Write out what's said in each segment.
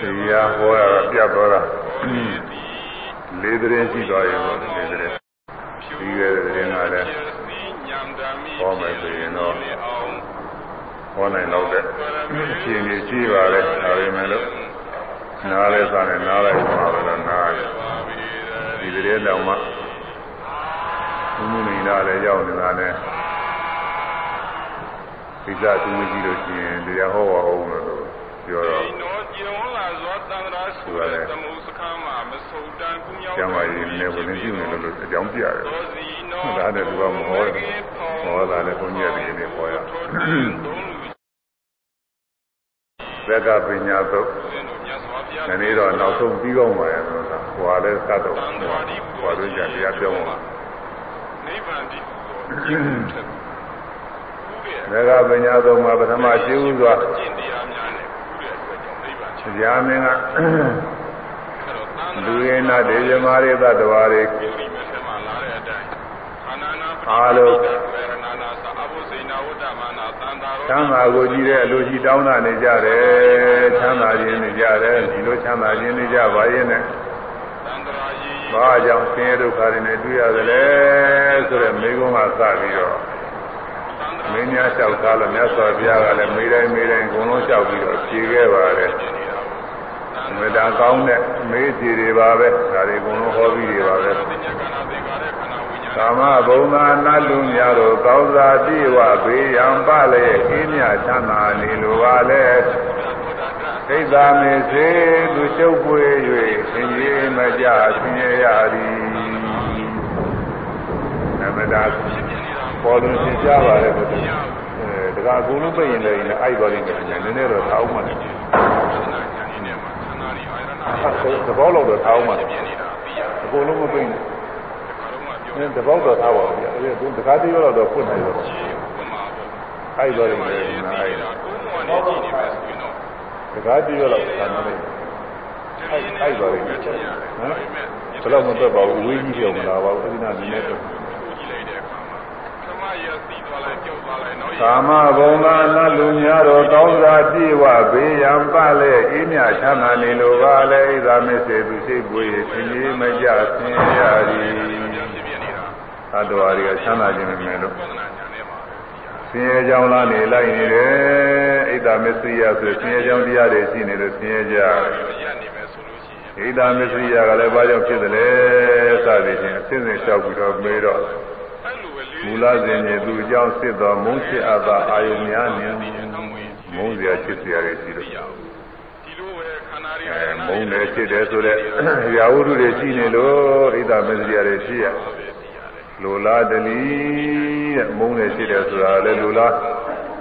တရားဟောရတာပြတ်သွားတာလေးသတင်းရှိသွားရင်တော့လေးသတင်းပြီးခဲ့တဲ့သတင်းကလည်းဟောမယ်ဆိုရင်တော့ဟောနိုင်တော့တဲ့အချိန်ကြီးရှိပါလေဒါပေမဲ့လို့နားလဲစားနေနားလိုက်ပါတော့နားဒီသတင်းတောင်မှဘုမှုနေတာလည်းရောက်နေတာနဲ့ဒီစားသူမကြည့်လို့ရှိရင်တရားဟောပါအောင်လို့ ပြောတော့သူကလည်းကျမ်းမာရေးနဲ့ဝင်ကြည့်နေလို့အကြောင်းပြရတယ်။ဒါနဲ့သူကမဟောတယ်။ဟောတာလည်းဘုန်းကြီးတွေနေဟောရ။သက္ကပညာသုတ်ဒီနေ့တော့နောက်ဆုံးပြီးကောင်းပါရဲ့ဆိုတာဟိုဟာလည်းသတ်တော့ဟိုဟာတို့ကြတရားပြောင်းပါနိဗ္ဗာန်ဒီသက္ကပညာသုတ်မှာပထမရှိဦးစွာတ ရားမင်းကလူရင်းနာဒေဇမာရိသတ္တဝါတွေအားလုံးချမ်းသာကိုကြည့်တဲ့အလိုရှိတောင်းတာနေကြတယ်ချမ်းသာခြင်းနေကြတယ်ဒီလိုချမ်းသာခြင်းနေကြပါရဲ့နဲ့ဘာကြောင့်ဆင်းရဲဒုက္ခတွေနဲ့တွေ့ရသလဲဆိုတဲ့မိကုံးကစပြီးတော့မင်းများလျှောက်သားလို့မြတ်စွာဘုရားကလည်းမိတိုင်းမိတိုင်းအကုန်လုံးလျှောက်ပြီးတော့ဖြေခဲ့ပါတယ် မေတ္တာကောင်းတဲ့မေးကြည်တွေပါပဲဒါတွေအကုန်လုံးဟောပြီးတွေပါပဲကာမဘုံသာနတ်လူများတို့ကောင်းစာတိဝဘေးရန်ပလည်းအင်းမြချမ်းသာနေလိုပါလေသိသာမေစေသူချုပ်ပွေ၍သင်ကြီးမကြဆင်းရဲရသည်နမတာပေါ်လို့သင်ကြပါလေဘုရားအဲဒါကအကုန်လုံးပြရင်လည်းအိုက်သွားလိမ့်မယ်နည်းနည်းတော့ထားအောင်ပါလေ သဘောလောက်တော့ထားအောင်ပါအကုန်လုံးမပြင်းနဲ့သဘောတော့ထားပါဦးဗျာအဲဒီတကားတည်းတော့တော့ဖွင့်နိုင်တော့အိုက်သွားလိမ့်မယ်နားအိုက်တကားတည်းတော့ဆန္ဒလိုက်အိုက်အိုက်သွားလိမ့်မယ်ဟမ်ဘယ်တော့မှတော့ပါဘူးဝေးကြီးပြောမလာပါဘူးအဲဒီနာနည်းနည်းတော့ ကာမဘုံသာနတ်လူများတော်ကောင်းစွာပြည့်ဝဘေးရန်ပလဲအေးမြချမ်းသာနေလိုပါလေဣဒာမေစေသူရှိပွေသင်ကြီးမကြဆင်းရသည်သတ္တဝါတွေကချမ်းသာခြင်းနဲ့လို့ဆင်းရဲကြောင်းလားနေလိုက်နေတယ်ဣဒာမေစိယဆိုဆင်းရဲကြောင်းတရားတွေရှိနေလို့ဆင်းရဲကြဣဒာမေစိယကလည်းဘာကြောင့်ဖြစ်တယ်လဲစသည်ဖြင့်အစဉ်စဉ်လျှောက်ပြီးတော့မေးတော့ မူလစဉ်ရဲ့သူအကြောင်းစစ်သောမုန်းချစ်အပ်သာအာယုများနှင့်မုန်းစရာချစ်စရာတွေရှိလို့အဲမုန်းတယ်ချစ်တယ်ဆိုတဲ့ရာဝတ္ထုတွေရှိနေလို့ဣဒ္ဓမစ္စရိယတွေရှိရလိုလားတလီတဲ့မုန်းတယ်ချစ်တယ်ဆိုတာလည်းလိုလား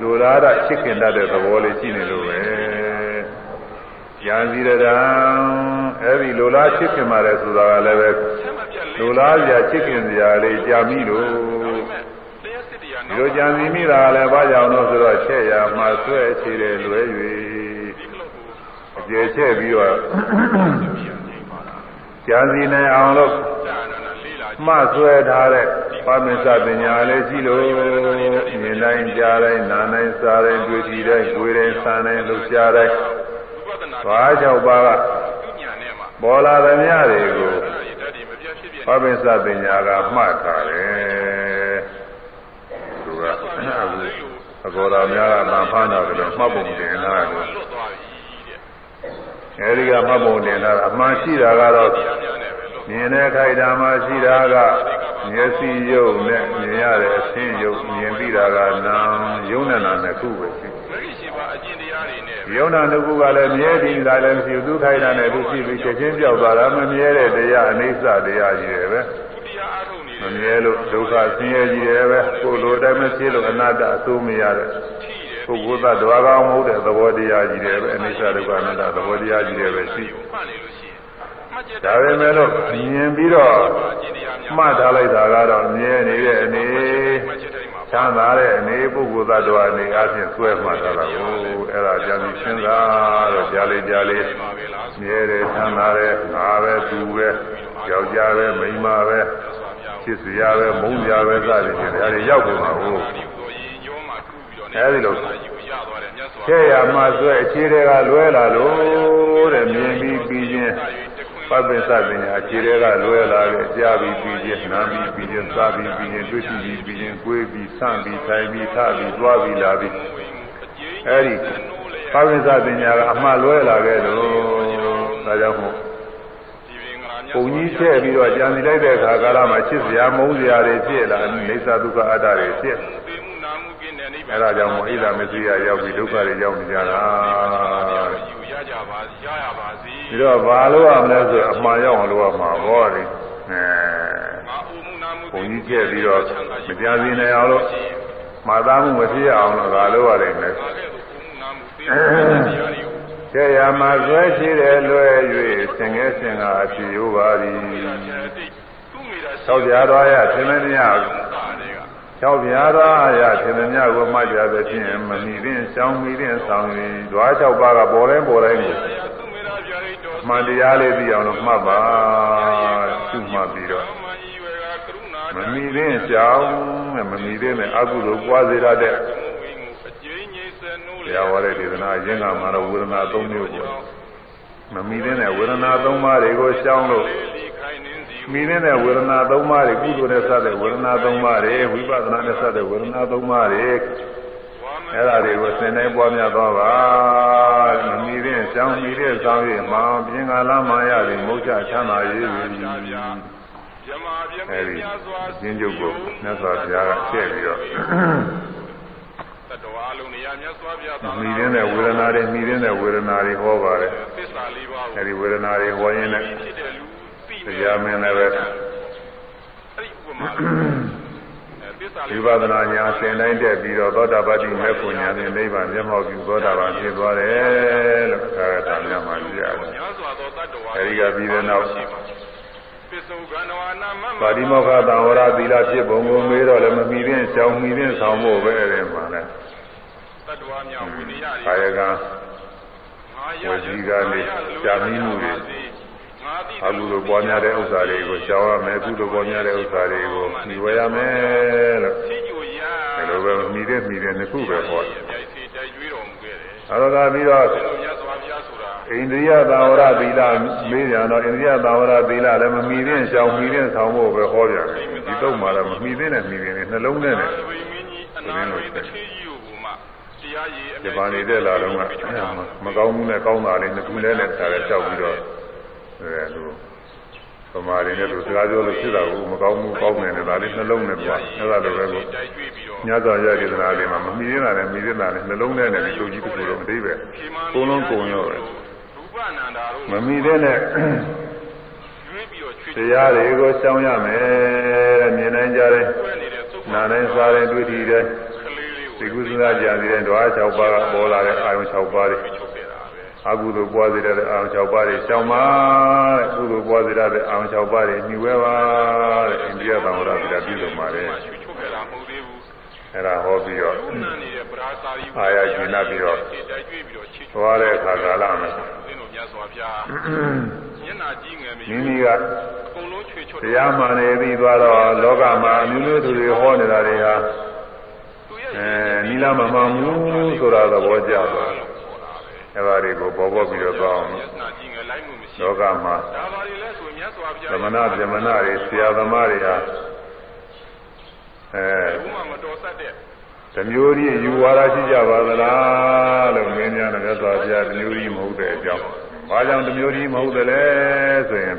လိုလားတာချစ်ခင်တတ်တဲ့သဘောလေးရှိနေလို့ပဲ ဉာဏ်စီရတံအဲဒီလိုလားချစ်ခင်ပါတယ်ဆိုတာကလည်းပဲလိုလားစရာချစ်ခင်စရာလေးကြာမိလို့ဒီလိုကြံစီမိတာလည်းဘာကြောင့်လို့ဆိုတော့ချက်ရမှဆွဲချေတယ်လွဲ၍အကျေချက်ပြီးတော့ကြံစီနိုင်အောင်လို့မှဆွဲထားတဲ့ပါမစ္စပညာလည်းရှိလို့မြင်တိုင်းကြားတိုင်းနားတိုင်းစားတိုင်းတွေ့ကြည့်တိုင်းကိုယ်တိုင်းဆန်းတိုင်းလှုပ်ရှားတိုင်း ဘာကြောင့်ပါကပေါ်လာသမျှတွေကိုပါမစ္စပညာကမှတ်ထားတယ်သူကအခုအကောရာများကတန်ဖားတာကတော့မှတ်ပုံတင်လာတယ်အဲဒီကမှတ်ပုံတင်လာအမှန်ရှိတာကတော့မြင်တဲ့ခိုက်တာမှရှိတာကမျက်စိယုတ်နဲ့မြင်ရတဲ့အဆင်းယုတ်မြင်ပြီးတာကနာယုံနဲ့နာနှစ်ခုပဲရှိ ယုံနာနှစ်ခုကလည်းမြဲပြီးတာလည်းမရှိဘူးသူခိုက်တာနဲ့သူရှိပြီးချက်ချင်းပြောက်သွားတာမမြဲတဲ့တရားအနိစ္စတရားကြီးတယ်ပဲမမြဲလို့ဒုက္ခဆင်းရဲကြီးတယ်ပဲကိုယ်လိုတိုင်းမဖြစ်လို့အနတ္တအဆိုးမရတဲ့ပုဂ္ဂိုလ်သတ္တဝါကောင်းမဟုတ်တဲ့သဘောတရားကြီးတယ်ပဲအနိစ္စဒုက္ခအနတ္တသဘောတရားကြီးတယ်ပဲရှိဒါပေမဲ့လို့မြင်ပြီးတော့မှတ်ထားလိုက်တာကတော့မြဲနေတဲ့အနေ ချမ်းသာတဲ့အနေပုဂ္ဂိုလ်သတ္တဝါအနေအချင်းဆွဲမှတ်ထားတာကိုအဲ့ဒါကြံပြီးစဉ်းစားတော့ကြားလေးကြားလေးမြဲတယ်ချမ်းသာတယ်ငါပဲသူပဲယောက်ျားပဲမိန်းမပဲချစ်စရာပဲမုန်းစရာပဲစသည်ဖြင့်ဒါတွေရောက်ကုန်တာဟုတ်အဲဒီလိုချဲ့ရမှဆွဲအခြေတွေကလွဲလာလို့တဲ့မြပပ္ပစ္စပညာခြေတွေကလွယ်လာတယ်ကြားပြီးပြီးချင်းနားပြီးပြီးချင်းစားပြီးပြီးချင်းတွေ့ပြီးပြီးချင်းကိုယ်ပြီးဆန့်ပြီးထိုင်ပြီးထပြီးသွားပြီးလာပြီးအဲဒီပပ္ပစ္စပညာကအမှလွယ်လာခဲ့လို့ဒါကြောင့်မို့ပုံကြီးချက်ပြီးတော့ကြံစီလိုက်တဲ့အခါကာလမှာချစ်စရာမုန်းစရာတွေဖြစ်လာနေသဒုက္ခအတ္တတွေဖြစ် အဲဒါကြောင့်မို့ဣဒာမသိရရောက်ပြီးဒုက္ခတွေရောက်နေကြတာဒီတော့ဘာလို့ရမလဲဆိုအမှန်ရောက်အောင်လုပ်ရမှာဘောဒီအဲပုံကြီးချက်ပြီးတော့မကြံစီနိုင်အောင်လို့မှားသားမှုမဖြစ်အောင်လို့ဒါလုပ်ရတယ်မယ်ကျေရမှာဆွဲရှိတယ်လွယ်၍ဆင်ငယ်ဆင်ကအဖြစ်ရိုးပါသည်သောက်ကြတော်ရသင်မမြ ၆ပြားသောအရာသင်မမြကိုမှတ်ကြသဖြင့်မမီသင်ရှောင်းမီသင်ဆောင်ရင်ဓွား၆ပါးကပေါ်တိုင်းပေါ်တိုင်းကိုမှန်တရားလေးသိအောင်လို့မှတ်ပါရှုမှတ်ပြီးတော့မမီသင်ရှောင်းနဲ့မမီသင်နဲ့အကုသိုလ်ပွားစေရတဲ့တရားဝရတဲ့ဒေသနာအရင်ကမှာတော့ဝေဒနာ၃မျိုးကို မမီသတဲ့ဝေဒနာ၃ပါးတွေကိုရှောင်းလို့မိနေတဲ့ဝေဒနာ၃ပါးတွေကုသိုလ်နဲ့စတဲ့ဝေဒနာ၃ပါးတွေဝိပဿနာနဲ့စတဲ့ဝေဒနာ၃ပါးတွေအဲ့ဒါတွေကိုသင်တိုင်းပွားများသွားပါမမီတဲ့ရှောင်းမီတဲ့စောင်းရမှပြင်ကလာမှရသည်မုတ်ချချမ်းသာရေးပြီအဲဒီကျင်းကျုပ်ကိုမြတ်စွာဘုရားကထည့်ပြီးတော့တတဝါလုံးနေရာ မြတ်စွာဘုရားသာမိတဲ့ဝေဒနာတွေမိတဲ့ဝေဒနာတွေဟောပါတယ်သစ္စာလေးပါးအဲဒီဝေဒနာတွေဟောရင်းနဲ့တရားမင်းလည်းပဲဝိပဿနာညာသင်တိုင်းတက်ပြီးတော့သောတာပတိမေဖို့ညာနဲ့နိဗ္ဗာန်မျက်မှောက်ပြုသောတာပန်ဖြစ်သွားတယ်လို့သာရတာများမှကြည့်ရတယ်အဲဒီကပြီးတဲ့နောက်ပါဠိမောက္ခသံဝရသီလဖြစ်ပုံကိုမေးတော့လည်းမမီတဲ့ရှောင်းမီတဲ့ဆောင်ဖို့ပဲတဲ့မှာလဲ တတ္တဝါများဝိနည်းရခာယကဝစီကနေရှားမိမှုတွေအကုသိုလ်ပေါ်များတဲ့ဥစ္စာတွေကိုရှောင်ရမယ်ကုသိုလ်ပေါ်များတဲ့ဥစ္စာတွေကိုညီဝဲရမယ်လို့ဒီလိုပဲမိတဲ့မိတဲ့နှစ်ခုပဲဟောတယ်အဲဒါကပြီးတော့အိန္ဒိယသာဝရသီလမေးကြတော့အိန္ဒိယသာဝရသီလလည်းမမီတဲ့ရှောင်မီတဲ့ဆောင်ဖို့ပဲဟောပြန်တယ်ဒီတော့မှလည်းမမီတဲ့နဲ့မီတဲ့နှလုံးနဲ့နဲ့ဒီလိုလို့ ဒီပါနေတဲ့လာတော့ကမကောင်းမှုနဲ့ကောင်းတာလေးနှစ်ခုလဲနဲ့ထားတယ်ကြောက်ပြီးတော့အဲလိုသမားတွေနဲ့သူစကားပြောလို့ဖြစ်တာကိုမကောင်းမှုကောင်းတယ်နဲ့ဒါလေးနှလုံးနဲ့ပြအဲ့ဒါလိုပဲကိုညဇောရည်ဒနာလေးမှာမမီနေတာနဲ့မီနေတာနဲ့နှလုံးနဲ့နဲ့ဒီချုပ်ကြီးတစ်ခုလုံးအသေးပဲကိုလုံးကုံရောပဲမမီတဲ့နဲ့တရားတွေကိုရှောင်ရမယ်တဲ့မြင်နိုင်ကြတယ်နားတိုင်းစားတယ်တွေ့ထီတယ် ဒီကုသလာကြံတဲ့ဓဝါ6ပါးကပေါ်လာတဲ့အာယုံ6ပါးတွေအကုသိုလ်ပွားစေတဲ့အာယုံ6ပါးတွေရှောင်ပါတဲ့ကုသိုလ်ပွားစေတဲ့အာယုံ6ပါးတွေညှိဝဲပါတဲ့အိန္ဒိယသံဝရပြည်တာပြုလုပ်ပါတယ်အဲ့ဒါဟောပြီးတော့အာရကျင်နာပြီးတော့သွားတဲ့အခါကာလမှာမိမိကတရားမှန်နေပြီးသွားတော့လောကမှာအမျိုးမျိုးသူတွေဟောနေတာတွေဟာ အဲနီလာမမှန်ဘူးဆိုတာသဘောကျသွားအဲ့ဒါတွေကိုပေါ်ပေါ်ပြီးတော့သွားအောင်လောကမှာသမဏဗြဟ္မဏတွေဆရာသမားတွေဟာအဲတမျိုးကြီးယူဝါဒရှိကြပါသလားလို့မင်းများလည်းသွားပြတမျိုးကြီးမဟုတ်တဲ့အကြောင်းဘာကြောင့်တမျိုးကြီးမဟုတ်တယ်လဲဆိုရင်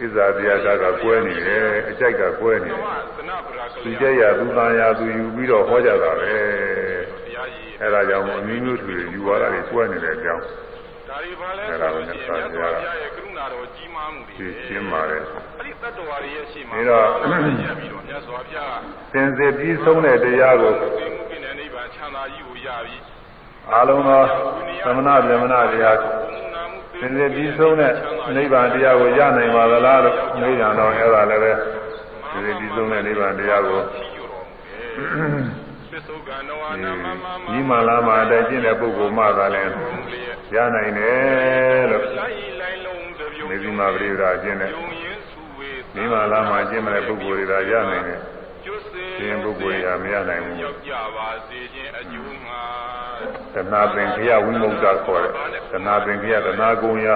ဣဇာတရားကကွဲနေတယ်အကြိုက်ကကွဲနေတယ်သူကြက်ရသူတန်ရသူယူပြီးတော့ဟောကြတာပဲအဲဒါကြောင့်အမျိုးမျိုးတွေယူဝါဒတွေကွဲနေတဲ့အကြောင်းဒါတွေပါလဲဆိုရင်မြတ်စွာဘုရားရဲ့ကရုဏာတော်ကြီးမားမှုတွေရှင်းပါတယ်အဲ့ဒီတတ္တဝါတွေရဲ့ရှင်းမှာပြီးတော့ပြီးတော့မြတ်စွာဘုရားသင်စေပြီးဆုံးတဲ့တရားကိုသိမှုကိနေနိဗ္ဗာန်ချမ်းသာကြီးကိုရပြီ အာလုံးသောသမဏဗြဟ္မဏတရားသင်စေပြီးဆုံးတဲ့နိဗ္ဗာန်တရားကိုရနိုင်ပါသလားလို့မေးကြတော့အဲ့ဒါလည်းပဲသင်စေပြီးဆုံးတဲ့နိဗ္ဗာန်တရားကိုဒီမှလာမှာတည်းကျင့်တဲ့ပုဂ္ဂိုလ်မှသာလဲရနိုင်တယ်လို့မေဇိမာပရိဒါကျင့်တဲ့ဒီမှလာမှာကျင့်တဲ့ပုဂ္ဂိုလ်တွေကရနိုင်တယ် ကျင့်ပုဂ္ဂိုလ်တွေကမရနိုင်ဘူးတဏှာပင်ခရဝိမု ക്ത ခေါ်တယ်တဏှာပင်ခရတဏှာကုံရရ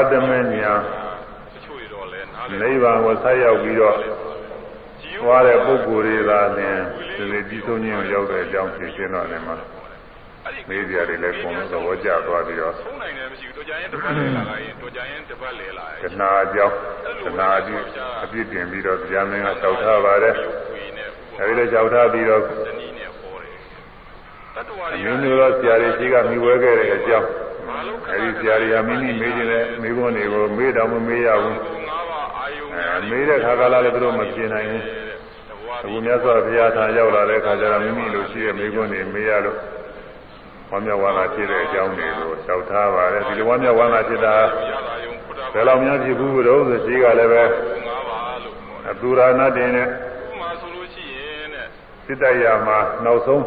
ဟတမေညာနိဗ္ဗာန်ကိုဆက်ရောက်ပြီးတော့သွားတဲ့ပုဂ္ဂိုလ်တွေသာလျှင်ဒီလိုပြီးဆုံးခြင်းကိုရောက်တဲ့အကြောင်းသိရှင်းတော့တယ်မှာ မေးကြရတယ်လည်းပုံသဘောကျသွားပြီးတော့ဆုံးနိုင်တယ်မရှိဘူးတော်ကြရင်တစ်ပတ်လဲလာရင်တော်ကြရင်တစ်ပတ်လဲလာရင်တဏှာအကြောင်းတဏှာအပြည့်အပြည့်တင်ပြီးတော့တရားမင်းကတောက်ထားပါတယ်အဲဒီလိုကြောက်ထားပြီးတော့အမျိုးမျိုးသောဆရာတွေရှိကမိဝဲခဲ့တဲ့အကြောင်းအဲဒီဆရာတွေကမိမိမေးခြင်းနဲ့မိဘတွေကိုမေးတော့မမေးရဘူးအဲမေးတဲ့ခါကလာလည်းသူတို့မပြင်နိုင်ဘူးအခုမြတ်စွာဘုရားထာရောက်လာတဲ့ခါကျတော့မိမိလိုရှိတဲ့မိဘတွေမေးရလို့ ဝမ်းမြောက်ဝမ်းသာဖြစ်တဲ့အကြောင်းတွေကိုတောက်ထားပါတယ်ဒီလိုဝမ်းမြောက်ဝမ်းသာဖြစ်တာဘယ်လောက်များဖြစ်ဘူးတော့ဆိုရှိကလည်းပဲအတူရာနာတင်နဲ့စိတ္တရာမှာနောက်ဆုံး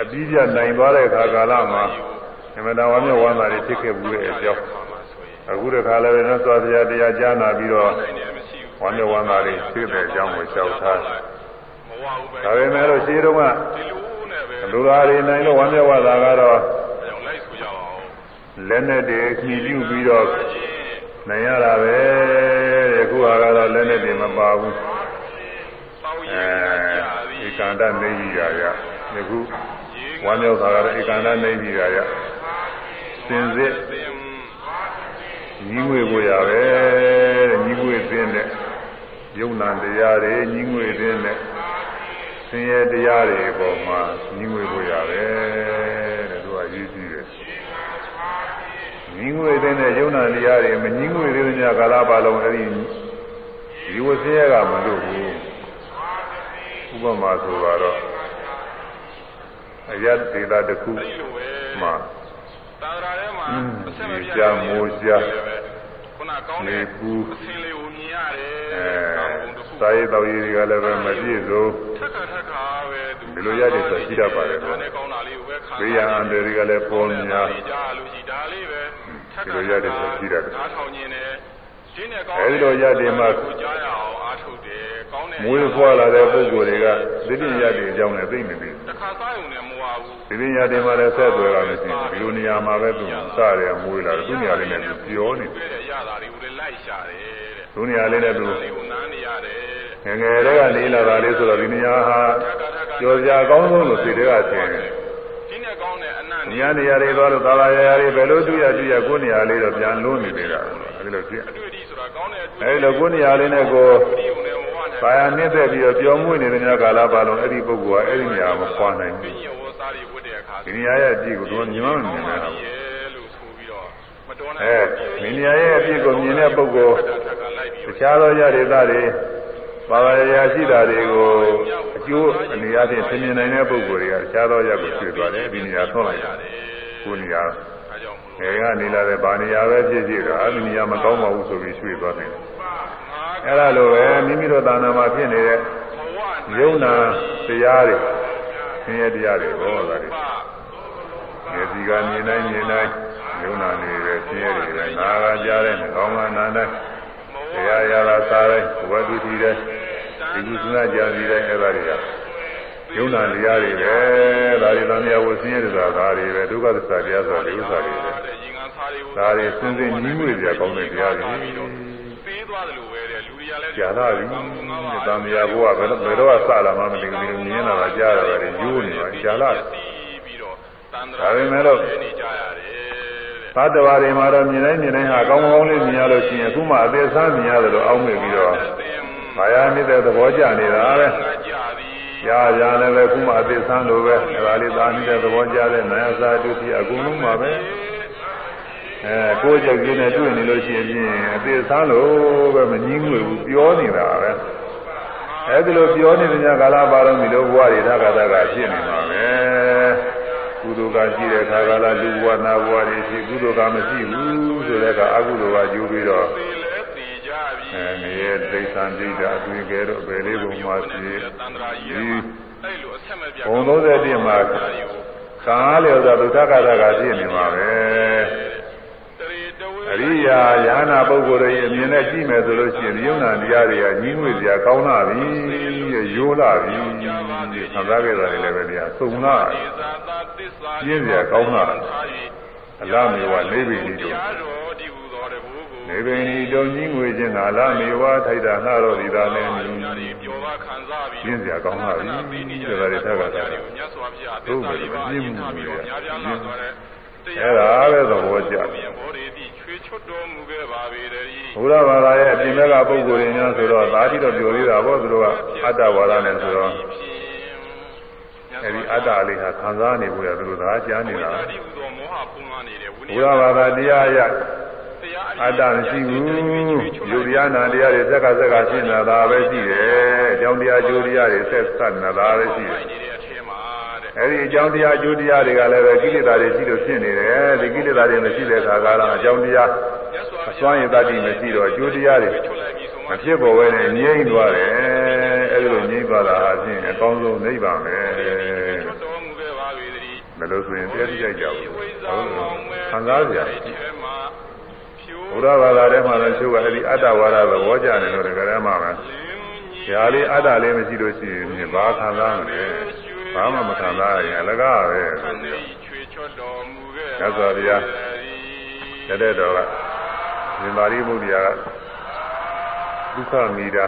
အပြီးပြနိုင်သွားတဲ့ခါကာလမှာအမှန်တော်ဝမ်းမြောက်ဝမ်းသာတွေဖြစ်ခဲ့ဘူးတဲ့အကြောင်းအခုတခါလည်းပဲသောသွားတရားတရားကြားနာပြီးတော့ဝမ်းမြောက်ဝမ်းသာတွေဖြစ်တဲ့အကြောင်းကိုရှောက်ထားဒါပေမဲ့လို့ရှင်းတော့က လူသားတွေနိုင်လို့ဝမ်းမြောက်ဝမ်းသာကတော့လက်နဲ့တည်းညှိပြုပြီးတော့နိုင်ရတာပဲတဲ့ခုဟာကတော့လက်နဲ့တည်းမပါဘူးအဲဧကန္တနေကြီးရာရဒီခုဝမ်းမြောက်တာကတော့ဧကန္တနေကြီးရာရစင်စစ်ညီငွေကိုရပဲတဲ့ညီငွေသင်းတဲ့ယုံနာတရားတွေညီငွေသင်းတဲ့ ဆင်းရဲတရားတွေပေါ်မှာညီငွေကိုရပဲတဲ့သူကရေးကြည့်တယ်ညီငွေသင်းတဲ့ယုံနာတရားတွေမညီငွေသေးတဲ့ညကာလပါလုံးအဲ့ဒီဒီဝဆင်းရဲကမလို့ဘူးဥပမာဆိုတော့အယတ်ဒေတာတစ်ခုမှာသာသနာထဲမှာအဆက်မပြတ်ကြာမိုးကြာခုနကောင်းတဲ့ကူအဆင်းလေးကိုမြင်ရတယ်အဲ စာရေးတော်ကြီးတွေကလည်းပဲမပြည့်စုံထက်ခါထက်ခါပဲဒီလိုရတယ်ဆိုရှိတတ်ပါတယ်ဒါနဲ့ကောင်းတာလေးကိုပဲခါဘေးရန်အန္တရာယ်တွေကလည်းပေါ်များကြားလို့ရှိဒါလေးပဲထက်ခါဒီလိုရတယ်ဆိုရှိတတ်တယ်ဓာတ်ထောင်ခြင်းနဲ့အဲဒီလိုရတယ်မှကြားရအောင်အားထုတ်တယ်ကောင်းတဲ့မွေးဖွာလာတဲ့ပုဂ္ဂိုလ်တွေကသိတိရတဲ့အကြောင်းနဲ့သိမသိတခါစားရုံနဲ့မဝဘူးသိတိရတယ်မှလည်းဆက်သွယ်လာလို့ရှိရင်ဒီလိုနေရာမှာပဲသူစရမွေးလာတယ်သူနေရာလေးနဲ့သူပြောနေတယ်ရတာတွေကိုလည်းလိုက်ရှာတယ်တဲ့ သူနေရာလေးနဲ့သူနန်းနေရတယ်ငငယ်လေးကနေလာတာလေးဆိုတော့ဒီနေရာဟာကြော်စရာအကောင်းဆုံးလို့စိတ်တွေကထင်တယ်ဒီနဲ့ကောင်းတဲ့အနန္တနေရာနေရာတွေသွားလို့သာသာရာရာတွေဘယ်လိုတွေ့ရတွေ့ရကိုယ်နေရာလေးတော့ပြန်လုံးနေသေးတာအဲဒီလိုဖြစ်အတွေ့အထိဆိုတာကောင်းတဲ့အဲဒီလိုကိုယ်နေရာလေးနဲ့ကိုဘာယာနှိမ့်သက်ပြီးတော့ပြောင်းမွေ့နေတဲ့ညကာလပါလုံးအဲ့ဒီပုဂ္ဂိုလ်ကအဲ့ဒီနေရာမှာခွာနိုင်ဘူးဒီနေရာရဲ့အပြည့်ကိုသူကမြင်မှမမြင်နိုင်ဘူး အဲဒီနေရာရဲ့အပြည့်ကိုမြင်တဲ့ပုဂ္ဂိုလ်တခြားသောရဒေသတွေဘာဝရာရှိတာတွေကိုအကျိုးအနေအချင်းသင်မြင်နိုင်တဲ့ပုဂ္ဂိုလ်တွေကတခြားသောရက်ကိုရွှေ့သွားတယ်ဒီနေရာဆွလိုက်တယ်ကိုနေရာအဲကနေလာတဲ့ဗာနေရာပဲဖြစ်ဖြစ်တာအဲဒီနေရာမကောင်းပါဘူးဆိုပြီးရွှေ့သွားတယ်အဲ့ဒါလိုပဲမိမိတို့သာနာမှာဖြစ်နေတဲ့ယုံနာတရားတွေဆင်းရဲတရားတွေဟောတာတွေ မျက်စိကမြင်နိုင်မြင်နိုင်ယုံနာနေပဲဆင်းရဲတွေပဲနာကကြားတဲ့ကောင်းကနာတဲ့တရားရတာစားတဲ့ဘဝတုတိတဲ့ဒီကုသနာကြာစီတဲ့အဲ့ဒါတွေကယုံနာတရားတွေပဲဒါတွေသံဃာဝဆင်းရဲတာဒါတွေပဲဒုက္ခသစ္စာတရားဆိုတာဒီဥစ္စာတွေပဲဒါတွေစဉ်စဉ်ညီးငွေကြကောင်းတဲ့တရားတွေပေးသွားတယ်လို့ပဲတဲ့လူတွေကလည်းကြာလာပြီသံဃာဘုရားဘယ်တော့ဘယ်တော့စလာမှမသိဘူးဒီလိုမြင်လာတာကြားရတာတွေယူနေပါကြာလာပြီးတော့တန်ត្រာ ဒါပေမဲ့လို့နေကြရတယ်သတ္တဝါတွေမှာတော့မြင်တိုင်းမြင်တိုင်းဟာကောင်းကောင်းလေးမြင်ရလို့ရှိရင်အခုမှအသေးစားမြင်ရတယ်လို့အောက်မေ့ပြီးတော့ဘာယာနေတဲ့သဘောကျနေတာပဲကြာကြာလည်းပဲခုမှအသေးစားလို့ပဲဒါလေးသာနေတဲ့သဘောကျတဲ့နာယစာတုတိအကုန်လုံးပါပဲအဲကိုယ်ကြက်ကြီးနဲ့တွေ့နေလို့ရှိရင်အသေးစားလို့ပဲမငင်းငွေဘူးပြောနေတာပဲအဲဒီလိုပြောနေတဲ့ညကာလပါတော့ဒီလိုဘဝတွေသာကသာကဖြစ်နေပါပဲ ကုသိုလ်ကရှိတဲ့ခါကလာလူဘဝနာဘဝတွေရှိကုသိုလ်ကမရှိဘူးဆိုတဲ့ကအကုသိုလ်ကယူပြီးတော့အဲငရဲဒိဋ္ဌံဒိဋ္ဌအသွင်ကဲတော့ဘယ်လေးပုံမှာရှိဒီဘုံ31မှာကာလျော်သောဒုက္ခကတာကဖြစ်နေမှာပဲ အရိယာယ ahanan ပုဂ္ဂိုလ်ရဲ့အမြင်နဲ့ကြည့်မယ်ဆိုလို့ရှိရင်ယုံနာတရားတွေကညီးငွေစရာကောင်းလာပြီရိုးလာပြီခံစားခဲ့တာတွေလည်းပဲတရားစုံလာပြင်းစရာကောင်းလာအလားမျိုးကလေးပင်ကြီးတို့နေပင်ဤတုံကြီးငွေချင်းသာလာမေဝထိုက်တာငှတော့ဒီသာလည်းမြင်ပျော်ပါခံစားပြီးပြင်းစရာကောင်းပါပြီပေးနေကြဒီလိုတွေထက်ကတာမြတ်စွာဘုရားသစ္စာလေးပါးအရင်ထားပြီးတော့များပြားလာသွားတဲ့ အဲ့ဒါပဲသဘောကျမြင်ဘောရီတိချွေချွတ်တော်မူခဲ့ပါပေတည်းဘုရားဘာသာရဲ့အပြင်ဘက်ကပုဂ္ဂိုလ်တွေများဆိုတော့ဒါတိတော့ပြောသေးတာပေါ့သူတို့ကအတ္တဝါဒနဲ့ဆိုတော့အဲဒီအတ္တလေးဟာခံစားနေဖို့ရသူတို့ဒါကြားနေတာဒီဥသောမောဟပုံမှန်နေတဲ့ဝိနဘုည်းရားဘာသာတရားအရတရားအတ္တမရှိဘူးယူတရားနာတရားတွေစက်ကစက်ကရှင်းနေတာပဲရှိတယ်အကြောင်းတရားကျိုးတရားတွေဆက်ဆက်နေတာပဲရှိတယ်နေတဲ့ အထဲမှာတဲ့အဲဒီအကြောင်းတရားကျိုးတရားတွေကလည်းပဲကိလေသာတွေရှိလို့ဖြစ်နေတယ်ဒီကိလေသာတွေမရှိတဲ့အခါကတော့အကြောင်းတရားမြတ်စွာဘုအစွမ်းရည်တတ်တိမရှိတော့ကျိုးတရားတွေချွတ်လိုက်ပြီးဆိုမဖြစ်ပေါ်ဘဲနဲ့ငြိမ့်သွားတယ်အဲဒီလိုငြိမ့်သွားတာဟာဖြင့်အကောင်းဆုံးနိဗ္ဗာန်ပဲချွတ်တော်မူခဲ့ပါပေတည်းမလို့ဆိုရင်တရားကြည့်ကြကြဘူးဝိဇ္ဇာဟုတ်မောင်မဲခံစားစရာထဲမှာဖြိုးဘုရားဘာသာထဲမှာလည်းသူကအဲဒီအတ္တဝါဒသဘောကျတယ်လို့တကယ်မှပဲလင်းကြီးဒါလေးအတ္တလေးမရှိလို့ရှိရင်ဘာခံစားမလဲ ဘာမှမခံစားရရင်အလကားပဲခန္ဓာချွေချွတ်တော်မူခဲ့မြတ်စွာဘုရားတတဲ့တော်ကဇင်မာရိမုဒ္ဒရာကဒုက္ခမီတာ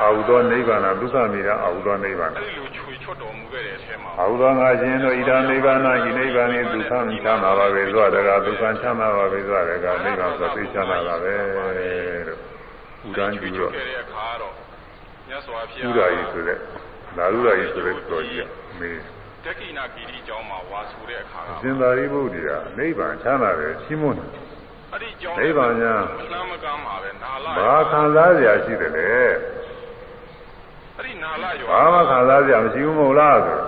အာဟုသောနိဗ္ဗာန်ဒုက္ခမီတာအာဟုသောနိဗ္ဗာန်အဲဒီလိုချွေချွတ်တော်မူခဲ့တဲ့အထဲမှာအာဟုသောငါရှင်တို့ဣဒံနိဗ္ဗာန်ဤနိဗ္ဗာန်ဤဒုက္ခချမ်းသာပါပဲသောတကဒုက္ခချမ်းသာပါပဲသောတကနိဗ္ဗာန်ဆိုသိချမ်းသာပါပဲလို့ဥဒန်းကျူတော့ခဲ့တဲ့အခါတော့မြတ်စွာဘုဥရားဒရာကြီးဆိုတဲ့ လာရုရာကြီးဆိုတဲ့တော်ကြီးကမေးတက္ကိနာဂီရီကျောင်းမှာဝါဆိုတဲ့အခါကဇင်သာရိပုတ္တရာနိဗ္ဗာန်ချမ်းသာတယ်ရှင်းမွန်းတယ်အဲ့ဒီကျောင်းနိဗ္ဗာန်ညာမနှမ်းမကမ်းပါပဲနာလာဘာခံစားစရာရှိတယ်လဲအဲ့ဒီနာလာရောဘာမှခံစားစရာမရှိဘူးမဟုတ်လားဆို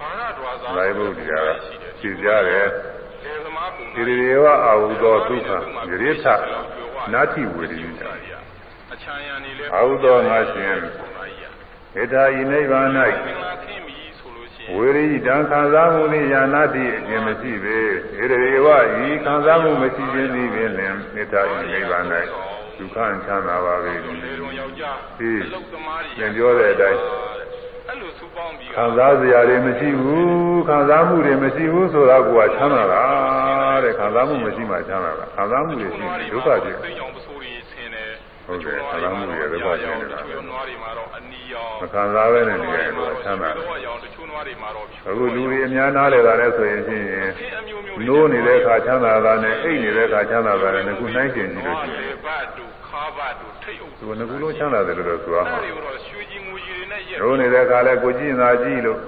ဘာရဒွာသာဇာယဘုရားကရှင်းကြတယ်ဒေသမားပုံဒီရေဝအာဟုသောဒုက္ခယရိထနာတိဝေရိယအချမ်းရံနေလဲအာဟုသောငါရှင်မေ တ္တာဤနိဗ္ဗာန်မင်္ဂလာခင်းပြီဆိုလို့ရှိ၌ရင်ဝေရိတံခံစားမှုနှင့်ယာနာတိအခြင်းမရှိပေဒီရေဝဤခံစားမှုမရှိခြင်းသည်ပင်လင်မေတ္တာဤနိဗ္ဗာန်၌ဒုက္ခချမ်းသာပါပေလေလုံးယောက်ျားသည်အလုသမားတွေသင်ပြောတဲ့အတိုင်းအဲ့လိုစူပေါင်းပြီးခံစားစရာတွေမရှိဘူးခံစားမှုတွေမရှိဘူးဆိုတာကချမ်းသာတာတဲ့ခံစားမှုမရှိမှချမ်းသာတာခံစားမှုတွေရှိရင်ဒုက္ခဖြစ်သိအောင်ပစိုးတွေဆင်းတယ် ဟုတ်တယ်ခံစားမှုတွေဒုက္ခဖြစ်နေတာကျွန်းနွားတွေမှာတော့အနီရောင်မခံစားဘဲနဲ့နေရင်တော့ချမ်းသာတယ်တော့ရောင်တချို့နွားတွေမှာတော့ဖြူအခုလူတွေအများနားလေတာလဲဆိုရင်ချင်းခင်းအမျိုးမျိုးနိုးနေတဲ့အခါချမ်းသာတာနဲ့အိတ်နေတဲ့အခါချမ်းသာတာနဲ့ခုနှိုင်းကျင်ကြည့်လို့ရှိရင်လေဘတ်တို့ခါဘတ်တို့ထိတ်အုပ်သူကငကူလုံးချမ်းသာတယ်လို့တော့ဆိုရမှာအဲ့ဒီတော့ရွှေကြီးငွေကြီးတွေနဲ့ရက်နိုးနေတဲ့အခါလဲကိုကြည့်နေတာကြည့်လို့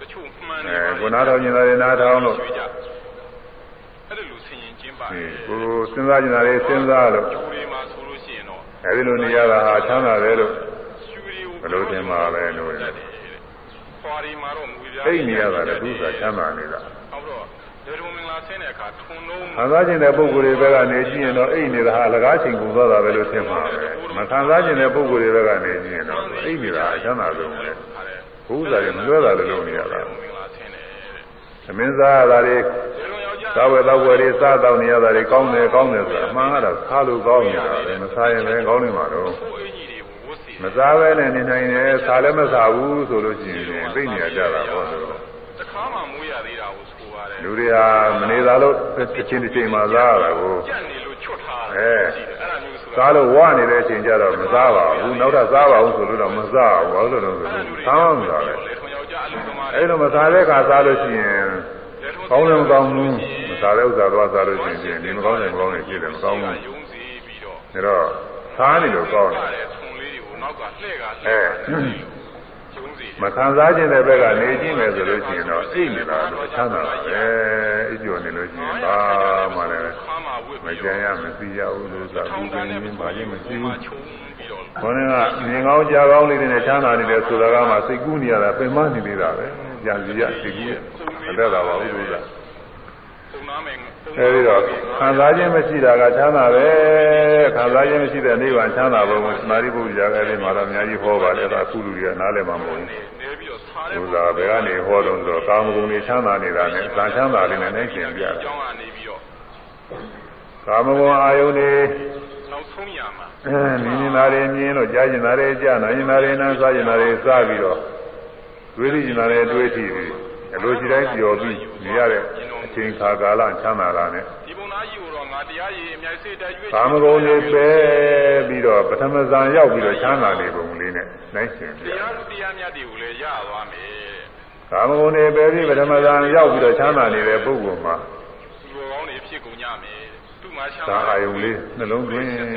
တချို့မှန်အဲကိုနားထောင်နေတာတွေနားထောင်လို့အဲ့ဒီလိုဆင်ရင်ကျင်းပါအဲတယ်ကိုစဉ်းစားနေတာတွေစဉ်းစားလို့ အဲဒီလိုနေရတာဟာချမ်းသာတယ်လို့ရွှေတွေကိုဘယ်လိုထင်မှာလဲလို့ခွာဒီမှာတော့ငွေပြားအိတ်နေရတာလည်းသူကချမ်းသာနေတာဟုတ်တော့ဒေရုံမင်္ဂလာဆင်းတဲ့အခါထုံလုံးခံစားခြင်းတဲ့ပုဂ္ဂိုလ်တွေဘက်ကနေကြည့်ရင်တော့အိတ်နေတာဟာအလကားချိန်ကုန်သွားတာပဲလို့ထင်မှာပဲမခံစားခြင်းတဲ့ပုဂ္ဂိုလ်တွေဘက်ကနေကြည့်ရင်တော့အိတ်နေတာအချမ်းသာဆုံးပဲဘုရားတွေမလွဲတာလည်းလုပ်နေရတာ မင်္ဂလာဆင်းတယ်သမင်းစားရတာတွေဒေရုံယောက်ျားသာဝေသောဝေတွေစားတောင်းနေရတာတွေကောင်းတယ်ကောင်းတယ်ဆိုတာအမှန်ကတော့စားလို့ကောင်းနေတာပဲမစားရင်လည်းကောင်းနေမှာတော့ကိုယ်အင်ကြီးတွေဝတ်စီမစားဘဲနဲ့နေနိုင်တယ်စားလည်းမစားဘူးဆိုလို့ရှိရင်သိနေရကြတာပေါ့ဆိုတော့တခါမှမွေးရသေးတာကိုဆိုပါတယ် လူတွေဟာမနေသာလို့တစ်ချိန်တစ်ချိန်မှစားရတာကိုကြက်နေလို့ချွတ်ထားအဲတယ်ရှိတယ်အဲ့ဒါမျိုးဆိုတာစားလို့ဝနေတဲ့အချိန်ကျတော့မစားပါဘူးနောက်ထပ်စားပါဘူးဆိုလို့တော့မစားဘူးဘာလို့လဲဆိုတော့ဆောင်းတာပဲလေထုံယောက်ျားအလူသမားတွေအဲ့လိုမစားတဲ့အခါစားလို့ရှိရင်လေထုံကောင်းတယ်မကောင်းဘူးမစားတဲ့ဥစ္စာတော့စားလို့ရှိရင်ဒီမကောင်းတယ်မကောင်းတယ်ဖြစ်တယ်မကောင်းဘူးယုံစီပြီးတော့ဒါတော့စားနေလို့ကောင်းတယ်တဲ့ထုံလေးတွေကိုနောက်ကလှဲ့ကလှဲ့အဲကယုံစီ မခံစားခြင်းတဲ့ဘက်ကနေကြည့်မယ်ဆိုလို့ရှိရင်တော့အိတ်နေတာလို့ချမ်းသာပါပဲအိပ်ကျော်နေလို့ရှိရင်ဘာမှလည်းခါမှာဝတ်မပြီးကြမ်းရမသိရဘူးလို့ဆိုတာထောဘူးင်းပတင်န်းနဲ့ရပုံင်းပါရင်မရှိဘူးချုံပြီးတော့ခေါင်းကမြင်ကောင်းကြားကောင်းလေးတွေနဲ့ချမ်းသာနေတယ်ဆိုတာကမှစိတ်ကူးနေရတာပင်မနေသေးတာပဲကြာစီရစိတ်ကူးမတက်တာပါဘူးလို့ဆိုတာပုံနာမယ် အဲဒီတော့ခံစားခြင်းမရှိတာကချမ်းသာပဲခံစားခြင်းမရှိတဲ့နိဗ္ဗာန်ချမ်းသာဘုံကိုသမာဓိပုဂ္ဂိုလ်ရာအဲဒီမှာတော့အများကြီးဟောပါတယ်ဒါအခုလူတွေကနားလည်မှာမဟုတ်ဘူးနေပြီးတော့စားတဲ့ဘုရားဘယ်ကနေဟောတော့ဆိုတော့ကာမဂုဏ်တွေချမ်းသာနေတာနဲ့သံချမ်းသာလေးနဲ့နိုင်ကျင်ပြတယ်ကျောင်းကနေပြီးတော့ကာမဂုဏ်အာယုန်တွေနောက်ဆုံးရမှာအဲမြင်နေတာတွေမြင်လို့ကြားကျင်တာတွေကြားနာကျင်တာတွေနားစားကျင်တာတွေစားပြီးတော့တွေးသိကျင်တာတွေတွေးကြည့်ပြီး အလိုရှိတိုင်းကြော်ပြီးနေရတဲ့မြင်အချိန်ခါကာလချမ်းသာတာနဲ့ဒီပုံသားကြီးကိုတော့ငါတရားရည်အမြိုက်စိတ်တက်ရွေ့ကာမဂုဏ်တွေပဲပြီးတော့ပထမဇန်ရောက်ပြီးတော့ချမ်းသာနေပုံလေးနဲ့နိုင်ရှင်ပြတရားလူတရားမြတ်တွေကိုလည်းရသွားမယ်ကာမဂုဏ်တွေပဲပြီးပထမဇန်ရောက်ပြီးတော့ချမ်းသာနေတဲ့ပုဂ္ဂိုလ်မှာသူတော်ကောင်းတွေဖြစ်ကုန်ကြမယ်သူ့မှာချမ်းသာသာအာယုံလေးနှလုံးသွင်းပြီး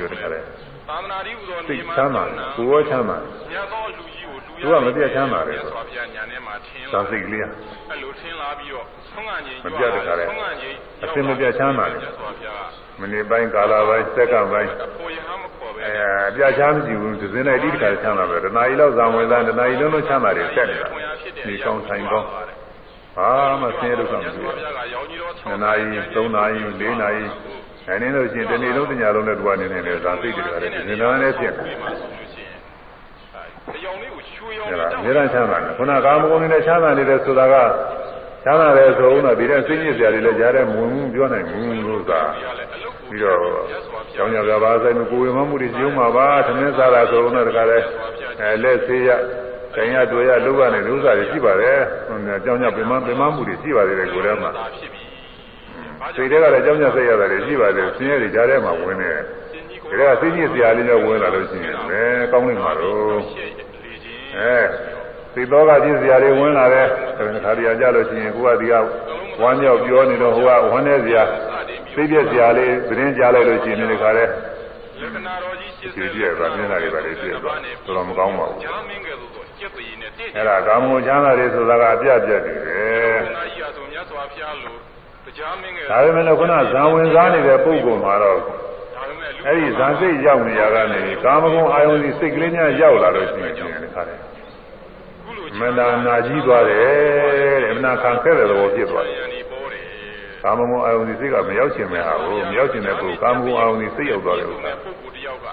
တော့တခါလဲသာသနာ့ဤဟူသောစိတ်ချမ်းသာတယ်ကိုယ်ရောချမ်းသာတယ်မြတ်သောလူကြီးကိုလူ သူကမပြတ်ချမ်းသာတယ်မြတ်စွာဘုရားညာထဲမှာထင်းသာလာစိတ်ကလေးကအဲ့လိုထင်းလာပြီးတော့ဆုံးငံချင်းမပြတ်တခါလဲဆုံးငံချင်းအစင်မပြတ်ချမ်းသာတယ်မြတ်စွာဘုရားမိနစ်ပိုင်းကာလပိုင်းစက္ကန့်ပိုင်းကပေါ်ရဟမခေါ်ပဲအဲအပြချမ်းမရှိဘူးသစင်းလိုက်တိတခါချမ်းသာပဲတနားရီလောက်ဇံဝင်သားတနားရီလုံးလုံးချမ်းသာတယ်ဆက်နေတာဒီကောင်းဆိုင်ကောင်းဘာမှဆင်းရဲဒုက္ခမမြတ်တွေ့စွာဘူးဘုရားကရောင်ကြီးတော်နှစ်နာရီသုံးနာရီလေးနာရီအဲနည်းလို့ရှိရင်ဒီနေ့လုံးတညာလုံးနဲ့တူအနေနဲ့လည်းဇာသိတယ်ကြတယ်ဒီနေ့လုံးနဲ့ဖြစ်တယ် မှာဆိုလို့ရှိရင်တရောင်လေးကိုချွေရောင်အဲလေးဒါတောက်အများအားချမ်းသာတယ်ခုနကာမဂုဏ်တွေနဲ့ချမ်းသာနေတယ်ဆိုတာကချမ်းသာတယ်ဆိုဦးတော့ဒီတဲ့စိတ်ညစ်စရာတွေလည်းကြားတဲ့မဝင်ဘူးပြောနိုင်ဘူးလို့သာရလဲအလုတ်ကိုပြီးတော့ကျောင်းကြပြပါဆိုင်ကိုယ်ဝင်မှုတွေကျုံမှာပါသမင်းစားတာဆိုတော့တခါလဲအဲလက်သေးရခိုင်ရတွေ့ရလောက်ရတဲ့ဥစ္စာတွေရှိပါတယ်ဟိုကျောင်းကြပင်မပင်မမှုတွေရှိပါသေးတယ်ကိုယ်ထဲမှာသာဖြစ်ပြီစိတ်ထဲကလည်းကျောင်းကြစိတ်ရတယ်တွေရှိပါတယ်ဆင်းရဲတွေကြားထဲမှာဝင်နေတယ်စင်ကြီးကို ဒါကစိတ်ညစ်စရာလေးမျိုးဝင်လာလို့ရှိရင်လည်းကောင်းနေမှာတော့ရှေ့လေခြင်းအဲစိတ်တော်ကပြည့်စရာတွေဝင်လာတယ်ဒါခါတည်းကြလို့ရှိရင်ကိုကဒီကဝမ်းမြောက်ပြောနေတော့ဟိုကဝမ်းနေစရာစိတ်ပြည့်စရာလေးသတင်းကြားလိုက်လို့ရှိရင်ဒီခါလဲလက္ခဏာတော်ကြီးရှင်းကြည့်ကြည့်ရပါမျက်နှာတွေပါလေကြည့်ရပါတော်တော်မကောင်းပါဘူးဂျာမင်းကဲ့သို့သောကျက်တည်နဲ့တည့်အဲ့ဒါကာမဂုဏ်ချမ်းသာတွေဆိုတာကအပြတ်ပြတ်နေတယ်နာကြီးအဆိုမြတ်စွာဘုရားလိုတရားမင်းကဲ့ဒါပေမဲ့လည်းခုနဇံဝင်စားနေတဲ့ပုဂ္ဂိုလ်မှာတော့ဒါပေမဲ့လူ အဲ့ဒီဇံစိတ်ရောက်နေရကနေကာမဂုဏ်အာယုန်စီစိတ်ကလေးများရောက်လာလို့ရှိရင်ဒီခါလဲခုလိုမန္တာနာကြီးသွားတယ်တဲ့အမနာခံခဲ့တဲ့သဘောဖြစ်သွားတယ်ယန္ဒီပေါ်တယ်ကာမဂုဏ်အာယုန်စီစိတ်ကမရောက်ချင်မဲ့ဟာကိုမရောက်ချင်တဲ့ပုဂ္ဂိုလ်ကာမဂုဏ်အာယုန်စီစိတ်ရောက်သွားတယ်ဥစ္စာပုဂ္ဂိုလ်တယောက်က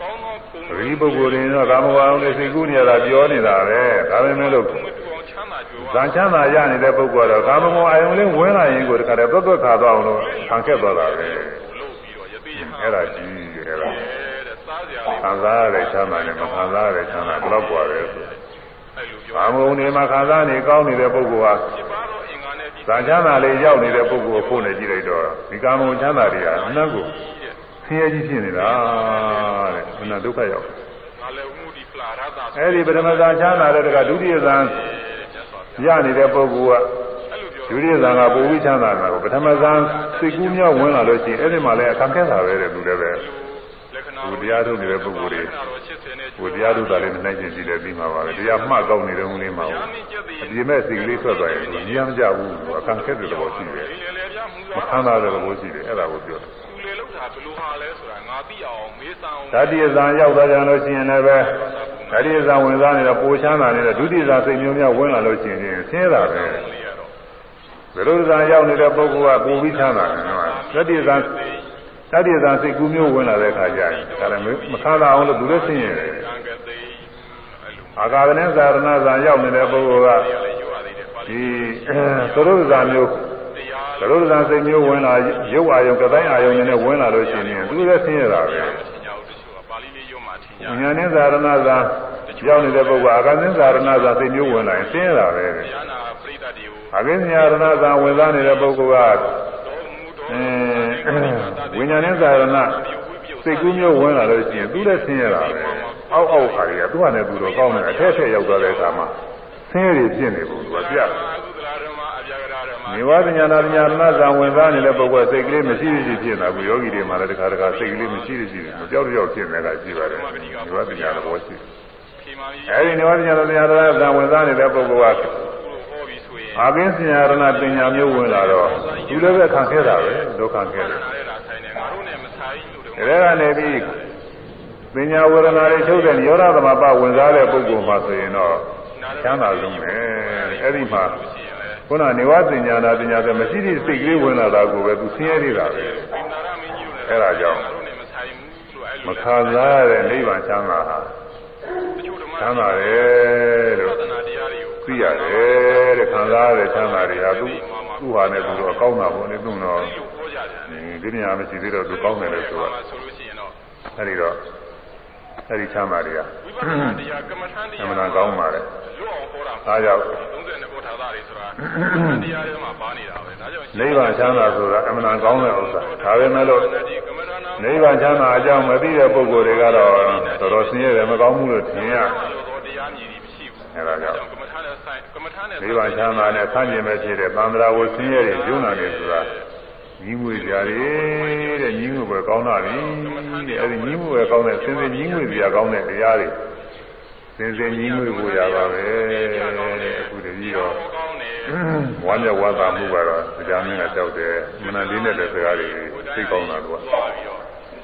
ကောင်းသောပုံပရိပုဂ္ဂိုလ်တွေတော့ကာမဂုဏ်အာယုန်တွေစိတ်ကူးနေရတာပြောနေတာပဲဒါပေမဲ့လို့မတူအောင်ချမ်းသာကြွယ်ဝဇံချမ်းသာရနေတဲ့ပုဂ္ဂိုလ်ကတော့ကာမဂုဏ်အာယုန်လေးဝင်လာရင်ကိုတခါတည်းသွက်သွက်ခါသွားအောင်လို့ခံခဲ့သွားတာပဲလို့ပြီးတော့ယသိယဟ အဲ့ဒါကြီးအဲ့ဒါ တဲ့စားကြလေး ခံစားရတဲ့ချမ်းသာနဲ့မခံစားရတဲ့ချမ်းသာဘယ်တော့กว่าလဲဆို အဲ့လိုပြော ကာမဂုဏ်တွေမှာခံစားနေကောင်းနေတဲ့ပုဂ္ဂိုလ်ဟာ ဒီပါတော့အင်္ဂါနဲ့ဒီ ဇာချမ်းသာလေးရောက်နေတဲ့ပုဂ္ဂိုလ်ကိုဖို့နေကြည့်လိုက်တော့ဒီကာမဂုဏ်ချမ်းသာတွေဟာအနတ်ကိုဆင်းရဲကြီးဖြစ်နေတာတဲ့အနတ်ဒုက္ခရောက် ငါလည်းဥမှုဒီဖလာရတာ အဲ့ဒီပထမဇာချမ်းသာတဲ့တကဒုတိယဇာ မြတ်စွာဘု ရားရနေတဲ့ပုဂ္ဂိုလ်ကအဲ့လိုပြောဒုတိယဇာကပုံပြီးချမ်းသာတာကိုပထမဇာစိတ်ကူးမြောက်ဝင်လာလို့ရှိရင်အဲ့ဒီမှာလည်းအခက်ခဲတာပဲတဲ့သူလည်းပဲလက္ခဏာဟိုတရားထုတ်နေတဲ့ပုဂ္ဂိုလ်တွေလက္ခဏာတော်80နဲ့ဟိုတရားထုတ်တာလေးနဲ့နိုင်ကျင်ကြည့်တယ်ပြီးမှာပါပဲတရားမှတ်ကောက်နေတဲ့ဦးလေးမှာဂျာမင်းကျက်တည်အပြည့်မဲ့စိတ်ကလေးထွက်သွားရင်သူညံမကြဘူးသူအခက်ခဲတဲ့သဘောရှိတယ်လေလေပြမှုမသားခံစားတဲ့သဘောရှိတယ်အဲ့ဒါကိုပြောတယ် သူလေလောက်တာဘယ်လိုဟာလဲဆိုတာငါသိအောင်မေးစမ်းအောင်ဓာတိယဇာရောက်သွားကြလို့ရှိရင်လည်းပဲဓာတိယဇာဝင်စားနေတဲ့ပိုချမ်းသာနေတဲ့ဒုတိယဇာစိတ်မျိုးများဝင်လာလို့ရှိရင်ဆင်းရဲတာပဲလေးရတော့ဘယ်လိုဇာရောက်နေတဲ့ပုဂ္ဂိုလ်ကပိုပြီးချမ်းသာတယ်နော်ဓာတိယဇာဓာတိယဇာစိတ်ကူးမျိုးဝင်လာတဲ့အခါကျရင်ဒါလည်းမခံစားအောင်လို့သူလည်းဆင်းရဲတယ်ကံကသိအဲ့လိုအာဃာတနဲ့ဇာရဏဇာရောက်နေတဲ့ပုဂ္ဂိုလ်ကတရားလေးယူရသေးတယ်ပါဠိဒီသရုပ်ဇာမျိုးတရား သရုပ်ဇာစိတ်မျိုးဝင်လာရုပ်အာယုံကတိုင်းအာယုံနဲ့ဝင်လာလို့ရှိရင်သူလည်းဆင်းရဲတာပဲထင်ကြအောင်တချို့ကပါဠိလေးယူမှထင်ကြဉာဏ်နဲ့ဇာရဏဇာရောက်နေတဲ့ပုဂ္ဂိုလ်အာဃာတနဲ့ဇာရဏဇာစိတ်မျိုးဝင်လာရင်ဆင်းရဲတာပဲတရားနာပရိသတ်တွေကိုအကိဉ္စရာရဏဇာဝင်စားနေတဲ့ပုဂ္ဂိုလ်ကတော်မူတော်အဲဝိညာဉ်နဲ့ဇာရဏစိတ်ကူးမျိုးဝင်လာလို့ရှိရင်သူလည်းဆင်းရဲတာပဲအောက်အောက်ခါကြီးကသူ့ဟာနဲ့သူတော့ကောင်းတယ်အထက်ထက်ရောက်သွားတဲ့အခါမှာဆင်းရဲတွေဖြစ်နေဘူးသူကပြတ်အ နေဝပညာနာပညာရဏဇာဝင်စားနေတဲ့ပုဂ္ဂိုလ်စိတ်ကလေးမရှိရှိဖြစ်နေတာဘူးယောဂီတွေမှာလည်းတခါတခါစိတ်ကလေးမရှိရှိမကြောက်ကြောက်ဖြစ်နေတာရှိပါတယ်နေဝပညာသဘောရှိခေမာကြီးအဲဒီနေဝပညာနာပညာရဏဇာဝင်စားနေတဲ့ပုဂ္ဂိုလ်ကဟောပြီးဆိုရင်အာကင်းစင်ရဏပညာမျိုးဝင်လာတော့သူလည်းပဲခံခဲ့တာပဲဒုက္ခခဲ့တယ်နားရတာဆိုင်တယ်ငါတို့နဲ့မဆိုင်လို့တော့ဒါကနေပြီးပညာဝေဒနာတွေချုပ်တဲ့ရောဓသမပဝင်စားတဲ့ပုဂ္ဂိုလ်မှာဆိုရင်တော့ချမ်းသာဆုံးပဲအဲ့ဒီမှာ ခုနနေဝပညာနာပညာဆိုမရှိသည့်စိတ်ကလေးဝင်လာတာကိုပဲသူဆင်းရဲနေတာပဲပင်နာရမင်းကြီးတို့အဲ့ဒါကြောင့်ငါတို့နဲ့မဆိုင်ဘူးလို့အဲ့မလိုခံစားရတဲ့နိဗ္ဗာန်ချမ်းသာဟာတချို့ဓမ္မချမ်းသာတယ်လို့သနာတရားတွေကိုသိရတယ်တဲ့ခံစားရတဲ့ချမ်းသာတွေဟာသူသူ့ဟာနဲ့သူတော့ကောင်းတာပေါ့လေသူတော့ဒီလိုဟောကြတယ်ဒီနေရာမရှိသေးတော့သူကောင်းတယ်လို့ဆိုတော့ဆိုလို့ရှိရင်တော့အဲဒီတော့ အဲဒီချမ်းသာတွေကဝိပဿနာတရားကမ္မထန်တရားအမှန်ကောင်းပါလေလွတ်အောင်ဟောတာအားကြောင့်32ခုထာတာတွေဆိုတာကမ္မထန်တရားထဲမှာပါနေတာပဲဒါကြောင့်နိဗ္ဗာန်ချမ်းသာဆိုတာအမှန်ကောင်းတဲ့ဥစ္စာဒါပဲမဲ့လို့ဒီကမ္မထန်နာနိဗ္ဗာန်ချမ်းသာအကြောင်းမသိတဲ့ပုဂ္ဂိုလ်တွေကတော့တော်တော်ဆင်းရဲတယ်မကောင်းဘူးလို့ထင်ရလို့တော့တရားမြည်ပြီးမရှိဘူးအဲဒါကြောင့်ကမ္မထန်နဲ့ဆိုင်ကမ္မထန်နဲ့နိဗ္ဗာန်ချမ်းသာနဲ့ဆန့်ကျင်မဲ့ဖြစ်တဲ့သံဃာဝဆင်းရဲတွေကျုံနာတယ်ဆိုတာ ညီးငွေကြတယ်တဲ့ညီးငွေပဲကောင်းတာပြီတဲ့အဲဒီညီးငွေပဲကောင်းတဲ့စင်စင်ညီးငွေပြကောင်းတဲ့တရားတွေစင်စင်ညီးငွေကိုရပါပဲတဲ့အခုတည်းတော့ကောင်းတယ်ဝမ်းမြောက်ဝမ်းသာမှုကတော့တရားမင်းကကြောက်တယ်မနလေးနဲ့တဲ့စကားတွေသိကောင်းတာကွာသွားပြီးတော့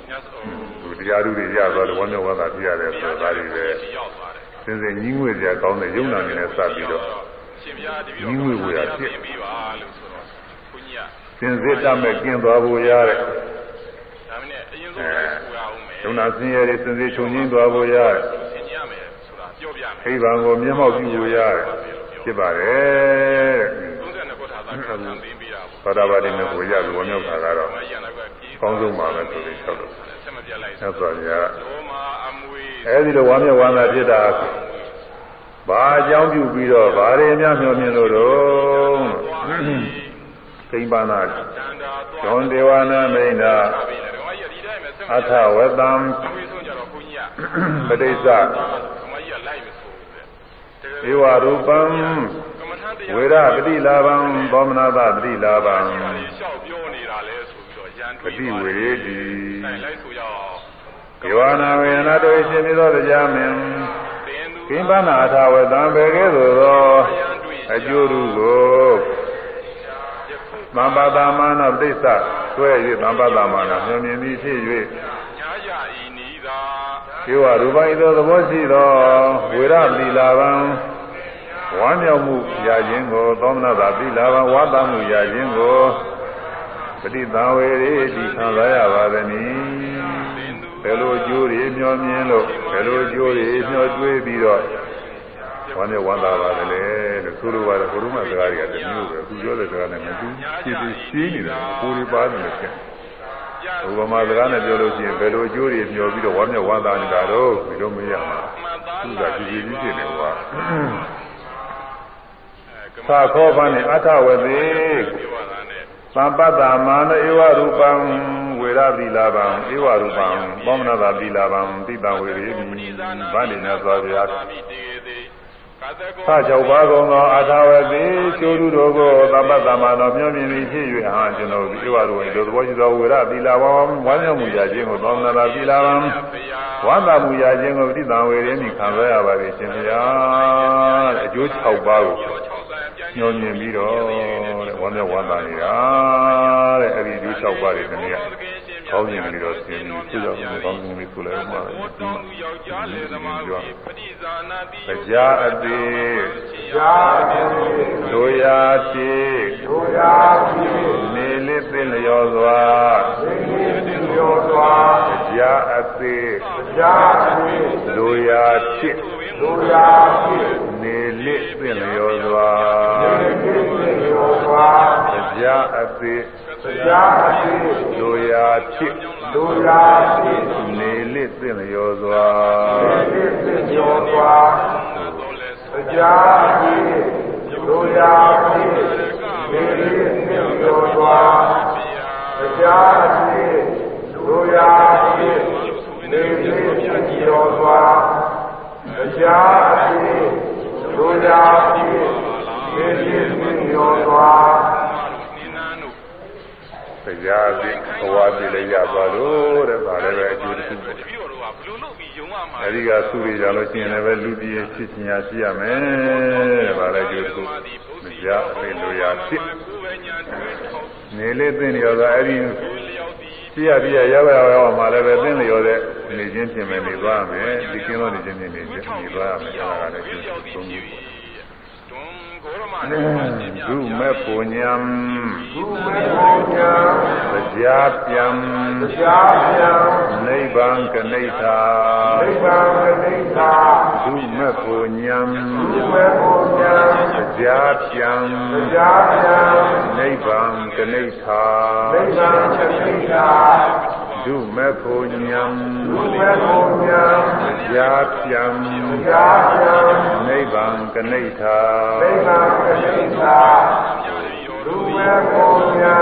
ညတ်ဆိုသူတရားသူတွေရသွားတယ်ဝမ်းမြောက်ဝမ်းသာပြရတယ်ဆိုတာဒါတွေပဲရောက်သွားတယ်စင်စင်ညီးငွေကြကောင်းတဲ့ယုံနာနေနဲ့စပ်ပြီးတော့ရှင်ပြားတပည့်ညီးငွေကိုရဖြစ် ပြီးပါလို့ဆိုတော့ဘုန်းကြီးက စင်စစ်တတ်မဲ့ကျင်းသွားဖို့ရတဲ့ဒါမနဲ့အရင်ဆုံးလည်းပူရအောင်မယ်ယုံနာစင်ရဲတွေစင်စစ်ချုပ်ငင်းသွားဖို့ရတယ်သင်ကြရမယ်ဆိုတာပြောပြမယ်ခိဗံကိုမျက်မှောက်ပြုဖို့ရတယ်ဖြစ်ပါတယ်တဲ့32ခုထာတာကံသင်ပြီးတာသောတာပတိမေကိုရပြီးဝမ်းမြောက်တာကတော့မရနာကပြီးကောင်းဆုံးပါပဲဆိုပြီးဆောက်လို့ဆက်မပြတ်လိုက်သက်စွာဘုရားလောမာအမွေအဲဒီလိုဝမ်းမြောက်ဝမ်းသာဖြစ်တာဘာအကြောင်းပြုပြီးတော့ဗာတွေများမျှော်မြင်လို့တော့ ကိမ္ပနာတန္တာဇွန်ဒေဝနာမိန်တာပြီးတယ်ဓမ္မကြီးဒီတိုင်းပဲဆက်မအထဝတံအမွေဆုံးကြတော့ဘုန်းကြီးကပဋိစ္စဓမ္မကြီးကလိုက်မဆိုဘူးတဲ့ဧဝရူပံကမ္မထန်တရားဝေရပတိလာဘံသောမနာသပတိလာဘံလျှောက်ပြောနေတာလဲဆိုပြီးတော့ရန်ပတွေ့တိဝေရေတိဆိုင်လိုက်ဆိုရအောင်ဒေဝနာဝေနတို့ရှင်ပြီးသောတရားမင်းသင်သူကိမ္ပနာအထဝတံဘေကဲ့သို့သောအကျိုးတို့ကို သံပါတမာနပဋိစ္စဆွဲ၍သံပါတမာနမြင်မြင်သည်ဖြစ်၍ညာရဤနီသာဧဝရူပိသောသဘောရှိသောဝေရတိလာဘံဝမ်းမြောက်မှုရခြင်းကိုသောမနာသာတိလာဘံဝါသမှုရခြင်းကိုပဋိသင်္ဝေရေဒီခံစားရပါသည်နီဘယ်လိုအကျိုးတွေမျှော်မြင်လို့ဘယ်လိုအကျိုးတွေမျှော်တွေးပြီးတော့ဝမ်းမြောက်ဝမ်းသာပါသလဲလို့ ဆိုလိုပါတယ်ဘုရုမစကားတွေကတမျိုးပဲသူပြောတဲ့စကားနဲ့မတူဖြစ်ပြီးရှင်းနေတယ်ကိုယ်တွေပါတယ်လို့ဖြစ်ဥပမာစကားနဲ့ပြောလို့ရှိရင်ဘယ်လိုအကျိုးတွေမျှော်ပြီးတော့ဝမ်းမြောက်ဝမ်းသာနေတာတော့ဒီလိုမရမှာမှန်သားသူကကြည်ကြည်ကြီးဖြစ်နေကွာကမ္မသာခောပန်နဲ့အထဝသေပြောရတာနဲ့သံပတ္တမာနဧဝရူပံဝေရတိလာဘံဧဝရူပံသောမနတာတိလာဘံတိတံဝေရေမိဗန္ဒီနာသောဗျာ သာမိတေသေးကာသကောသကြောက်ပါကုန်သောအထာဝတိကျိုးသူတို့ကိုသဗ္ဗတမနောမျှောမြင်သည်ဖြစ်၍ဟာကျွန်တော်ဒီဝါတို့ဤသို့သဘောရှိသောဝေရသီလာဝံဝမ်းမြောက်မှုရခြင်းကိုသောမနာတာသီလာဝံဘုရားဝမ်းသာမှုရခြင်းကိုတိတံဝေရင်းဤခံရရပါသည်ရှင်ဘုရားတဲ့အကျိုး6ပါးကို6ဆံပြန်မျှောမြင်ပြီးတော့တဲ့ဝမ်းမြောက်ဝမ်းသာနေတာတဲ့အဲ့ဒီအကျိုး6ပါးတွေတနည်း ကောင်းခြင်းတွေတော့သင်ပြီးဖြစ်ရောက်မှုကောင်းခြင်းတွေဆိုလည်းမှာဘောတောင်းသူယောက်ျားလေသမားကိုပဋိဇာနာတိတရားအသေးရားအသေးတို့ရာတိတို့ရာဖြင့်နေလေးသိလျော်စွာသိသိပြောစွာတရားအသေးကြားဖြင့်တို့ရာတိတို့ရာဖြင့်နေလေးသိလျော်စွာသိသိပြောစွာတရားအ သေးကြားဖြင့်တို့ရာတိတို့ရာဖြင့်နေလေးသိလျော်စွာသိသိပြောစွာတော်လဲဆိုကြားဖြင့်တို့ရာဖြင့်သိသိပြောစွာကြားဖြင့်တို့ရာဖြင့်သိသိပြောစွာကြားဖြင့်တို့ရာဖြင့်သိသိပြောစွာနိနန်းတို့ တရားအသေးဘဝတည်လည်းရသွားလို့တဲ့ဒါလည်းပဲအကျိုးတစ်ခုတပည့်တော်တို့ကဘယ်လိုလုပ်ပြီးယုံရမှာအဲဒီကသုရိကြလို့ရှိရင်လည်းပဲလူပြည်ဖြစ်ချင်ရရှိရမယ်တဲ့ဒါလည်းအကျိုးတစ်ခုတရားအသေးလိုရာဖြစ်ကိုယ်ပဲညာတွေးထောက်နေလေးသိလျော်စွာအဲဒီကိုယ်လျောက်သည်ပြရပြရရောက်ရောက်ရောက်မှလည်းပဲသိလျော်တဲ့နေချင်းပြင်မယ်နေသွားမယ်ဒီကင်းသောနေချင်းပြင်နေနေသွားမယ်ဒါကလည်းအကျိုးတစ်ခုတွန်ဂေါရမ ဒုမေပုညံသူမေဘောညာတရားပြန်ကြားဖြံနိဗ္ဗာန်ကနိဋ္ဌာနိဗ္ဗာန်နိဋ္ဌာဒုမေပုညံသူမေဘောညာတရားပြန်ကြားဖြံနိဗ္ဗာန်ကနိဋ္ဌာနိဗ္ဗာန်နိဋ္ဌာ ဒဒုမေဖို့ညံသူမဲ့ကိုညာကြာပြံကြာပြံနိဗ္ဗာန်ကနိဋ္ဌာသိက္ခာကတိသာသူမဲ့ကိုညာ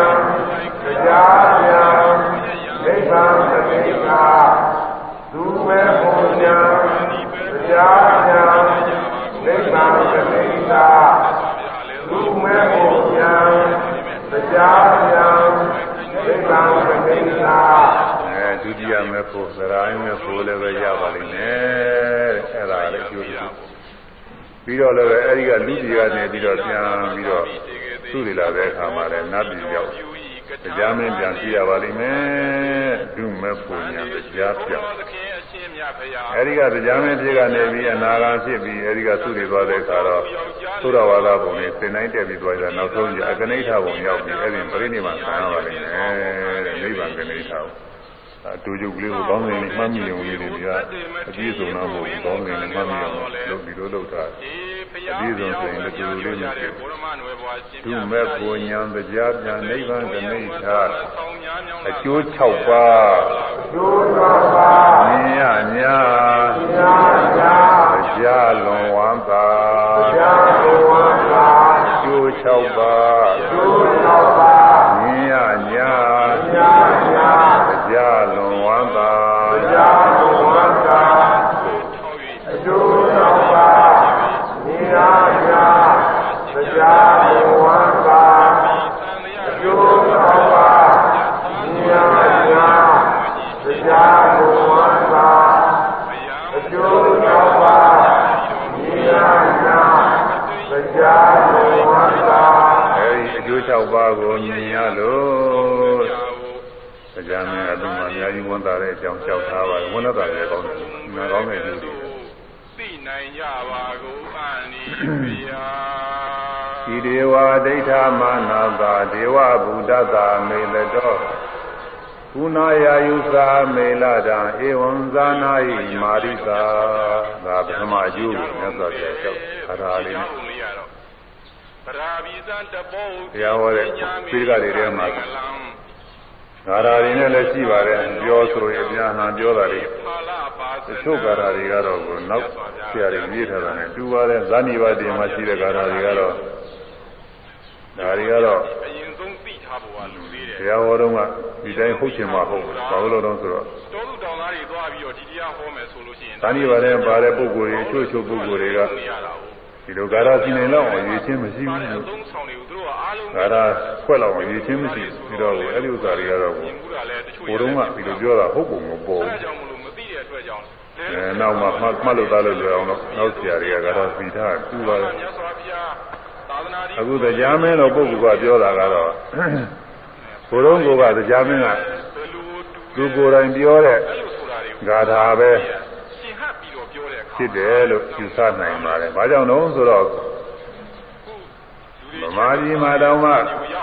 ကြာပြံသိက္ခာကတိသာသူမဲ့ကိုညာကြာပြံသိက္ခာကတိသာသူမဲ့ကိုညာကြာပြံသိက္ခာကတိသာအဲဒုတိယမေဖို့သရာယမေဖို့လည်းပဲရပါလိမ့်မယ်တဲ့အဲ့ဒါလည်းအကျိုးပြုပြီးတော့လည်းပဲအဲဒီကလူကြီးကနေပြီးတော့ပြန်ပြီးတော့သူ့တွေလာတဲ့အခါမှာလည်းနတ်ပြည်ရောက်တရားမင်းပြန်ကြည့်ရပါလိမ့်မယ်ဒုမေဖို့ညာတရားပြောင်းသခင်အရှင်မြတ်ဖရာအဲဒီကတရားမင်းဖြစ်ကနေပြီးအနာဂါဖြစ်ပြီးအဲဒီကသူ့တွေသွားတဲ့အခါတော့သုဒ္ဓဝါဒဘုံနဲ့သင်တိုင်းတက်ပြီးသွားကြနောက်ဆုံးကျအကနိဋ္ဌဘုံရောက်ပြီးအဲဒီပြိဋိနိဗ္ဗာန်ဆံရပါလိမ့်မယ်တဲ့နိဗ္ဗာန်ကနိဋ္ဌဘုံ အတူတူကလေးကိုကောင်းနေနေမှတ်မိအောင်လေးတွေကအပြည့်စုံတော့မဟုတ်ဘူးကောင်းနေနေမှတ်မိအောင်လုပ်ပြီးတော့လုပ်တာအေးဖရာပြောင်းဝင်ကြလို့ရတဲ့ဘုရမနွယ်ဘွားရှင်ဒုမေဖို့ညာတရားပြန်နိဗ္ဗာန်ကနိဋ္ဌဆောင်းများမြောင်းအကျိုး6ပါးကျိုးတော်ပါမြင်ရညာညာညာတရားလွန်ဝမ်းသာကြာတော်ဝါသာကျိုး6ပါးကျိုးတော်ပါ ကြာတော်ဝါသာအကျိုးတော်ပါညာညာကြာတော်ဝါသာအကျိုးတော်ပါညာညာကြာတော်ဝါသာအကျိုးတော်ပါညာညာကြာတော်ဝါသာ အဲဒီအကျိုး6ပါးကိုမြင်ရလို့တရားမင်းအလုံးမှာအများကြီး ဝန်တာတဲ့အကြောင်းကြောက်ထားပါတယ်ဝန်တာလည်းကောင်းတယ်ငါကောင်းတဲ့လူတွေသိနိုင်ကြပါကုန်အန်ဒီဖရာဤဒေဝဒိဋ္ဌမာနာတာဒေဝဗုဒ္ဓတာမေတ္တောကုဏယာယုသာမေလတံဧဝံဇာနာဟိမာရိတာဒါပထမအကျိုးကိုမြတ်စွာဘုရားကြောက်ခါထာလေးနဲ့လေးရတော့ဗရာဘီဇန်တဘောတရားဟောတဲ့ပိဋကတွေထဲမှာ ဂါရာတွေနဲ့လည်းရှိပါတယ်ပြောဆိုရင်အပြန်ဟန်ပြောတာတွေဖာလာပါစတချို့ဂါရာတွေကတော့ကိုနောက်ဆရာတွေရေးထားတာနဲ့တူပါတယ်ဇာနိဘာတိမှာရှိတဲ့ဂါရာတွေကတော့ဒါတွေကတော့အရင်ဆုံးသိထားဖို့ကလူသေးတယ်တရားဟောတော့ကဒီတိုင်းဟုတ်ချင်မှာဟုတ်ဘာလို့လဲတော့ဆိုတော့တောသူတောင်သားတွေသွားပြီးတော့ဒီတရားဟောမယ်ဆိုလို့ရှိရင်ဇာနိဘာထဲပါတဲ့ပုဂ္ဂိုလ်တွေအချို့ချို့ပုဂ္ဂိုလ်တွေကနေရတာကို ဒီလိုဂါရာစီနေလောက်အောင်ရည်ချင်းမရှိဘူးအလို့သုံးဆောင်တွေကိုသူတို့ကအားလုံးဂါရာခွက်လောက်အောင်ရည်ချင်းမရှိဘူးပြီးတော့အဲ့ဒီဥစ္စာတွေကတော့မြင်မှုတာလည်းတချို့ဘိုးတော်ကဒီလိုပြောတာဟုတ်ပုံမပေါ်အဲဘူးကြောင့်မလို့မသိတဲ့အတွက်ကြောင့်အဲနောက်မှမှတ်မှတ်လို့သားလို့ပြောအောင်တော့နောက်ဆရာတွေကကတော့ပြီးထားတူပါလေမြတ်စွာဘုရားသာသနာ့အခုတရားမင်းတော်ပုဂ္ဂိုလ်ကပြောတာကတော့ဘုရုံးကတရားမင်းကဘယ်လိုတူသူကိုယ်တိုင်ပြောတဲ့အဲ့လိုဆိုတာတွေကိုဂါထာပဲ ဖြစ်တယ်လို့ယူဆနိုင်ပါတယ်။ဘာကြောင့်လဲဆိုတော့ဗမာပြည်မှာတောင်မှ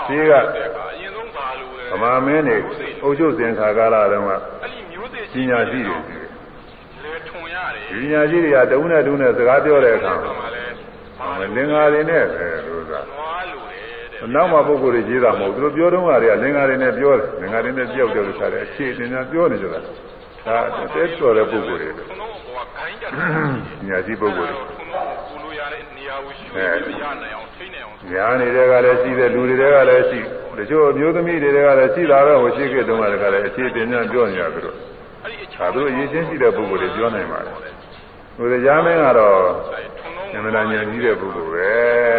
ရှိကအရင်ဆုံးပါလို့လေဗမာမင်းတွေအုပ်ချုပ်စင်ခါကာလတုန်းကအဲ့ဒီမျိုးစေ့ပညာရှိတွေလေထွန်ရတယ်ဒီပညာရှိတွေကတဦးနဲ့တဦးနဲ့စကားပြောတဲ့အခါဒီမှာလည်းလင်္ကာတွေနဲ့ပဲလို့သာနွားလို့တယ်တဲ့နောက်မှပုဂ္ဂိုလ်တွေကြီးတာမဟုတ်သူတို့ပြောတော့ကတွေကလင်္ကာတွေနဲ့ပြောတယ်လင်္ကာတွေနဲ့ပြောက်တယ်လို့ဆိုတယ်အခြေအတင်များပြောနေကြတာဒါတဲတော်တဲ့ပုဂ္ဂိုလ်တွေ ထုံတော့ဘောကခိုင်းကြတယ်ပညာရှိပုဂ္ဂိုလ်တွေထုံတော့ပူလို့ရတဲ့နေရာကိုရွှေ့ပြီးရနိုင်အောင်ထိနိုင်အောင်ညာနေတဲ့ကလည်းရှိတယ်လူတွေကလည်းရှိတချို့အမျိုးသမီးတွေကလည်းရှိတာပဲဟိုရှိခဲ့တုန်းကလည်းအခြေတင်များပြောနေရသူတို့အဲ့ဒီအချဒါသူတို့ရည်ချင်းရှိတဲ့ပုဂ္ဂိုလ်တွေပြောနိုင်ပါတယ်ဟိုတရားမင်းကတော့ထုံတော့အမှန်တရားဉာဏ်ကြီးတဲ့ပုဂ္ဂိုလ်ပဲ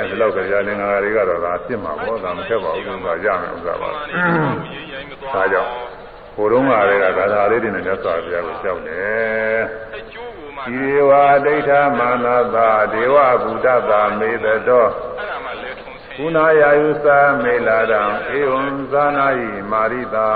ဒီလောက်ကကြာလင်္ကာတွေကတော့ဒါပြစ်မှာပေါ့ဒါမထက်ပါဘူးကွာရမယ်ဥစ္စာပါရေးရိုင်းမသွားဒါကြောင့်ဟိုတုန်းကလည်းဂါထာလေးတွေနဲ့မြတ်စွာဘုရားကိုကြောက်တယ်အကျိုးကိုမှ ဒီဒေဝဒိဋ္ဌမာနသာဒေဝဗုဒ္ဓသာမေတ္တောအဲ့ဒါမှလဲထုံဆင်းကုဏယာယုသာမေလာတံဧဝံဇာနာယိမာရိတာ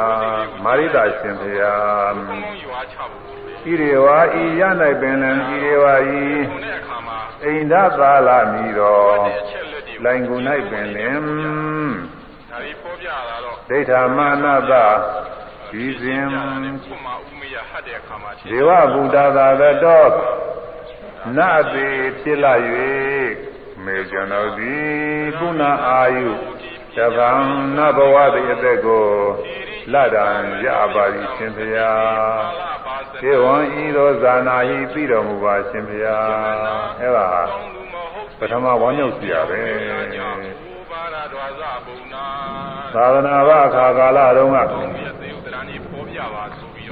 မာရိတာရှင်ဘုရားဘုံလုံးရွာချဖို့ပဲဤဒေဝဤရ၌ပင်လံဤဒေဝဤထုံတဲ့အခါမှာအိန္ဒသာလာမီတော်အချက်လက်တွေလိုင်ကုန်၌ပင်လင်ဒါတွေပေါ်ပြတာတော့ဒိဋ္ဌာမာနတ ဒီစဉ်ခုမှဥမေယဟတ်တဲ့အခါမှာဒေဝဗုဒ္ဓသာသတောနတ်သေးဖြစ်လာ၍မေကျွန်တော်သည်ကုဏအာယုတဗံနဘဝတိအသက်ကိုဒီရီလတံရပါသည်ရှင်ဖျားဧဝံဤသောဇာနာဟိပြီးတော်မူပါရှင်ဖျားအဲ့ဒါပထမဝမ်းမြောက်စီရပဲပါရဒွါဇဘုံနာသာသနာ့ဘအခါကာလတုန်းက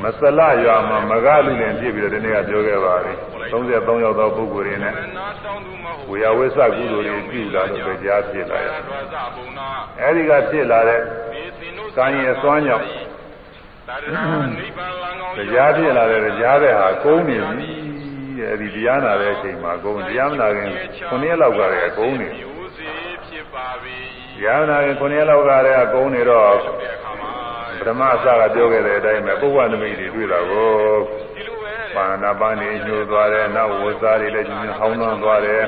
မတော့စလရွာမှာမကလူလင်ပြည့်ပြီးတော့ဒီနေ့ကပြောခဲ့ပါပြီ33ယောက်သောပုဂ္ဂိုလ်တွေနဲ့မနာတောင်းသူမဟုတ်ဝေယဝိသကုသိုလ်တွေပြုလာလို့ကြားဖြစ်လာပါရတယ်ဒွါဇဘုံနာအဲဒီကဖြစ်လာတဲ့ဘေသင်တို့ကံရဲ့အစွမ်းကြောင့်သာရဏနိဗ္ဗာန်လမ်းကောင်းတရားဖြစ်လာတဲ့တရားတဲ့ဟာကုန်းနေပြီတဲ့အဲဒီတရားနာတဲ့အချိန်မှာကုန်းတရားမနာခင်9ရက်လောက်ကလည်းကုန်းနေမျိုးစေဖြစ်ပါပြီတရားနာခင်9ရက်လောက်ကလည်းကုန်းနေတော့တဲ့အခါမှာ ပထမအစကပြောခဲ့တဲ့အတိုင်းပဲပုဗ္ဗနမိတ်တွေတွေ့တာကိုဒီလိုပဲပါဏာပန်းနေညှိုးသွားတယ်နောက်ဝဇာတွေလည်းညှိုးဟောင်းနှောင်းသွားတယ်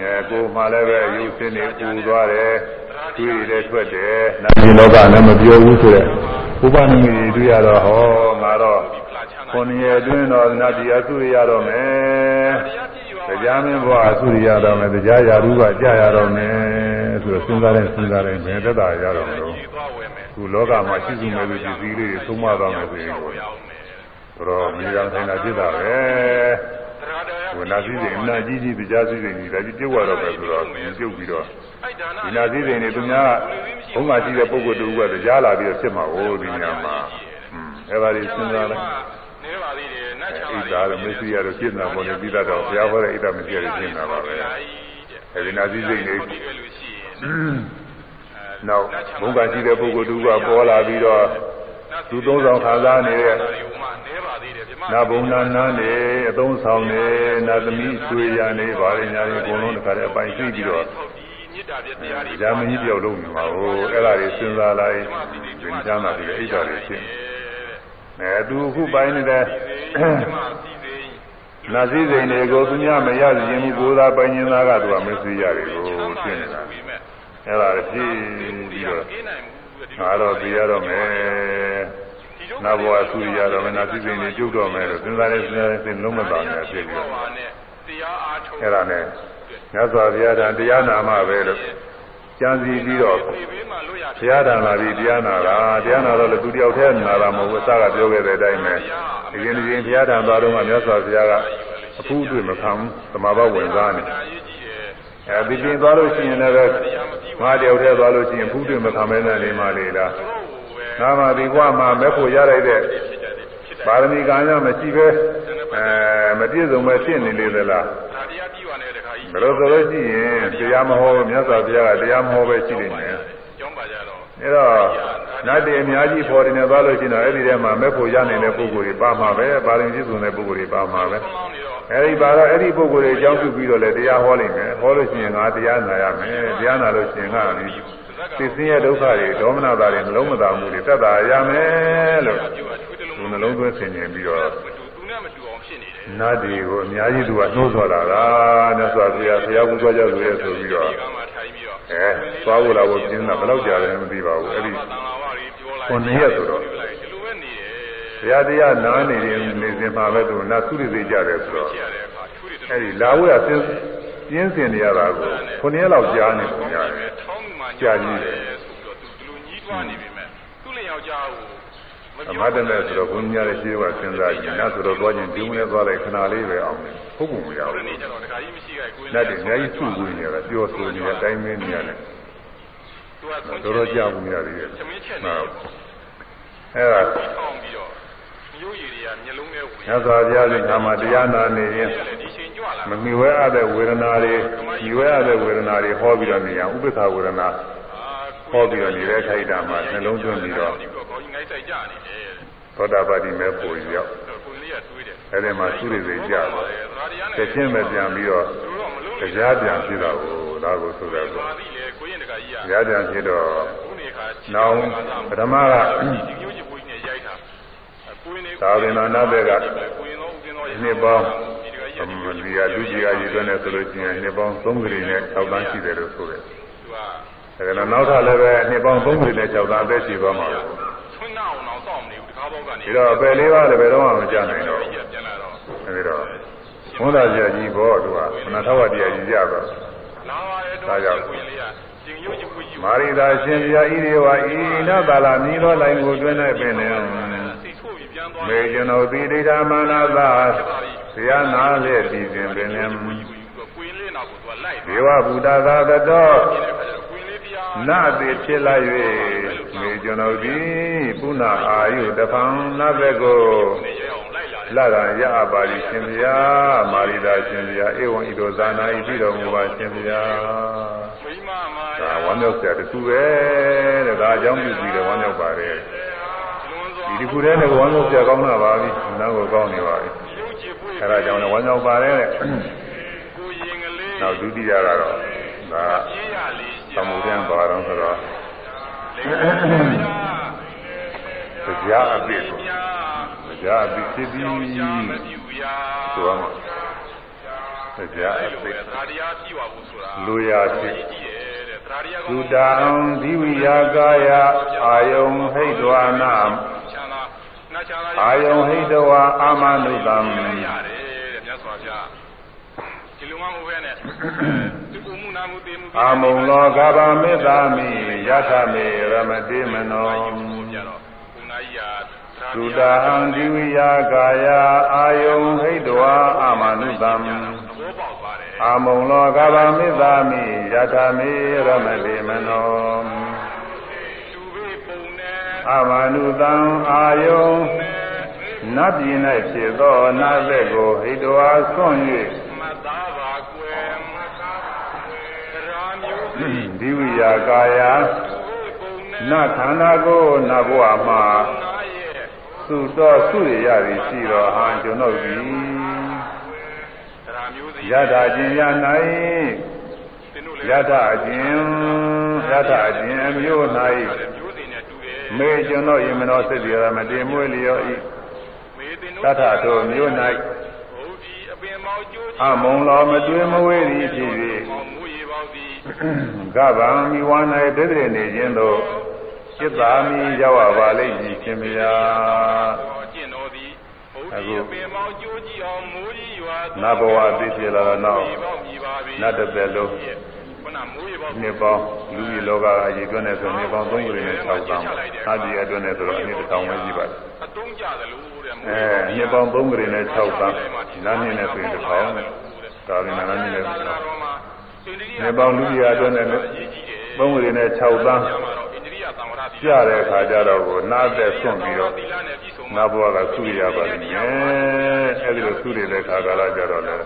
ငယ်ကိုမှလည်းပဲရုပ်စင်းတွေပူသွားတယ်တွေးတွေလည်းထွက်တယ်နာမည်လောကလည်းမပြောဘူးဆိုတဲ့ဥပနိမိတ်တွေတွေ့ရတော့ဟောငါတော့ခொနည်းအတွင်းတော်နတ်တရားစုရရတော့မယ် တရားမင်းဘဝအစုရရတော့မယ်တရားရာထူးကကြာရတော့မယ်ဆိုတော့စဉ်းစားတဲ့စဉ်းစားတဲ့ဘယ်သက်သာရတော့မလို့သွားဝယ်မယ်ခုလောကမှာရှိစုမဲ့လူပစ္စည်းလေးတွေသုံးမသွားမယ်ဆိုရင်ရောက်ရောက်မယ်တော့မြေရောင်ထိုင်တာဖြစ်တာပဲတရားတော်ဝနာစည်းစိမ်အနာကြီးကြီးတရားစည်းစိမ်ကြီးဒါကြီးပြုတ်ရတော့ပဲဆိုတော့ပြုတ်ပြီးတော့အဲ့ဒါနာဒီနာစည်းစိမ်တွေသူများဘုံမှာရှိတဲ့ပုဂ္ဂိုလ်တူကတရားလာပြီးတော့ဖြစ်မှာဟိုဒီညမှာอืมအဲ့ဒါကြီးစဉ်းစားလိုက် နေပါသေးတယ်နတ်ချာဣပါဒ္ဓါရမေစီရတို့ပြည့်နာပေါ်နေပြီးတော့ဘုရားဟောတဲ့ဣဒ္ဓမစီရတို့ပြည့်နာပါပဲအဲဒီနာစည်းစိမ်တွေဒီကလူရှိရင်နောက်ဘုံကရှိတဲ့ပုဂ္ဂိုလ်တူကပေါ်လာပြီးတော့သူသုံးဆောင်ခံစားနေတဲ့နေပါသေးတယ်ပြမနာဘုံနာနန်းနေအသုံးဆောင်နေနာသမီးဆွေရနေပါရညာတွေအကုန်လုံးတခါတည်းအပိုင်သိပြီးတော့မေတ္တာပြတရားတွေဂျာမကြီးပြောက်လုံးနေမှာဟိုအဲ့ဒါတွေစဉ်းစားလိုက်သင်ကြားလာပြီးအိတ်တော်တွေဖြစ် အဲသူအခုပိုင်းနေတဲ့နာစည်းစိမ်တွေကိုသူများမရရင်ဘူးကိုယ်သာပိုင်ရင်သားကသူကမသိရတယ်ကိုဖြစ်နေတာအဲ့ဒါဖြစ်ပြီးတော့ငါတော့သိရတော့မယ်နာဘောအဆူရတော့မယ်နာစည်းစိမ်တွေကျုပ်တော့မယ်လို့စဉ်းစားနေစဉ်းစားနေစဉ်လုံးမသာနဲ့ဖြစ်ပြီးတော့တရားအားထုတ်အဲ့ဒါနဲ့မြတ်စွာဘုရားတန်တရားနာမှပဲလို့ ကြံစီပြီးတော့ဒီဘေးမှာလွတ်ရဘုရားတန်လာပြီးတရားနာတာတရားနာတော့လေသူတယောက်တည်းနာတာမဟုတ်ဘူးအစကပြောခဲ့တဲ့အတိုင်းပဲဒီရင်ဒီရင်ဘုရားတန်သွားတော့မှမြတ်စွာဘုရားကအဖူးအတွေ့မခံဘူးသမာဘဝင်စားနေဒါရေးကြည့်တယ်အဲဒီပြင်သွားလို့ရှိရင်လည်းငါတယောက်တည်းသွားလို့ရှိရင်ဖူးတွေ့မခံမဲနဲ့နေမှလေလားသူတို့ကိုပဲငါမှဒီဘဝမှာမဲ့ဖို့ရလိုက်တဲ့ ပါရမီကံရမရှိပဲအဲမပြည့်စုံပဲဖြစ်နေလေသလားဒါတရားပြီးပါနဲ့တခါကြီးဘယ်လိုဆိုလို့ရှိရင်တရားမဟောမြတ်စွာဘုရားကတရားမဟောပဲရှိနေတယ်ကျောင်းပါကြတော့အဲတော့နတ်တွေအများကြီးပေါ်နေသွားလို့ရှိရင်တော့အဲ့ဒီထဲမှာမဲ့ဖို့ရနေတဲ့ပုဂ္ဂိုလ်တွေပါမှာပဲပါရင်ပြည့်စုံတဲ့ပုဂ္ဂိုလ်တွေပါမှာပဲကောင်းနေတော့အဲဒီပါတော့အဲ့ဒီပုဂ္ဂိုလ်တွေအကြောင်းပြုပြီးတော့လည်းတရားဟောလိမ့်မယ်ဟောလို့ရှိရင်ငါတရားနာရမယ်တရားနာလို့ရှိရင်ငါဒီ သိစင်းရဲ့ဒုက္ခတွေဒေါမနတာတွေနှလုံးမသာမှုတွေတက်တာရမယ်လို့ပြုတ်ထွေးတယ်လို့သူနှလုံးသွင်းဆင်ခြင်ပြီးတော့မတူသူနဲ့မတူအောင်ဖြစ်နေတယ်နတ်တွေကိုအများကြီးသူကနှိုးဆော်တာကမြတ်စွာဘုရားဘုရားကူသွားကြလို့ရဆိုပြီးတော့ဒီကမှထိုင်ပြီးတော့အဲသွားဖို့လာဖို့ပြင်းတာဘယ်တော့ကြာတယ်မသိပါဘူးအဲ့ဒီတန်လာဝတွေပြောလိုက်ခုနှစ်ရက်ဆိုတော့ဒီလိုပဲနေတယ်ဘုရားတရားနားနေရင်နေစဉ်မှာပဲသူနတ်သုရိသိကြတယ်ဆိုတော့ကြည့်ရတဲ့အခါထွေးတယ်အဲ့ဒီလာဖို့ရပြင်းပြင်းစင်နေရတာကိုခုနှစ်ရက်လောက်ကြာနေပုံရ တယ်ထောင်းမှညာတယ်ဆိုပြီးတော့သူဒီလိုညီးတွားနေပြီမဲ့သူ့လင်ယောက်ျားကိုမအမတ်တမဲ့ဆိုတော့ဘုန်းကြီးများရဲ့ရှင်းကစဉ်းစားကြည့်နတ်ဆိုတော့သွားခြင်းဒီမလဲသွားလိုက်ခဏလေးပဲအောင်ဟုတ်ပုံမရပြောဘူးနေကြတော့တခါကြီးမရှိခိုင်ကိုနတ်တွေအများကြီးစုဝေးနေတာပြောဆိုနေတဲ့အတိုင်းမင်းနေရတယ်သူကဆုံးတော်တော်ကြာဘူးများသေးတယ်သမင်းချက်နေဟုတ်ပေါ့အဲ့ဒါထောင်းပြီးတော့မျိုးရည်တွေကမျက်လုံးထဲဝင်မြတ်စွာဘုရားရှင်ကမှတရားနာနေရင်ဒီချိန်ကြွလာ မမီဝဲအပ်တဲ့ဝေဒနာတွေညီဝဲအပ်တဲ့ဝေဒနာတွေဟောပြီးတော့နေရဥပ္ပခဝေဒနာဟောပြီးတော့နေတဲ့ခိုက်တာမှာနှလုံးသွင်းပြီးတော့ဒီကောင်းကြီးငိုက်ဆိုင်ကြနေတယ်သောတာပတိမဲပုံရောက်ကိုလေးကတွေးတယ်အဲ့ဒီမှာသုရိစိတ်ကြတော့သရာတရားနဲ့တစ်ချင်းပဲပြန်ပြီးတော့သူတို့မလုံးတရားပြန်ဖြစ်တာကိုဒါကိုဆိုတယ်ဆိုပါတိလေကိုရင်တကကြီးကတရားပြန်ဖြစ်တော့ဘုနေခါနောင်ပထမကဒီမျိုးကြီးဘုန်းကြီးနဲ့ရိုက်တာကိုရင်နေသာဝေနာနာဘက်ကကိုရင်တော့ဦးတင်တော့နှစ်ပေါင်း ဒီတကကြီးအမလီယာလူကြီးအကြီးသွင်းနေဆိုလို့ရှိရင်နှစ်ပေါင်း3ကြိမ်နဲ့6တန်းရှိတယ်လို့ဆိုတယ်သူက။ဒါကလည်းနောက်ထပ်လည်းပဲနှစ်ပေါင်း3ကြိမ်နဲ့6တန်းအသက်ရှိသွားမှာလို့ထွန်းနောက်အောင်တော့မနေဘူးတကားဘောကနေဒီတော့အပယ်လေးပါးလည်းဘယ်တော့မှမကြနိုင်တော့ဘူးပြန်လာတော့။အဲဒီတော့ဝန္တာကြီးကြီးဘောသူကမနထဝတရားကြီးကြတော့လာပါရဲ့တော့ကိုရင်လေးကကျင်ရုပ်ကြီးဘုကြီးကိုမာရိသာရှင်ပြာဣရိဝဤနာပါလာမြည်သောလိုင်ကိုတွင်၌ပင်လင်စိတ်ဆိုးပြီးပြန်သွား မေကျွန်ုပ်သည်ဒိဋ္ဌာမာနသာဆရာနာလေပြီးစဉ်ပင်လင်ကွင်းလေးနောက်ကိုသူကလိုက်ဒေဝဗုဒ္ဓသာသတောတဲ့ခါကျတော့ကွင်းလေးတရားနာတိဖြစ်လာ၍မေကျွန်ုပ်သည်ပုဏ္ဏအာယုတဖန်နတ်ဘက်ကိုနဲ့ရအောင်လိုက်လာတယ်လကရအပါလိရှင်ဗျာမာရိသာရှင်ဗျာဧဝံဤသို့ဇာနာဤပြီးတော်မူပါရှင်ဗျာမိမမာဒါဝမ်းမြောက်စရာတစ်ခုပဲတဲ့ဒါအကြောင်းပြုပြီးတော့ဝမ်းမြောက်ပါတယ်လွန်စွာ ဒီတစ်ခုတည်းနဲ့ဝမ်းမြောက်စရာကောင်းတာပါပြီနောက်ကိုကောင်းနေပါပြီရုပ်ချပွေးအဲဒါကြောင့်လည်းဝမ်းမြောက်ပါတယ်တဲ့ကိုရင်ကလေးနောက်ဒုတိယကတော့ဒါပြေးရလေးသမှုတန်းပါတော့ဆိုတော့လေးတရားအပြည့်ကိုညာတရားအပြည့်ဖြစ်ပြီးကြောင်ဆိုရှာမပြူရာတော့တရားအအဲ့လိုပြပဲည့်သရာတရားပြည့်ပါဘူးဆိုတာလူရဖြစ်ကြည့်ရဲ့တဲ့ သရာတရားသုတံသီဝိယာကာယအာယုံဟိတဝနာချမ်းသာနှချမ်းသာအာယုံဟိတဝအာမနုတံရတယ်တဲ့မြတ်စွာဘုရားဒီလိုမှမဟုတ်ပဲနဲ့ဒီကုမှုနာမှုတေမှုအာမုံလောကဗမေတ္တာမိယထမေရမတိမနောကြတော့ဘုနာကြီးဟာသုတံသီဝိယာကာယအာယုံဟိတဝအာမနုတံသဘောပေါက်ပါတယ် အာမုံလောကဗမေတ္တာမိယထမေရမတိမနောသူဘေးပုံနဲ့အာမနုတံအာယုံနတ်ပြည်၌ဖြစ်သောနတ်သက်ကိုဟိတဝါဆွံ့မသားပါကွယ်သရာမျိုးစီ၍ဒီဝိယာကာယသူဘေးပုံနဲ့နတ်ခန္ဓာကိုနတ်ဘဝမှာနာရဲ့သုတော်ဆုရရသည်ရှိတော်ဟံကျွန်ုပ်သည်သရာမျိုးစီ ယထာခြင်းရ၌သင်တို့လည်းယထာခြင်းယထာခြင်းအမျိုးမျိုးစီနဲ့တူတယ်၌မေကျွန်တော်ယမနောစိတ်ရမတေမွေလျောဤမေသင်တထထိုမျိုး၌ဘုဒ္ဓီအပင်မောက်ကျိုးကြီးအမုံလောမတွေ့မဝေသည်ဖြစ်မောင်မူရေပေါသည်၍ကဗံမိဝါ၌တည်တည်နေခြင်းသို့จิตသာမိရောက်ရပါလိမ့်မည်ရှင်မယာကျင့်တော်သည်ဘုဒ္ဓီ အပင်မောက်ကျိုးကြီးအောင်မိုးကြီးရွာနတ်ဘဝသိဖြစ်လာတော့နောက်ရေပေါမြည်ပါပြီနတ်တစ်သက်လုံးခုနမိုးရေပေါနှစ်ပေါင်းလူကြီးလောကအရေးတွက်နေဆိုနှစ်ပေါင်း3ယူနေ6ပေါင်းအကြီးအတွင်းနဲ့ဆိုတော့အနည်းတစ်ထောင်ပဲရှိပါတယ်အတုံးကြသလိုတဲ့မိုးအဲရေပေါနှစ်ပေါင်း3ယူနေ6ပေါင်းလမ်းမြင့်နဲ့ဆိုရင်တစ်ထောင်ကာလနာလမ်းမြင့်နဲ့တစ်ထောင်နှစ်ပေါင်းလူကြီးအတွင်းနဲ့3ယူနေ6ပေါင်းဣန္ဒြိ ယသံဝရတိပြတဲ့အခါကျတော့ကိုနားသက်ဆွန့်ပြီးတော့သီလနဲ့ပြည့်စုံနာဘဝကသုရရပါလိမ့်မယ်အဲဒီလိုသုရတဲ့ခါကာလကျတော့လေ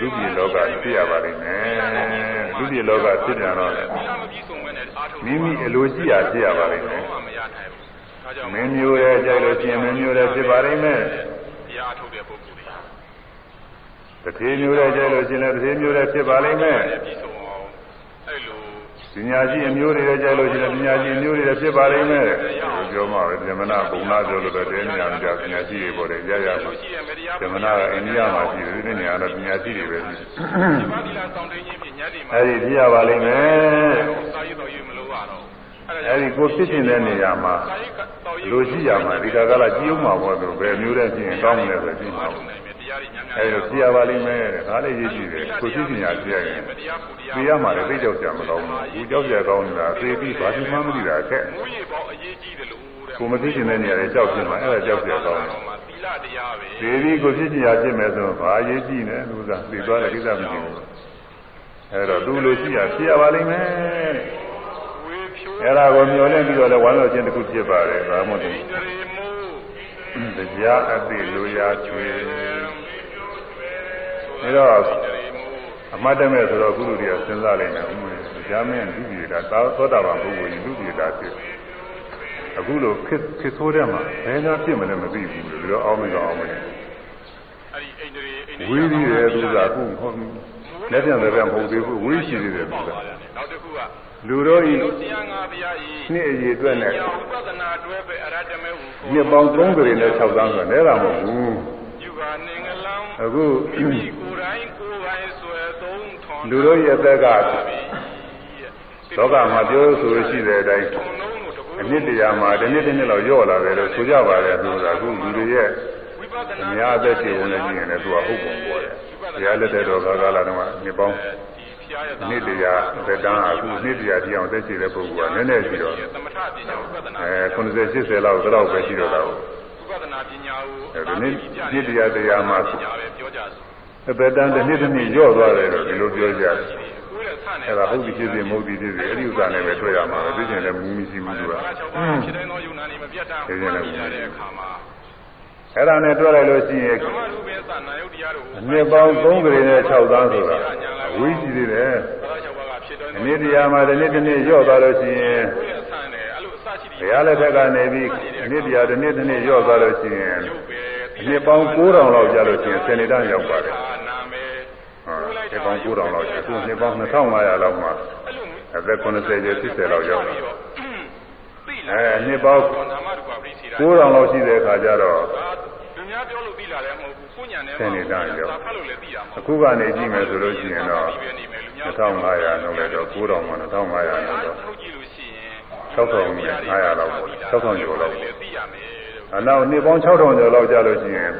လူပြည်လောကဖြစ်ရပါလိမ့်မယ်လူပြည်လောကဖြစ်ကြတော့လေသီလမပြည့်စုံဘဲနဲ့အားထုတ်မိမိအလိုရှိရာဖြစ်ရပါလိမ့်မယ်ဘာမှမရနိုင်ဘူး။ဒါကြောင့်မင်းမျိုးရဲ့ကြိုက်လို့ရှိရင်မင်းမျိုးရဲ့ဖြစ်ပါလိမ့်မယ်တရားအထုတ်တဲ့ပုဂ္ဂိုလ်တွေတထေမျိုးရဲ့ကြိုက်လို့ရှိရင်လည်းတထေမျိုးရဲ့ဖြစ်ပါလိမ့်မယ်ပြည့်စုံအောင်အဲ့လို ပညာရှိအမျိုးတွေရဲ့ကြိုက်လို့ရှိရင်ပညာရှိအမျိုးတွေရဲ့ဖြစ်ပါလိမ့်မယ်ပြောမှပဲဓမ္မနာဘုံနာပြောလို့ပဲတဲနေရကြပညာရှိတွေပေါ်တယ်ရရမှာရှိရမေတ္တာဓမ္မနာကအိန္ဒိယမှာရှိတယ်ဒီနေ့နေရာတော့ပညာရှိတွေပဲရှိတယ်ဒီပါဠိလာဆောင်သိခြင်းဖြင့်ညတ်ဒီမှာအဲဒီဖြစ်ရပါလိမ့်မယ်စာရေးတော်ရေးမလို့ရတော့အဲဒီကိုဖြစ်ခြင်းတဲ့နေရာမှာစာရေးတော်ရေးလိုရှိရမှာဒီကကလာကြည့်အောင်မှာပေါ့သူဘယ်မျိုးတဲ့ဖြစ်ရင်ကောင်းတယ်ဆိုကြည့်မှာပေါ့ နိုင်မယ်တရားတွေညံ့ညံ့အဲဒီလိုဖြစ်ရပါလိမ့်မယ်ဒါလည်းရည်ကြည့်တယ်ကိုဖြစ်ခြင်းညာဖြစ်ရရင်မတရားပူတရားသိရမှာလည်းသိကြောက်ကြမကောင်းဘူးဘူးကြောက်ကြကောင်းနေတာသိပြီးဘာမှမသိတာအခက်မူရေပေါအရေးကြီးတယ်လို့တဲ့ကိုမသိခြင်းတဲ့နေရာတွေကြောက်ဖြစ်မှာအဲ့ဒါကြောက်ကြကောင်းတယ်သီလတရားပဲသိပြီးကိုဖြစ်ခြင်းညာဖြစ်မယ်ဆိုဘာအရေးကြီးလဲလူစားသိသွားတဲ့ကိစ္စမရှိဘူးအဲ့တော့သူလိုရှိရဖြစ်ရပါလိမ့်မယ်ဝေဖြိုးအဲ့ဒါကိုမျှော်လင့်ပြီးတော့လည်းဝမ်းလို့ခြင်းတစ်ခုဖြစ်ပါတယ်ဒါမှမဟုတ်ဣန္ဒြေမူ တရားအသိလိုရာကျွေဒါတော့အမတ်တမဲ့ဆိုတော့ကုလူတွေကစဉ်းစားလိုက်တယ်ဥမတရားမင်းလူကြီးတာသာသောတာပန်ပုဂ္ဂိုလ်ကြီးလူကြီးတာဖြစ်အခုလိုခစ်ခစ်ဆိုးတဲ့မှာဘယ်နာဖြစ်မလဲမသိဘူးလို့ပြောအောင်မကောင်းအောင်မလဲအဲ့ဒီဣန္ဒြေဣန္ဒြေဝိရိယရဲ့သူကအခုဟုတ်လက်ပြန်လက်ပြန်မဟုတ်သေးဘူးဝိရှိသေးတယ်သူကနောက်တစ်ခုက လူတို့ဤတို့တရားငါဘုရားဤနှစ်အရေးအတွက်နဲ့ညာဥပဒနာတွဲပဲအရတမေဟုနှစ်ပေါင်း3ကြိမ်နဲ့6သန်းဆိုတော့နဲတာမဟုတ်ဘူးယူပါနေငလံအခုမိမိကိုယ်တိုင်ကိုယ်ပိုင်ဆွဲသုံးထွန်လူတို့ရဲ့အသက်ကပါပြီလောကမှာပြောဆိုလို့ရှိတဲ့အတိုင်းထုံလုံးတို့တကူအနှစ်တရာမှာတစ်နှစ်တစ်နှစ်လောက်ညော့လာတယ်လို့ဆိုကြပါတယ်သူကအခုလူတွေရဲ့ဝိပဿအနာများအသက်ရှင်ဝင်နေကြည့်ရင်လည်းသူကဟုတ်ပုံပေါ်တယ်။တရားလက်တဲ့တော်ကာကလာတော့နှစ်ပေါင်းရားရဲ့ နှစ်တရားသက်တမ်းအခုနှစ်တရားကြည့်အောင်သက်ရှိတဲ့ပုဂ္ဂိုလ်ကနည်းနည်းရှိတော့သမထပညာဥပဒနာအဲ90 80လောက်တော့ပဲရှိတော့တာကိုဥပဒနာပညာကိုအဲဒီနေ့နှစ်တရားတရားမှာပညာပဲပြောကြစို့အသက်တမ်းတစ်နှစ်တစ်နှစ်ညော့သွားတယ်လို့ဒီလိုပြောကြတယ်ကိုယ်ရဲ့ဆန့်နေအဲ့ဒါဟုတ်ပြီဖြစ်ဖြစ်မဟုတ်ပြီဖြစ်ဖြစ်အဲ့ဒီဥစ္စာနဲ့ပဲတွေ့ရမှာပဲသိကျင်လည်းမူမရှိဘူးသူကဘာ၆ပါးဖြစ်တဲ့သောယုံနာနေမပြတ်တမ်းဟောကြည့်တဲ့အခါမှာ အဲ့ဒါနဲ့တွေ့လိုက်လို့ရှိရင်ဓမ္မရူပေသနာယုတ်တရားတို့အနှစ်ပေါင်း3ကလေးနဲ့6သန်းဆိုတာဝိရှိသေးတယ်ဘာ၆ပါးကဖြစ်တဲ့အနည်းတရားမှာတစ်နေ့တစ်နေ့ညော့သွားလို့ရှိရင်ကိုယ်ရဲ့ဆန့်နေအဲ့လိုအစရှိဘုရားလက်ထက်ကနေပြီးအနည်းတရားတစ်နေ့တစ်နေ့ညော့သွားလို့ရှိရင်ရုပ်ပဲအနှစ်ပေါင်း9000လောက်ကြာလို့ရှိရင်စနေတန်းရောက်ပါတယ်နာမည်ဟုတ်နှစ်ပေါင်း9000လောက်ကြာအခုနှစ်ပေါင်း2500လောက်မှာအဲ့လိုအသက်90ကျော်80လောက်ရောက်တာသိလာ အဲနှစ်ပေါင်းနာမရူပပရိသေတာ9000လောက်ရှိတဲ့အခါကျတော့ဒါလူများပြောလို့သိလာတယ်မဟုတ်ဘူးကိုညာနဲ့စနေတန်းရောက်သာဖတ်လို့လည်းသိတာမဟုတ်အခုကနေကြည့်မယ်ဆိုလို့ရှိရင်တော့ဘူးဒီပဲနေမယ်လူများ2500လောက်လည်းတော့9000မှ2500လောက်တော့ထုတ်ကြည့်လို့ရှိရင်6500လောက်ပေါ့6000ကျော်လောက်ပေါ့သိရမယ်အနောက်နှစ်ပေါင်း6000ကျော်လောက်ကြာလို့ရှိရင်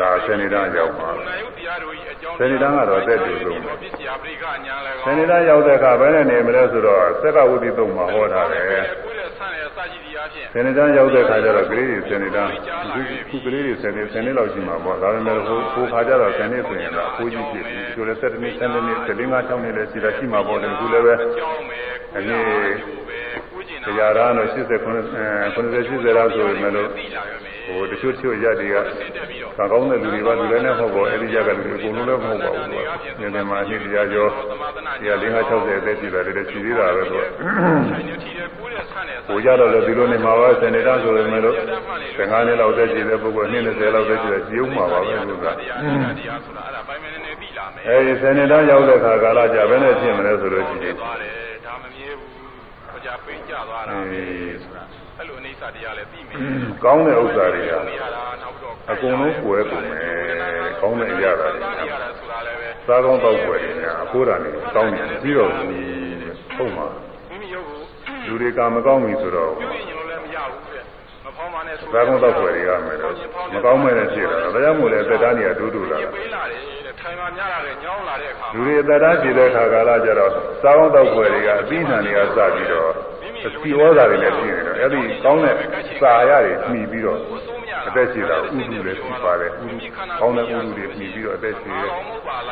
ဒါစနေတန်းရောက်မှာနာယုတ်တရားတို့ဤအကြောင်းစနေတန်းကတော့အသက်တူဆုံးပစ္စယပရိကညာလည်းစနေတန်းရောက်တဲ့အခါဘယ်နဲ့နေမလဲဆိုတော့သက်ကဝုဒ္ဓိသုံးမှာဟောထားတယ် တရားဖြင့်စနေတန်းရောက်တဲ့အခါကျတော့ကလေးတွေစနေတန်းခုခုကလေးတွေစနေစနေလောက်ရှိမှာပေါ့ဒါပေမဲ့ဟိုဟိုခါကျတော့စနေဆိုရင်တော့အဖိုးကြီးဖြစ်ပြီဒီလို7နှစ်7နှစ်7နှစ်5 6နှစ်လည်းရှိတာရှိမှာပေါ့တယ်ခုလည်းပဲအကြောင်းပဲအနကိုည်းယ်ပဲကိုကျင်တာတရားရတော့89 90 80လောက်ဆိုရင်လည်းသိလာရမယ် ဟိုတချို့တချို့ရက်တွေကဆင်းတက်ပြီးတော့ကံကောင်းတဲ့လူတွေပါလူလည်းနဲ့မဟုတ်ပါဘူးအဲဒီရက်ကလူတွေအကုန်လုံးလည်းမဟုတ်ပါဘူးကွာ။ဒီမှာအနှစ်တရားကျော်ဒီက5 60အသက်ရှိတယ်လည်းရှိသေးတာပဲကွာဆိုင်နေထီတဲ့ကိုယ်ရဲ့ဆန့်ရဲ့။ဟိုကြတော့လည်းဒီလိုနေမှာပါစနေတန်းဆိုရင်လည်း15နှစ်လောက်သက်ရှိတဲ့ပုဂ္ဂိုလ်20လောက်သက်ရှိတဲ့ကြီးုံမှာပါပဲလို့ကတရားတရားဆိုတာအဲ့ဒါပိုင်မနေနေသိလာမယ်။အဲဒီစနေတန်းရောက်တဲ့ခါကာလကြဘယ်နဲ့ဖြစ်မလဲဆိုလို့ရှိရင်သွားတယ်ဒါမမြဲဘူးခကြပိန်ကြသွားတာပဲဆိုတာ အဲ့လိုအိဋ္ဌတရားလည်းသိမယ်ကောင်းတဲ့ဥစ္စာတွေကမရတာနောက်တော့အကုန်လုံးကွယ်ကုန်မယ်။ကောင်းတဲ့အရာတွေသားရတာဆိုတာလည်းပဲစားကောင်းတောက်ွယ်တွေများအဖိုးတာနေကောင်းတယ်ပြီးတော့ဘူးဟုတ်မှာမိမိရုပ်ကိုလူတွေကမကောင်းပြီဆိုတော့ပြုရင်ရင်လည်းမရဘူးတဲ့မဖောင်းပါနဲ့ဆိုသာကုန်းတော့ွယ်တွေကမယ်လို့မကောင်းမဲ့နဲ့ဖြစ်တာဒါကြောင့်မို့လဲသက်တမ်းတွေကဒူးဒူလာပြပေးလာတယ်တဲ့ထိုင်မှာများလာတယ်ညောင်းလာတဲ့အခါလူတွေသက်တမ်းဖြစ်တဲ့ခါကာလကျတော့သာကုန်းတော့ွယ်တွေကအပြီးနှံတွေကစပြီးတော့ စီဝါစာတွေနဲ့ပြင်နေတော့အဲ့ဒီကောင်းတဲ့စာရတွေမှီပြီးတော့ကိုစိုးမရအသက်ရှင်တာဥဒုလည်းဖြစ်ပါတယ်ဥဒုကောင်းတဲ့ဥဒုတွေမှီပြီးတော့အသက်ရှင်ရဲ့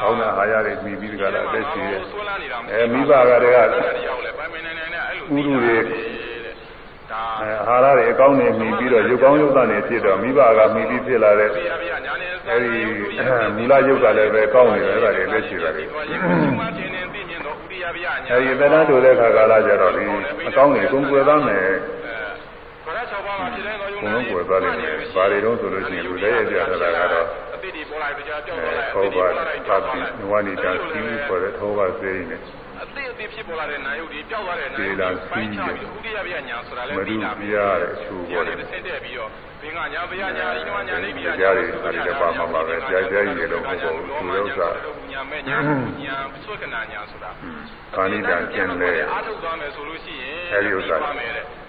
ကောင်းတဲ့အာရတွေမှီပြီးကြတာအသက်ရှင်ရဲ့ဆွဲလာနေတာအဲမိဘကတည်းကတရားလည်းပိုင်မနေနေနဲ့အဲ့လိုဥဒုတွေဒါ အဲအာဟာရတွေအကောင်းနေမှီပြီးတော့ရုပ်ကောင်းရုပ်သားတွေဖြစ်တော့မိဘကမှီပြီးဖြစ်လာတဲ့ပြရပြညာနေအဲဒီမူလရုပ်ကလည်းပဲကောင်းနေတယ်အဲ့ဒါတွေလက်ရှိတာတွေဘာရင်ကိုမှတင်နေသိမြင်တော့ဥရိယပြညာအဲဒီသက်တမ်းတိုတဲ့ခါကာလကျတော့ဒီအကောင်းတွေကုန်ကွယ်သားမယ်ဘာသာ၆ပါးမှာဖြစ်တဲ့သောယုံဘုံလုံးကွယ်သားတယ်ဘာတွေတော့ဆိုလို့ရှိရင်လူလည်းရပြထားတာကတော့အတိဒီပေါ်လိုက်ကြကြောက်အဲတော့လိုက်ထောပါသတိနဝနိတာစီမှုခေါ်တဲ့ထောပါစေးနေ အတိအတိဖြစ်ပေါ်လာတဲ့နာယုတ်ဒီပျောက်သွားတဲ့နာယုတ်ပိုင်းချပြီးဥရိယပြညာဆိုတာလည်းမသိဒုလာပြပြီရတဲ့အချူညာပေါ်တယ်နဲ့ဆင်းတက်ပြီးတော့ဘင်္ဂညာဘယညာဤကညာနေပြီးကြားတွေဒါတွေလည်းပါမှာပါပဲကြားကြားကြီးလည်းမဟုတ်ပါဘူးသူဥစ္စာညာမဲ့ညာညာဆွကနာညာဆိုတာခန္ဒီတံကျင်လဲအားထုတ်သွားမယ်ဆိုလို့ရှိရင်အဲဒီဥစ္စာ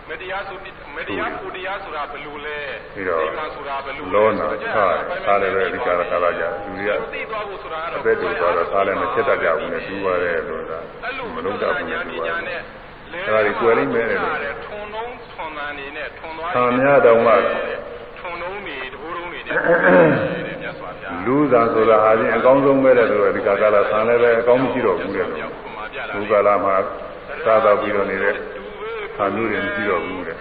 မယ်တဲ့မတရားဆိုမတရားကိုတရားဆိုတာဘယ်လိုလဲပြီးတော့နိဗ္ဗာန်ဆိုတာဘယ်လိုလဲလောနာထားထားလည်းပဲဒီကာလကာလကြလူတွေကသိသွားဖို့ဆိုတာကတော့အသက်တူသွားတော့သားလည်းမချက်တတ်ကြဘူးနဲ့တူပါတယ်လို့သာအဲ့လိုမလုံးတတ်ဘူးညာနဲ့ပတူပါညာတယ်နဲ့အဲ့ဒါကြီးကွယ်လိမ့်မယ်တဲ့ထွန်လုံးထွန်တန်နေနဲ့ထွန်သွားသာများတောင်မှထွန်လုံးနေတဘိုးလုံးနေတဲ့တဲ့မြတ်စွာဘုရားလူသာဆိုတာဟာချင်းအကောင်းဆုံးပဲတဲ့ဆိုတော့ဒီကာလဆံလည်းပဲအကောင်းမရှိတော့ဘူးတဲ့ပြောခုမှပြလာလူကာလမှာသာသာပြီးတော့နေတဲ့ ဆံမျိုးတွေမရှိတော့ဘူးတဲ့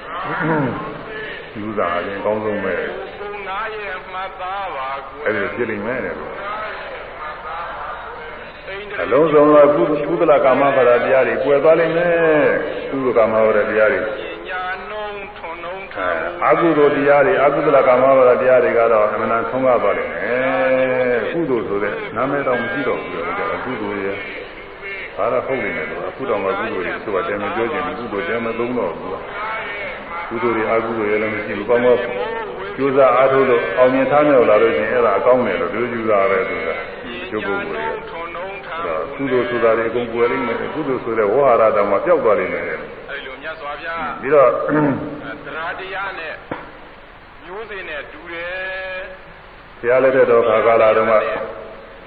လူသာဟာချင်းအကောင်းဆုံးပဲဘုံနာရဲ့မှတ်သားပါကွယ်အဲ့ဒီဖြစ်လိမ့်မယ်တဲ့လို့အိန္ဒြေအလုံးစုံသောကုကုသလကာမဖရာတရားတွေကွယ်သွားလိမ့်မယ်ကုသကာမဖရာတရားတွေပညာနှုံးထွန်နှုံးထွအဲန်အာဟုသောတရားတွေအာဟုသလကာမဖရာတရားတွေကတော့အမှန်တန်ဆုံးကားသွားလိမ့်မယ်ကုသိုလ်ဆိုတဲ့နာမည်တော်မရှိတော့ဘူးလေဒါကကုသိုလ်ရဲ့ ဘာသာဟုတ်နေတယ်လို့အခုတော့မှကုသိုလ်တွေဆိုတာတဲမပြောချင်ဘူးကုသိုလ်တဲမသုံးတော့ဘူးကုသိုလ်တွေအာဟုသောရဲ့လည်းမရှိဘူးကောင်းကောင်းကျိုးစားအားထုတ်လို့အောင်မြင်ထားမြောက်လာလို့ရှိရင်အဲ့ဒါအကောင်းတယ်လို့ဒီလိုယူတာပဲဆိုတာကျုပ်ပုဂ္ဂိုလ်တွေထွန်နှုံးထအဲ့ဒါကုသိုလ်ဆိုတာတွေအကုန်ကွယ်လိမ့်မယ်ကုသိုလ်ဆိုတဲ့ဝဟာရတောင်မှပျောက်သွားလိမ့်မယ်အဲ့လိုမြတ်စွာဘုရားပြီးတော့တရားတရားနဲ့မျိုးစေ့နဲ့တူတယ်ဘုရားလက်ထက်တော်ခါကာလတုန်းက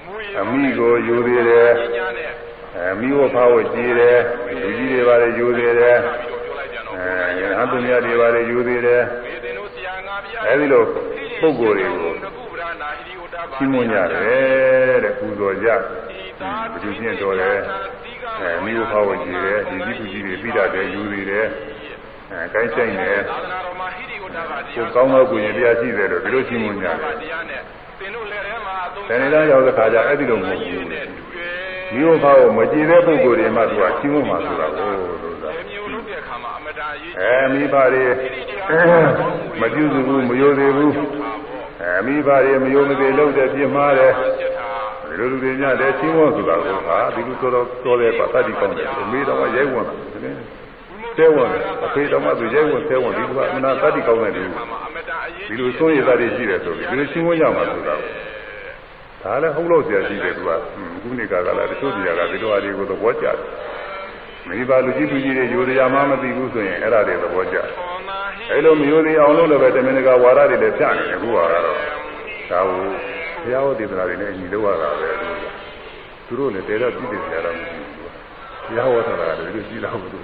မူရအမိကိုယူသေးတယ်ပညာနဲ့ အဲမိဝဖားဝကြည်တယ်လူကြီးတွေပါလေယူသေးတယ်ပြီးတော့ပြောလိုက်ကြတော့အဲယဟန်သူများတွေပါလေယူသေးတယ်မေသင်တို့ဆရာငါပြအဲဒီလိုပုဂ္ဂိုလ်တွေကိုနကုဗရာနာဟိရိဝတ္တပါရှင်းမွန်ကြတယ်တဲ့ပူဇော်ကြဘယ်သူချင်းတော်တယ်အဲမိဝဖားဝကြည်တယ်ဒီကြီးသူကြီးတွေပြီးတာတယ်ယူသေးတယ်အဲကိုင်းဆိုင်တယ်သာသနာတော်မှာဟိရိဝတ္တပါတရားကိုကောင်းသောကိုရင်တရားရှိတယ်လို့ဒီလိုရှင်းမွန်ကြတယ်တရားနဲ့သင်တို့လည်းထဲမှာအသုံးတဏှာရောက်တဲ့ခါကျအဲ့ဒီလိုမဟုတ်ဘူးနဲ့တူတယ် မိဝဖားကိုမကြည်တဲ့ပုဂ္ဂိုလ်တွေမှသူကရှင်းမွန်မှာဆိုတာကိုလို့ဆိုတာဒီမျိုးလုပ်တဲ့အခါမှာအမတန်အရေးအဲမိဘတွေမပြုစုဘူးမယိုသေးဘူးအဲမိဘတွေမယိုမသေးလို့တဲ့ပြင်းမှားတယ်ချက်ထားဒီလိုလူတွေညတဲ့ချင်းဝတ်ဆိုတာကိုဟာဒီလိုတော်တော်တော်တယ်ပါတတ်ဒီကောင်းတယ်အမေတော်ကရိုက်ဝင်တယ်တဲဝင်တယ်အဖေတော်ကသူရိုက်ဝင်တဲဝင်ဒီကအမနာတတ်ဒီကောင်းတယ်ဒီမှာအမတန်အရေးဒီလိုစိုးရသားတွေရှိတယ်ဆိုပြီးဒီလိုချင်းဝတ်ရမှာဆိုတာကို ဒါလည်းဟုတ်လို့ဆရာရှိတယ်သူကခုနေကကလာတချို့နေရာကဒီလိုအရာတွေကိုသဘောကျတယ်မိဘလူကြီးလူကြီးတွေယူတရားမှမသိဘူးဆိုရင်အဲ့ဒါတွေသဘောကျတယ်ခေါ်နာဟိအဲလိုမယိုသေးအောင်လို့လည်းပဲတမင်တကာဝါဒတွေလည်းပြနေတယ်ခုကတော့ဒါကိုဘုရားဟောဒေသနာတွေနဲ့အညီလောက်ရတာပဲသူတို့လည်းတဲတော့ပြည့်တယ်ကြတာမရှိဘူးဘုရားဟောတာကလည်းဒီလိုကြည့်လာဘူးသူ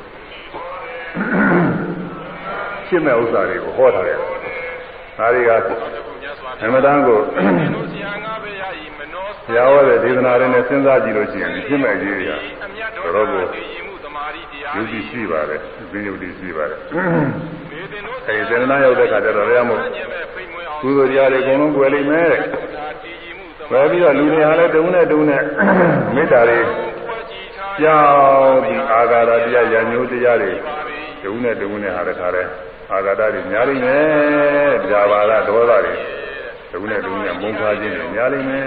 ရှင်းမဲ့ဥစ္စာတွေကိုဟောထားတယ်ဒါတွေကမြတ်စွာဘု အရားမတန်ကိုသင်တို့ဆရာငါပဲရည်မနောဘုရားဟောတဲ့ဒေသနာတွေနဲ့စဉ်းစားကြည့်လို့ရှိရင်ရှင်းမဲ့အရေးရအမြတ်တော်တော်တော်ကိုကိုရည်မှုသမာဓိတရားယုတ်ကြည်ရှိပါတယ်ဘိယုတ်ကြည်ရှိပါတယ်မေသင်တို့အဲဒီစေတနာရောက်တဲ့ခါကျတော့ရမို့ကျင့်မဲ့ဖိတ်မွေးအောင်ကုသိုလ်တရားတွေအကုန်လုံးကွယ်လိမ့်မယ်တဲ့ဒါတည်ရည်မှုသပဲမာဓိပြီးတော့လူတွေဟာလည်းတုံးနဲ့တုံးနဲ့မေတ္တာတွေဖွဲ့ကြည်ထားကြောင်းပြီးအာဃာတတရားရညိုးတရားတွေတုံးနဲ့တုံးနဲ့ဟာတခါလဲ အာဃာတတွေများလိမ့်မယ်။ကြာပါလားဒေါသတွေတုံးနဲ့တုံးနဲ့မုန်းခါခြင်းတွေများလိမ့်မယ်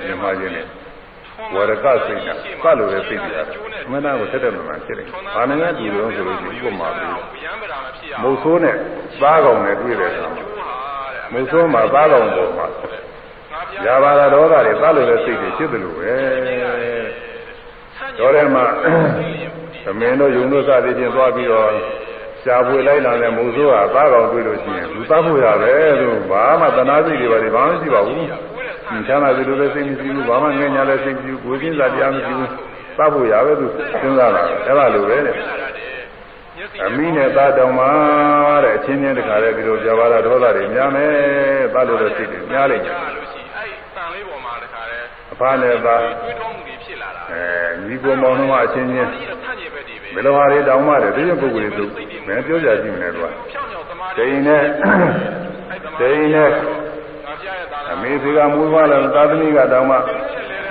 ။ဒီမှာခြင်းတွေဝရကစိတ်ကကလိုတဲ့စိတ်တွေအမှန်တရားကိုဆက်တဲ့မှန်ဖြစ်တယ်။ဘာနဲ့တူတော့ဆိုလို့ရှိရင်ဥပမာပြီးဗျံပရာမဖြစ်အောင်မုတ်ဆိုးနဲ့သားကောင်နဲ့တွေ့တဲ့အခါမှာမုတ်ဆိုးမှာသားကောင်ပေါ်မှာကြာပါလားဒေါသတွေကလိုတဲ့စိတ်တွေဖြစ်တယ်လို့ပဲ။တော်ထဲမှာသမင်းတို့ယုံတို့စသည်ဖြင့်သွားပြီးတော့ ရှားပွေလိုက်လာတဲ့မုံဆိုးကသားကောင်တွေ့လို့ရှိရင်သူသားဖို့ရပဲသူဘာမှတနာစိတ်တွေပါလေဘာမှမရှိပါဘူး။ချမ်းသာတယ်လို့လည်းစိတ်မရှိဘူးဘာမှငြင်းညာလည်းစိတ်မရှိဘူးကိုယ်ချင်းစာတရားမရှိဘူးသားဖို့ရပဲသူစဉ်းစားလာတယ်အဲ့လိုပဲတဲ့အမိနဲ့သားတောင်မှတဲ့အချင်းချင်းတခါလေဒီလိုကြပါလားဒေါသတွေများမယ်သားလို့တဲ့စိတ်တွေများလိမ့်မယ် လို့ရှိအဲ့တန်လေးပေါ်မှာတခါလဲအဖနဲ့သားတွေးတောမှုတွေဖြစ်လာတာအဲညီကိုမောင်နှမအချင်းချင်းဒီတော့ဆန့်ကျင်ဘက်တွေပဲဘယ်လိုဟာတွေတောင်မှတယ်ဒီရင်ပုဂ္ဂိုလ်တွေသူမင်းပြောကြကြည့်မလဲသူကဖြောင်းဖြောင်းသမားဒိန်နဲ့ဒိန်နဲ့ငါပြရဲ့သားအမေစီကမူးသွားတယ်သာသမီကတောင်မှ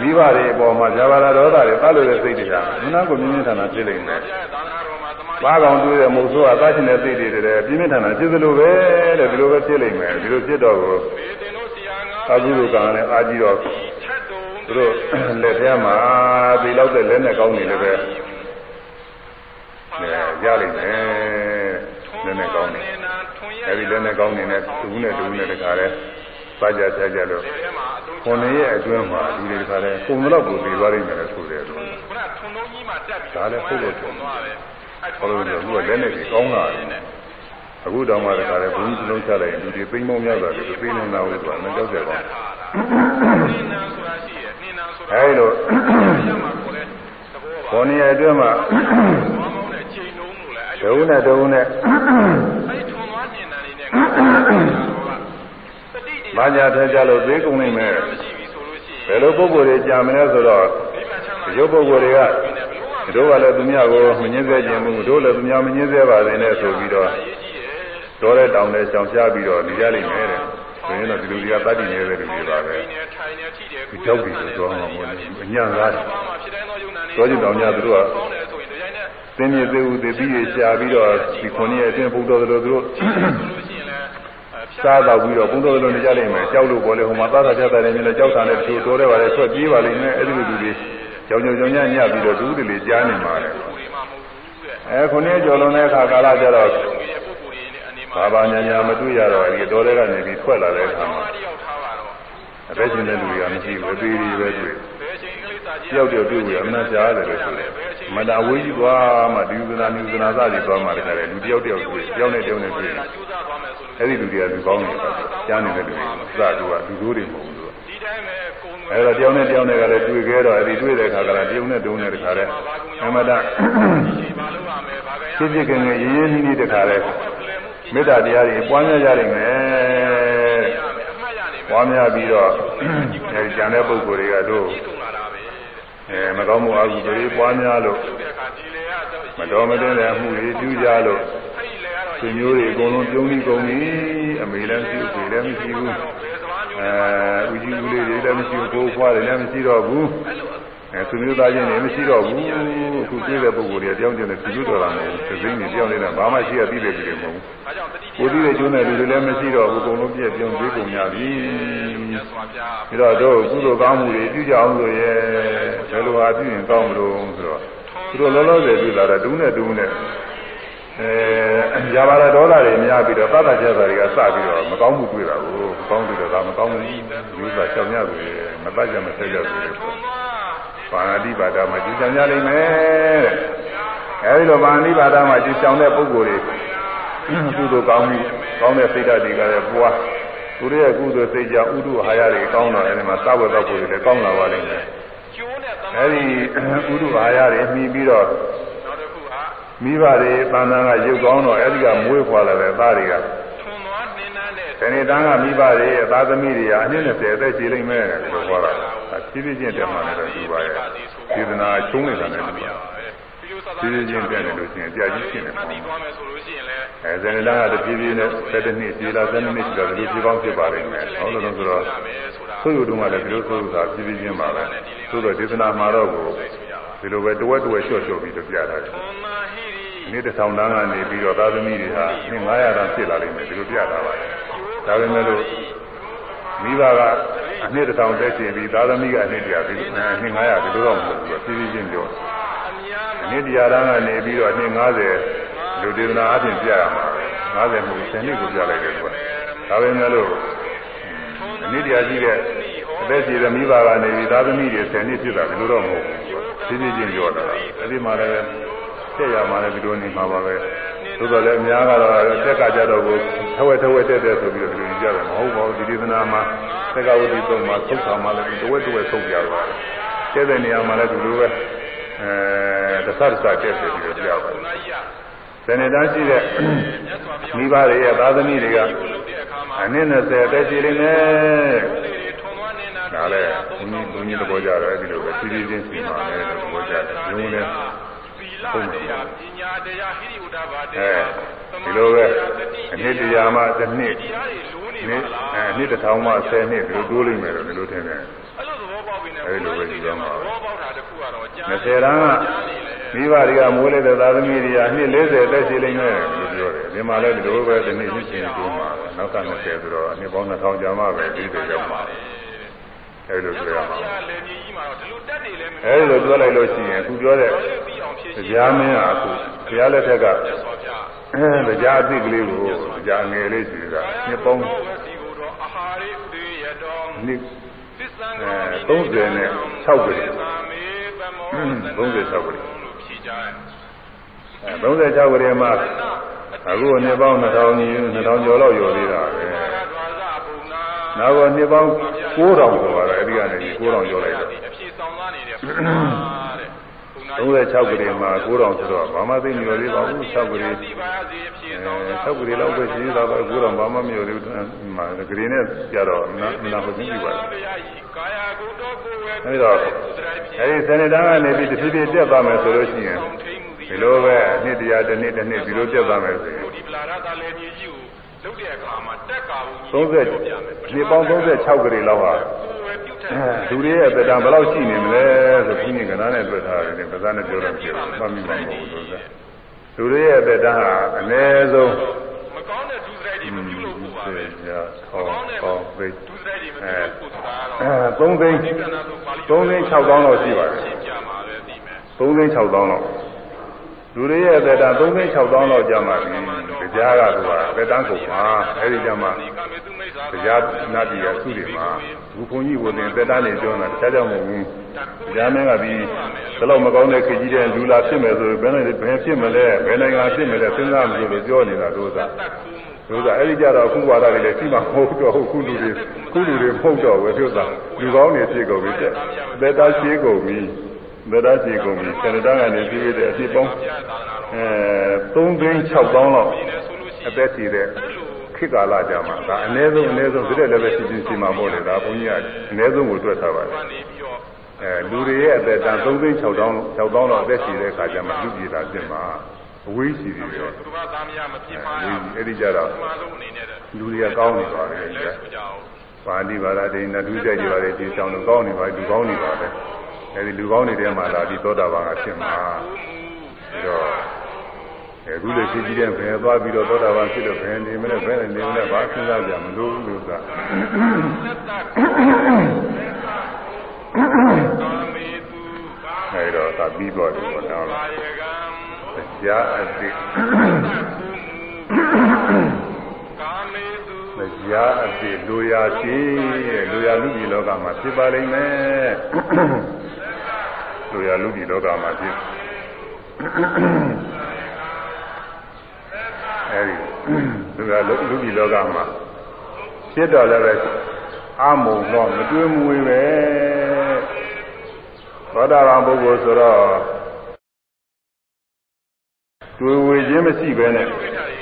မိဘတွေအပေါ်မှာဇာဘာလာဒေါသတွေတတ်လို့တဲ့စိတ်တွေကမနာကိုမြင်းမြင်းထန်ထန်ဖြစ်လိမ့်မယ်ပြရဲ့သားနာတော်မှာသမား။ဘာကောင်တွေးတဲ့မုတ်ဆိုးကသားရှင်တဲ့စိတ်တွေတည်းပြင်းပြင်းထန်ထန်ဖြစ်သလိုပဲတဲ့ဒီလိုပဲဖြစ်လိမ့်မယ်ဒီလိုဖြစ်တော့ကိုဘေတင်တို့ဆရာငါအာဟုကကံနဲ့အာကြီးတော့ထက်တုံ သူတို့လက်ထဲမှာဒီလောက်တဲ့လက်နဲ့ကောင်းနေလည်းပဲအဲရလိမ့်မယ်လက်နဲ့ကောင်းနေအဲဒီလက်နဲ့ကောင်းနေတဲ့သူနဲ့တူနဲ့တခါလဲပါကြဆကြလို့ထဲမှာအသုံးခုနှစ်ရဲ့အတွင်းမှာဒီတွေတခါလဲပုံတော့ကိုပြီးသွားလိမ့်မယ်လို့ဆိုတယ်သူခုနထုံလုံးကြီးမှာတက်ပြီးဒါလည်းဟုတ်လို့ထုံထုံသွားတယ်အဲ့ဘာလို့လဲသူကလက်နဲ့ကြီးကောင်းလာတယ် အခုတောင်မှတခါလဲဘုန်းကြီးစလုံးချလိုက်ရင်ဒီတွေသိမ့်မောင်းများတာတွေသိနေလာလို့ဆိုတာမကြောက်ကြပါဘူးနိနန်းဆိုတာရှိရနိနန်းဆိုတာအဲဒီလိုရမှာကိုလည်းသဘောပါခုနှစ်ရဲ့အတွင်းမှာဘာမောင်းတဲ့ချိန်လုံးလို့လည်းအဲ့ဒုံနဲ့ဒုံနဲ့အဲ့ထုံသွားကျင်တယ်လေးနဲ့ငါကတော့တတိတည်းဘာညာထဲကြလို့သေးကုန်နိုင်မယ်မရှိပြီဆိုလို့ရှိရင်ဘယ်လိုပုံကိုယ်တွေကြာမလဲဆိုတော့ဒီကချမ်းသာရုပ်ပုံကိုယ်တွေကတို့ကလည်းသူများကိုမငင်းစေခြင်းဘူးတို့လည်းသူများမငင်းစေပါစေနဲ့ဆိုပြီးတော့ရေးကြည့် တယ်တော်တဲ့တောင်နဲ့ရှောင်ရှားပြီးတော့နေကြလိမ့်မယ်တဲ့ဆိုရင်တော့ဒီလူတွေကတတ်တည်နေတဲ့လူတွေပါပဲနေထိုင်နေထိတယ်ဒီကြောက်ပြီးဆိုတော့မှမဟုတ်ဘူးအညံ့ကားတယ်ဘာမှဖြစ်တိုင်းသောယုံနာနေတော်ကြည့်တောင်ကြသူတို့ကပေါင်းတယ်ဆိုရင်ဒီတိုင်းနဲ့သင်မြစ်သေးဦးသေပြီးရရှာပြီးတော့ဒီခုနှစ်ရဲ့အတွင်းဘုဒ္ဓတော်တို့သူတို့ဆိုလို့ရှိရင်လည်းဖြတ်စားတော့ပြီးတော့ဘုဒ္ဓတော်တို့နေကြလိမ့်မယ်ကြောက်လို့ပေါ်လေဟိုမှာသာသာချတာလည်းမြင်လဲကြောက်တာနဲ့သူတော်တယ်ပါလေဆွတ်ပြေးပါလိမ့်မယ်အဲ့ဒီလိုလူတွေကြောင်ကြောင်ကြောင်ညံ့ညပြီးတော့ဒူးတွေလေးကြားနေမှာလေပုဂ္ဂိုလ်တွေမှမဟုတ်ဘူးတဲ့အဲခုနှစ်ကျော်လုံးတဲ့အခါကာလကျတော့ ဘာဘာညာညာမတွေ့ရတော့ဒီတော်တဲ့ကနေပြီးထွက်လာတဲ့အခါမှာတယောက်ထားပါတော့အသက်ရှင်တဲ့လူတွေကမရှိဘူးအသေးသေးပဲတွေ့ဘယ်ချိန်ကလေးစာကြည့်တယောက်တယောက်တွေ့ဘူးအမှန်ကြားတယ်လို့ဆိုတယ်မတာဝေးကြီးသွားမှဒီဥဒနာညဥဒနာစသည်သွားမှတခါလေလူတယောက်တယောက်တွေ့တယောက်နဲ့တယောက်နဲ့တွေ့ကျိုးစားသွားမယ်ဆိုလို့အဲ့ဒီလူတွေကလူကောင်းနေတယ်ကြားနေတဲ့လူတွေစတူကလူတို့တွေမဟုတ်ဘူးသူကဒီတိုင်းပဲကုံအဲတော့တယောက်နဲ့တယောက်နဲ့ကလည်းတွေ့ခဲ့တော့အဲဒီတွေ့တဲ့အခါကလည်းတယောက်နဲ့တုံးနဲ့တခါလဲအမတဘာလို့ရမယ်ဘာပဲရဖြစ်ဖြစ်ခင်ခင်ရင်းရင်းနှီးနှီးတခါလဲ မေတ္တာတရားတွေပွားများကြနိုင်မယ်မယ်အမှတ်ရနေမယ်ပွားများပြီးတော့အဲဒီကျန်တဲ့ပုဂ္ဂိုလ်တွေကတို့ကြည့်ဆုံးလာတာပဲအဲမကောင်းမှုအကုသိုလ်တွေပွားများလို့ဒီအခါဒီလေကတော့မတော်မတင်တဲ့အမှုတွေပြုကြလို့အဲ့ဒီလေကတော့ဆွေမျိုးတွေအကုန်လုံးပြုံးပြီးကုန်ပြီအမေလည်းမရှိဘူးဖေလည်းမရှိဘူးဘယ်စကားမျိုးအဲဦးကြီးဦးလေးတွေလည်းမရှိဘူးကိုယ်ဖွားတယ်လည်းမရှိတော့ဘူး အဲဆွေမျိုးသားချင်းတွေမရှိတော့ဘူးအခုတွေ့တဲ့ပုဂ္ဂိုလ်တွေတယောက်ချင်းနဲ့သူတို့တော်တာမဟုတ်ဘူးသိသိနေတယောက်နဲ့ဘာမှရှိရပြီးတယ်ပြီးတယ်မဟုတ်ဘူးဒါကြောင့်တတိကိုယ်တည်းရဲ့ကျိုးနဲ့လူတွေလည်းမရှိတော့ဘူးအကုန်လုံးပြည့်ပြုံးပြီးကုန်ကြပြီမြတ်စွာဘုရားပြီးတော့တို့ကုသိုလ်ကောင်းမှုတွေပြုကြအောင်ဆိုရဲဘယ်လိုဟာပြုရင်ကောင်းမလို့ဆိုတော့သူတို့လောလောဆယ်ပြုလာတာတူးနဲ့တူးနဲ့အဲຢာပါရဒေါသတွေများပြီးတော့သတ္တကျက်တာတွေကစပြီးတော့မကောင်းမှုတွေ့တာကိုကောင်းပြီးတော့ဒါမကောင်းဘူးယူတာရှောင်ရသူတွေမတတ်ကြမဆက်ကြသူတွေ ပါဏာတိပါဒမှာကြည်ဆောင်ကြလိမ့်မယ်တဲ့အဲဒီလိုပါဏာတိပါဒမှာကြည်ဆောင်တဲ့ပုဂ္ဂိုလ်တွေကုသိုလ်ကောင်းမှုကောင်းတဲ့စိတ်ဓာတ်တွေကလည်းပွားသူတို့ရဲ့ကုသိုလ်စိတ်ကြောင့်ဥဒုဟာရတွေကောင်းတော့အဲဒီမှာသဝတ်တော်ကိုယ်တွေလည်းကောင်းလာပါလိမ့်မယ်ကျိုးနဲ့သမအဲဒီဥဒုဟာရတွေမှီပြီးတော့နောက်တစ်ခုဟာမိဘတွေတန်တန်ကရုပ်ကောင်းတော့အဲဒီကမွေးဖွာလာတဲ့သားတွေကထွန်သွားနှင်းနှန်း တဲ့ဒီနေ့တန်းကမိဘတွေရဲ့သားသမီးတွေကအနည်း20အသက်ကြီးလိမ့်မယ်လို့ပြောတာဒါဖြည်းဖြည်းချင်းတက်မှလည်းတော့ဒီပါရဲ့စေတနာချုံးနေတာလည်းဒီပါဒီလိုသာဖြည်းဖြည်းချင်းတက်နေလို့ရှိရင်ကြာကြီးဖြစ်နေမှတ်ပြီးသွားမယ်ဆိုလို့ရှိရင်လည်းအဲဇန်နလာကတဖြည်းဖြည်းနဲ့7နှစ်ပြေလာ7နှစ်ကြာတယ်ဒီလိုပေါင်းဖြစ်ပါလိမ့်မယ်ဟုတ်လို့ဆိုတော့မယ်ဆိုတာဆိုရတုံးကလည်းဒီလိုဆိုတာဖြည်းဖြည်းချင်းပါပဲသို့တော့ဒေသနာမှာတော့ကိုဒီလိုပဲတဝက်တဝက်လျှော့လျှော့ပြီးတော့ပြတာတယ်ထွ န်မာဟိရိနေ့တစ်ဆောင်တန်းကနေပြီးတော့သာသမီတွေဟာနေ့900တန်းဖြစ်လာလိမ့်မယ်ဒီလိုပြတာပါဒါပေမဲ့လို့မိဘကအနှစ်တစ်ဆောင်တက်ရှင်ပြီးသာသမီကအနှစ်တရာပြီးနှစ်900ဒီလိုတော့မဟုတ်ဘူးဖြည်းဖြည်းချင်းပြောအများအနှစ်တရာတန်းကနေပြီးတော့နှစ်90လူဒေသနာအပြင်ပြရမှာ90မဟုတ်10နှစ်ကိုပြလိုက်တယ်ကွာဒါပေမဲ့လို့အနှစ်တရာရှိတဲ့အသက်ကြီးတဲ့မိဘကနေပြီးသာသမီတွေ10နှစ်ဖြစ်တာဒီလိုတော့မဟုတ်ဘူးဖြည်းဖြည်းချင်းပြောတာအဲဒီမှာလည်း တက်ရမှာလည်းဒီလိုနေမှာပါပဲသို့တော်လည်းအများကတော့တက်ကကြတော့ကိုထဝက်ထဝက်တက်တယ်ဆိုပြီးတော့ဒီလိုကြတယ်မဟုတ်ပါဘူးဒီဒေသနာမှာတက်ကဝတိသုံးမှာသုတ်ဆောင်မှာလည်းတဝက်တဝက်သုတ်ကြတော့တဲ့တဲ့နေရာမှာလည်းဒီလိုပဲအဲတစ်ဆတစ်ဆတက်တယ်ပြီးတော့ပြောပါတယ်နာကြီးကဇနေတန်းရှိတဲ့မြတ်စွာဘုရားမိဘတွေရဲ့သာသမီတွေကလုပ်တဲ့အခါမှာအနည်း20အသက်ရှိနေမယ်တွေထွန်သွားနေတာဒါလည်းဘုန်းကြီးဘုန်းကြီးသဘောကြတော့အဲ့ဒီလိုပဲဖြည်းဖြည်းချင်းစီမှာလည်းသဘောကြတယ်။ရုံးလည်းသီလတ ရားပညာတရားဟိရိဥဒ္ဓဘာတအဲရားဒီလိုပဲအနှစ်တရားမှတစ်နှစ်တရားတွေလိုးနေနှစ်ပါလားအဲနှစ်တစ်ထောင်မှ10နှစ်ဒီလိုတိုးလိမ့်မယ်လို့ဒီလိုထင်တယ်အဲ့လိုသဘောပေါက်ပြီးနေအဲ့လိုပဲကြည့်ရမှာပဲသဘောပေါက်တာတစ်ခုကတော့ကြာ။20တန်းကမိဘတွေကမိုးလိုက်တဲ့သာသမီတွေကနှစ်40အသက်ရှိလိမ့်မယ်လို့ပြောတယ်။ဒီမှာလည်းဒီလိုပဲဒီနေ့ရှိချင်းတိုးမှာပဲ။နောက်က20ဆိုတော့အနှစ်ပေါင်း2000ကျော်မှပဲဒီလိုရောက်မှာ။ အဲ့လိုမြတ်ပြောရစွာဘုမှာရားလည်းမြေကြီးမှာတော့ဒီလိုတက်တွေလည်းမ။အဲ့လိုပြောလိုက်လို့ရှိရင်အခုပြောတဲ့ပြီးအောင်ဖြစ်ရှိတရားမင်းကအခုဘုရားလက်ထက်ကမြတ်စွာဘုရားအဲတရားအသိကလေးကိုတရားငယ်လေးရှိတာနှစ်ပေါင်းဝစီကိုတော့အာဟာရိဥဒေယတော်နှစ်သစ္ဆံအဲ36ပဲသာမေပမော36ပဲလို့ဖြေကြတယ်အဲ36ကလေးမှာအခုနှစ်ပေါင်း2000ကြီး2000ကျော်လောက်ရော်သေးတာပဲဒွါဇဘုံ နာနောက်ကနှစ်ပေါင်း9000ဆိုပါတော့အဲ့ဒီကနေ9000ကျော်လိုက်တော့အဖြေဆောင်သားနေတဲ့ဘုရားတဲ့ဘုရား36ကလေးမှာ9000ဆိုတော့ဘာမှသိမရော်သေးပါဘူး6ကလေးဒီပါစီအဖြေအဲဆောင်သား6ကလေးလောက်ပဲရှိသေးတာပဲ9000ဘာမှမရော်သေးဘူးမှာဂရီနဲ့ကြတော့နာနာဟုတ်ပြီပါဘုရားဤကာယဂုတောကိုဝေအဲဒီတော့အဲဒီစနေတန်းကနေပြီးတစ်ဖြည်းဖြည်းတက်သွားမယ်ဆိုလို့ရှိရင်ဒီလိုပဲအနှစ်တရားတစ်နှစ်တစ်နှစ်ဒီလိုတက်သွားမယ်ဆိုရင်ဒီပလာရတာလည်းမြေကြီးကို လုတ်တဲ့အခါမှာတက်ကာဘူး30နှစ်ပေါင်း36ကလေးလောက်ဟာကိုဝေပြုတ်တဲ့လူတွေရဲ့သက်တမ်းဘယ်လောက်ရှိနေမလဲဆိုဘုန်းကြီးကနားနဲ့တွေ့ထားတယ်ဗဇာနဲ့ပြောတော့ပြောမှတ်မိမှာမဟုတ်ဘူးလို့လူတွေရဲ့သက်တမ်းဟာအနည်းဆုံးမကောင်းတဲ့ဒုစရိုက်တွေမပြုလုပ်ဖို့ပါပဲရာဟောဟောဘိတ်ဒုစရိုက်တွေမပြုလုပ်ဖို့ဆိုတာတော့အဲ3သိန်းဒီကနာဆိုပါဠိ3သိန်း6000လောက်ရှိပါတယ်ရှင်းပြမှာပဲဒီမဲ့3သိန်း6000လောက် လူတွေရဲ့သက်တမ်း3သိန်း6000လောက်ကြာမှပြီတရားကသူကသက်တမ်းကုန်မှာအဲဒီကြမှာဒီကမေသူမိတ်ဆွာတရားနာတိယသုတွေမှာဘုခွန်ကြီးကိုတင်သက်တမ်းနေပြောတာတခြားကြောင့်မဟုတ်ဘူးတရားမင်းကပြီးဘယ်တော့မကောင်းတဲ့ခေကြီးတဲ့လူလာဖြစ်မယ်ဆိုဘယ်နဲ့ဘယ်ဖြစ်မလဲဘယ်နိုင်ငံဖြစ်မလဲစဉ်းစားမလို့ပြောနေတာတို့သာတက်ခုမှုတို့သာအဲဒီကြတော့အခုဝါဒတွေလည်းရှိမှမဟုတ်တော့ဘူးခုလူတွေခုလူတွေဖုတ်တော့ဝေပြုတ်တာလူကောင်းတွေဖြစ်ကုန်ပြီတဲ့သက်သားရှိကုန်ပြီ သက်သားရှိကုန်ပြီဆန္ဒတကနေပြီးရတဲ့အဖြစ်ပေါင်းအဲ3သိန်း6တောင်းလောက်အသက်ရှိတဲ့ခေတ်ကာလကြာမှာဒါအနည်းဆုံးအနည်းဆုံးဒီတဲ့လည်းပဲရှိချင်းရှိမှာပေါ့လေဒါဘုန်းကြီးကအနည်းဆုံးကိုတွက်ထားပါတယ်အဲလူတွေရဲ့အသက်တန်3သိန်း6တောင်း6တောင်းလောက်အသက်ရှိတဲ့အခါကျမှလူပြည်တာဖြစ်မှာအဝေးရှိပြီပဲသူကသားမရမဖြစ်ပါရဘူးအဲ့ဒီကြတော့ပထမဆုံးအနေနဲ့တဲ့လူတွေကကောင်းနေပါလေလဲတဲ့ဆိုကြအောင်ပါဠိဘာသာဒိဋ္ဌိဒုစရိုက်ကြပါလေဒီဆောင်လို့ကောင်းနေပါလူကောင်းနေပါလေ အဲဒီလူကောင်းနေတဲ့မှာလာပြီးသောတာပန်ကဖြစ်မှာပြီးတော့အခုလေဖြစ်ပြီးတဲ့ဘယ်သွားပြီးတော့သောတာပန်ဖြစ်လို့ဘယ်နေမလဲဘယ်နေမလဲဘာစဉ်းစားကြမလို့လို့ကသက်တကာမေသူအဲတော့သာပြီးတော့တယ်ပေါ့နော်ဘာယကံတရားအသိကာမေသူတ ရားအသိလူရာရှိတဲ့လူရာလူကြီးလောကမှာဖြစ်ပါလိမ့်မယ်လူရာလူကြီးလောကမှာဖြစ်အဲဒီလူရာလူကြီးလောကမှာဖြစ်တော့လည်းပဲအမုံတော့မတွေးမွေပဲသောတာပန်ပုဂ္ဂိုလ်ဆိုတော့ တွေးဝေခြင်းမရှိပဲနဲ့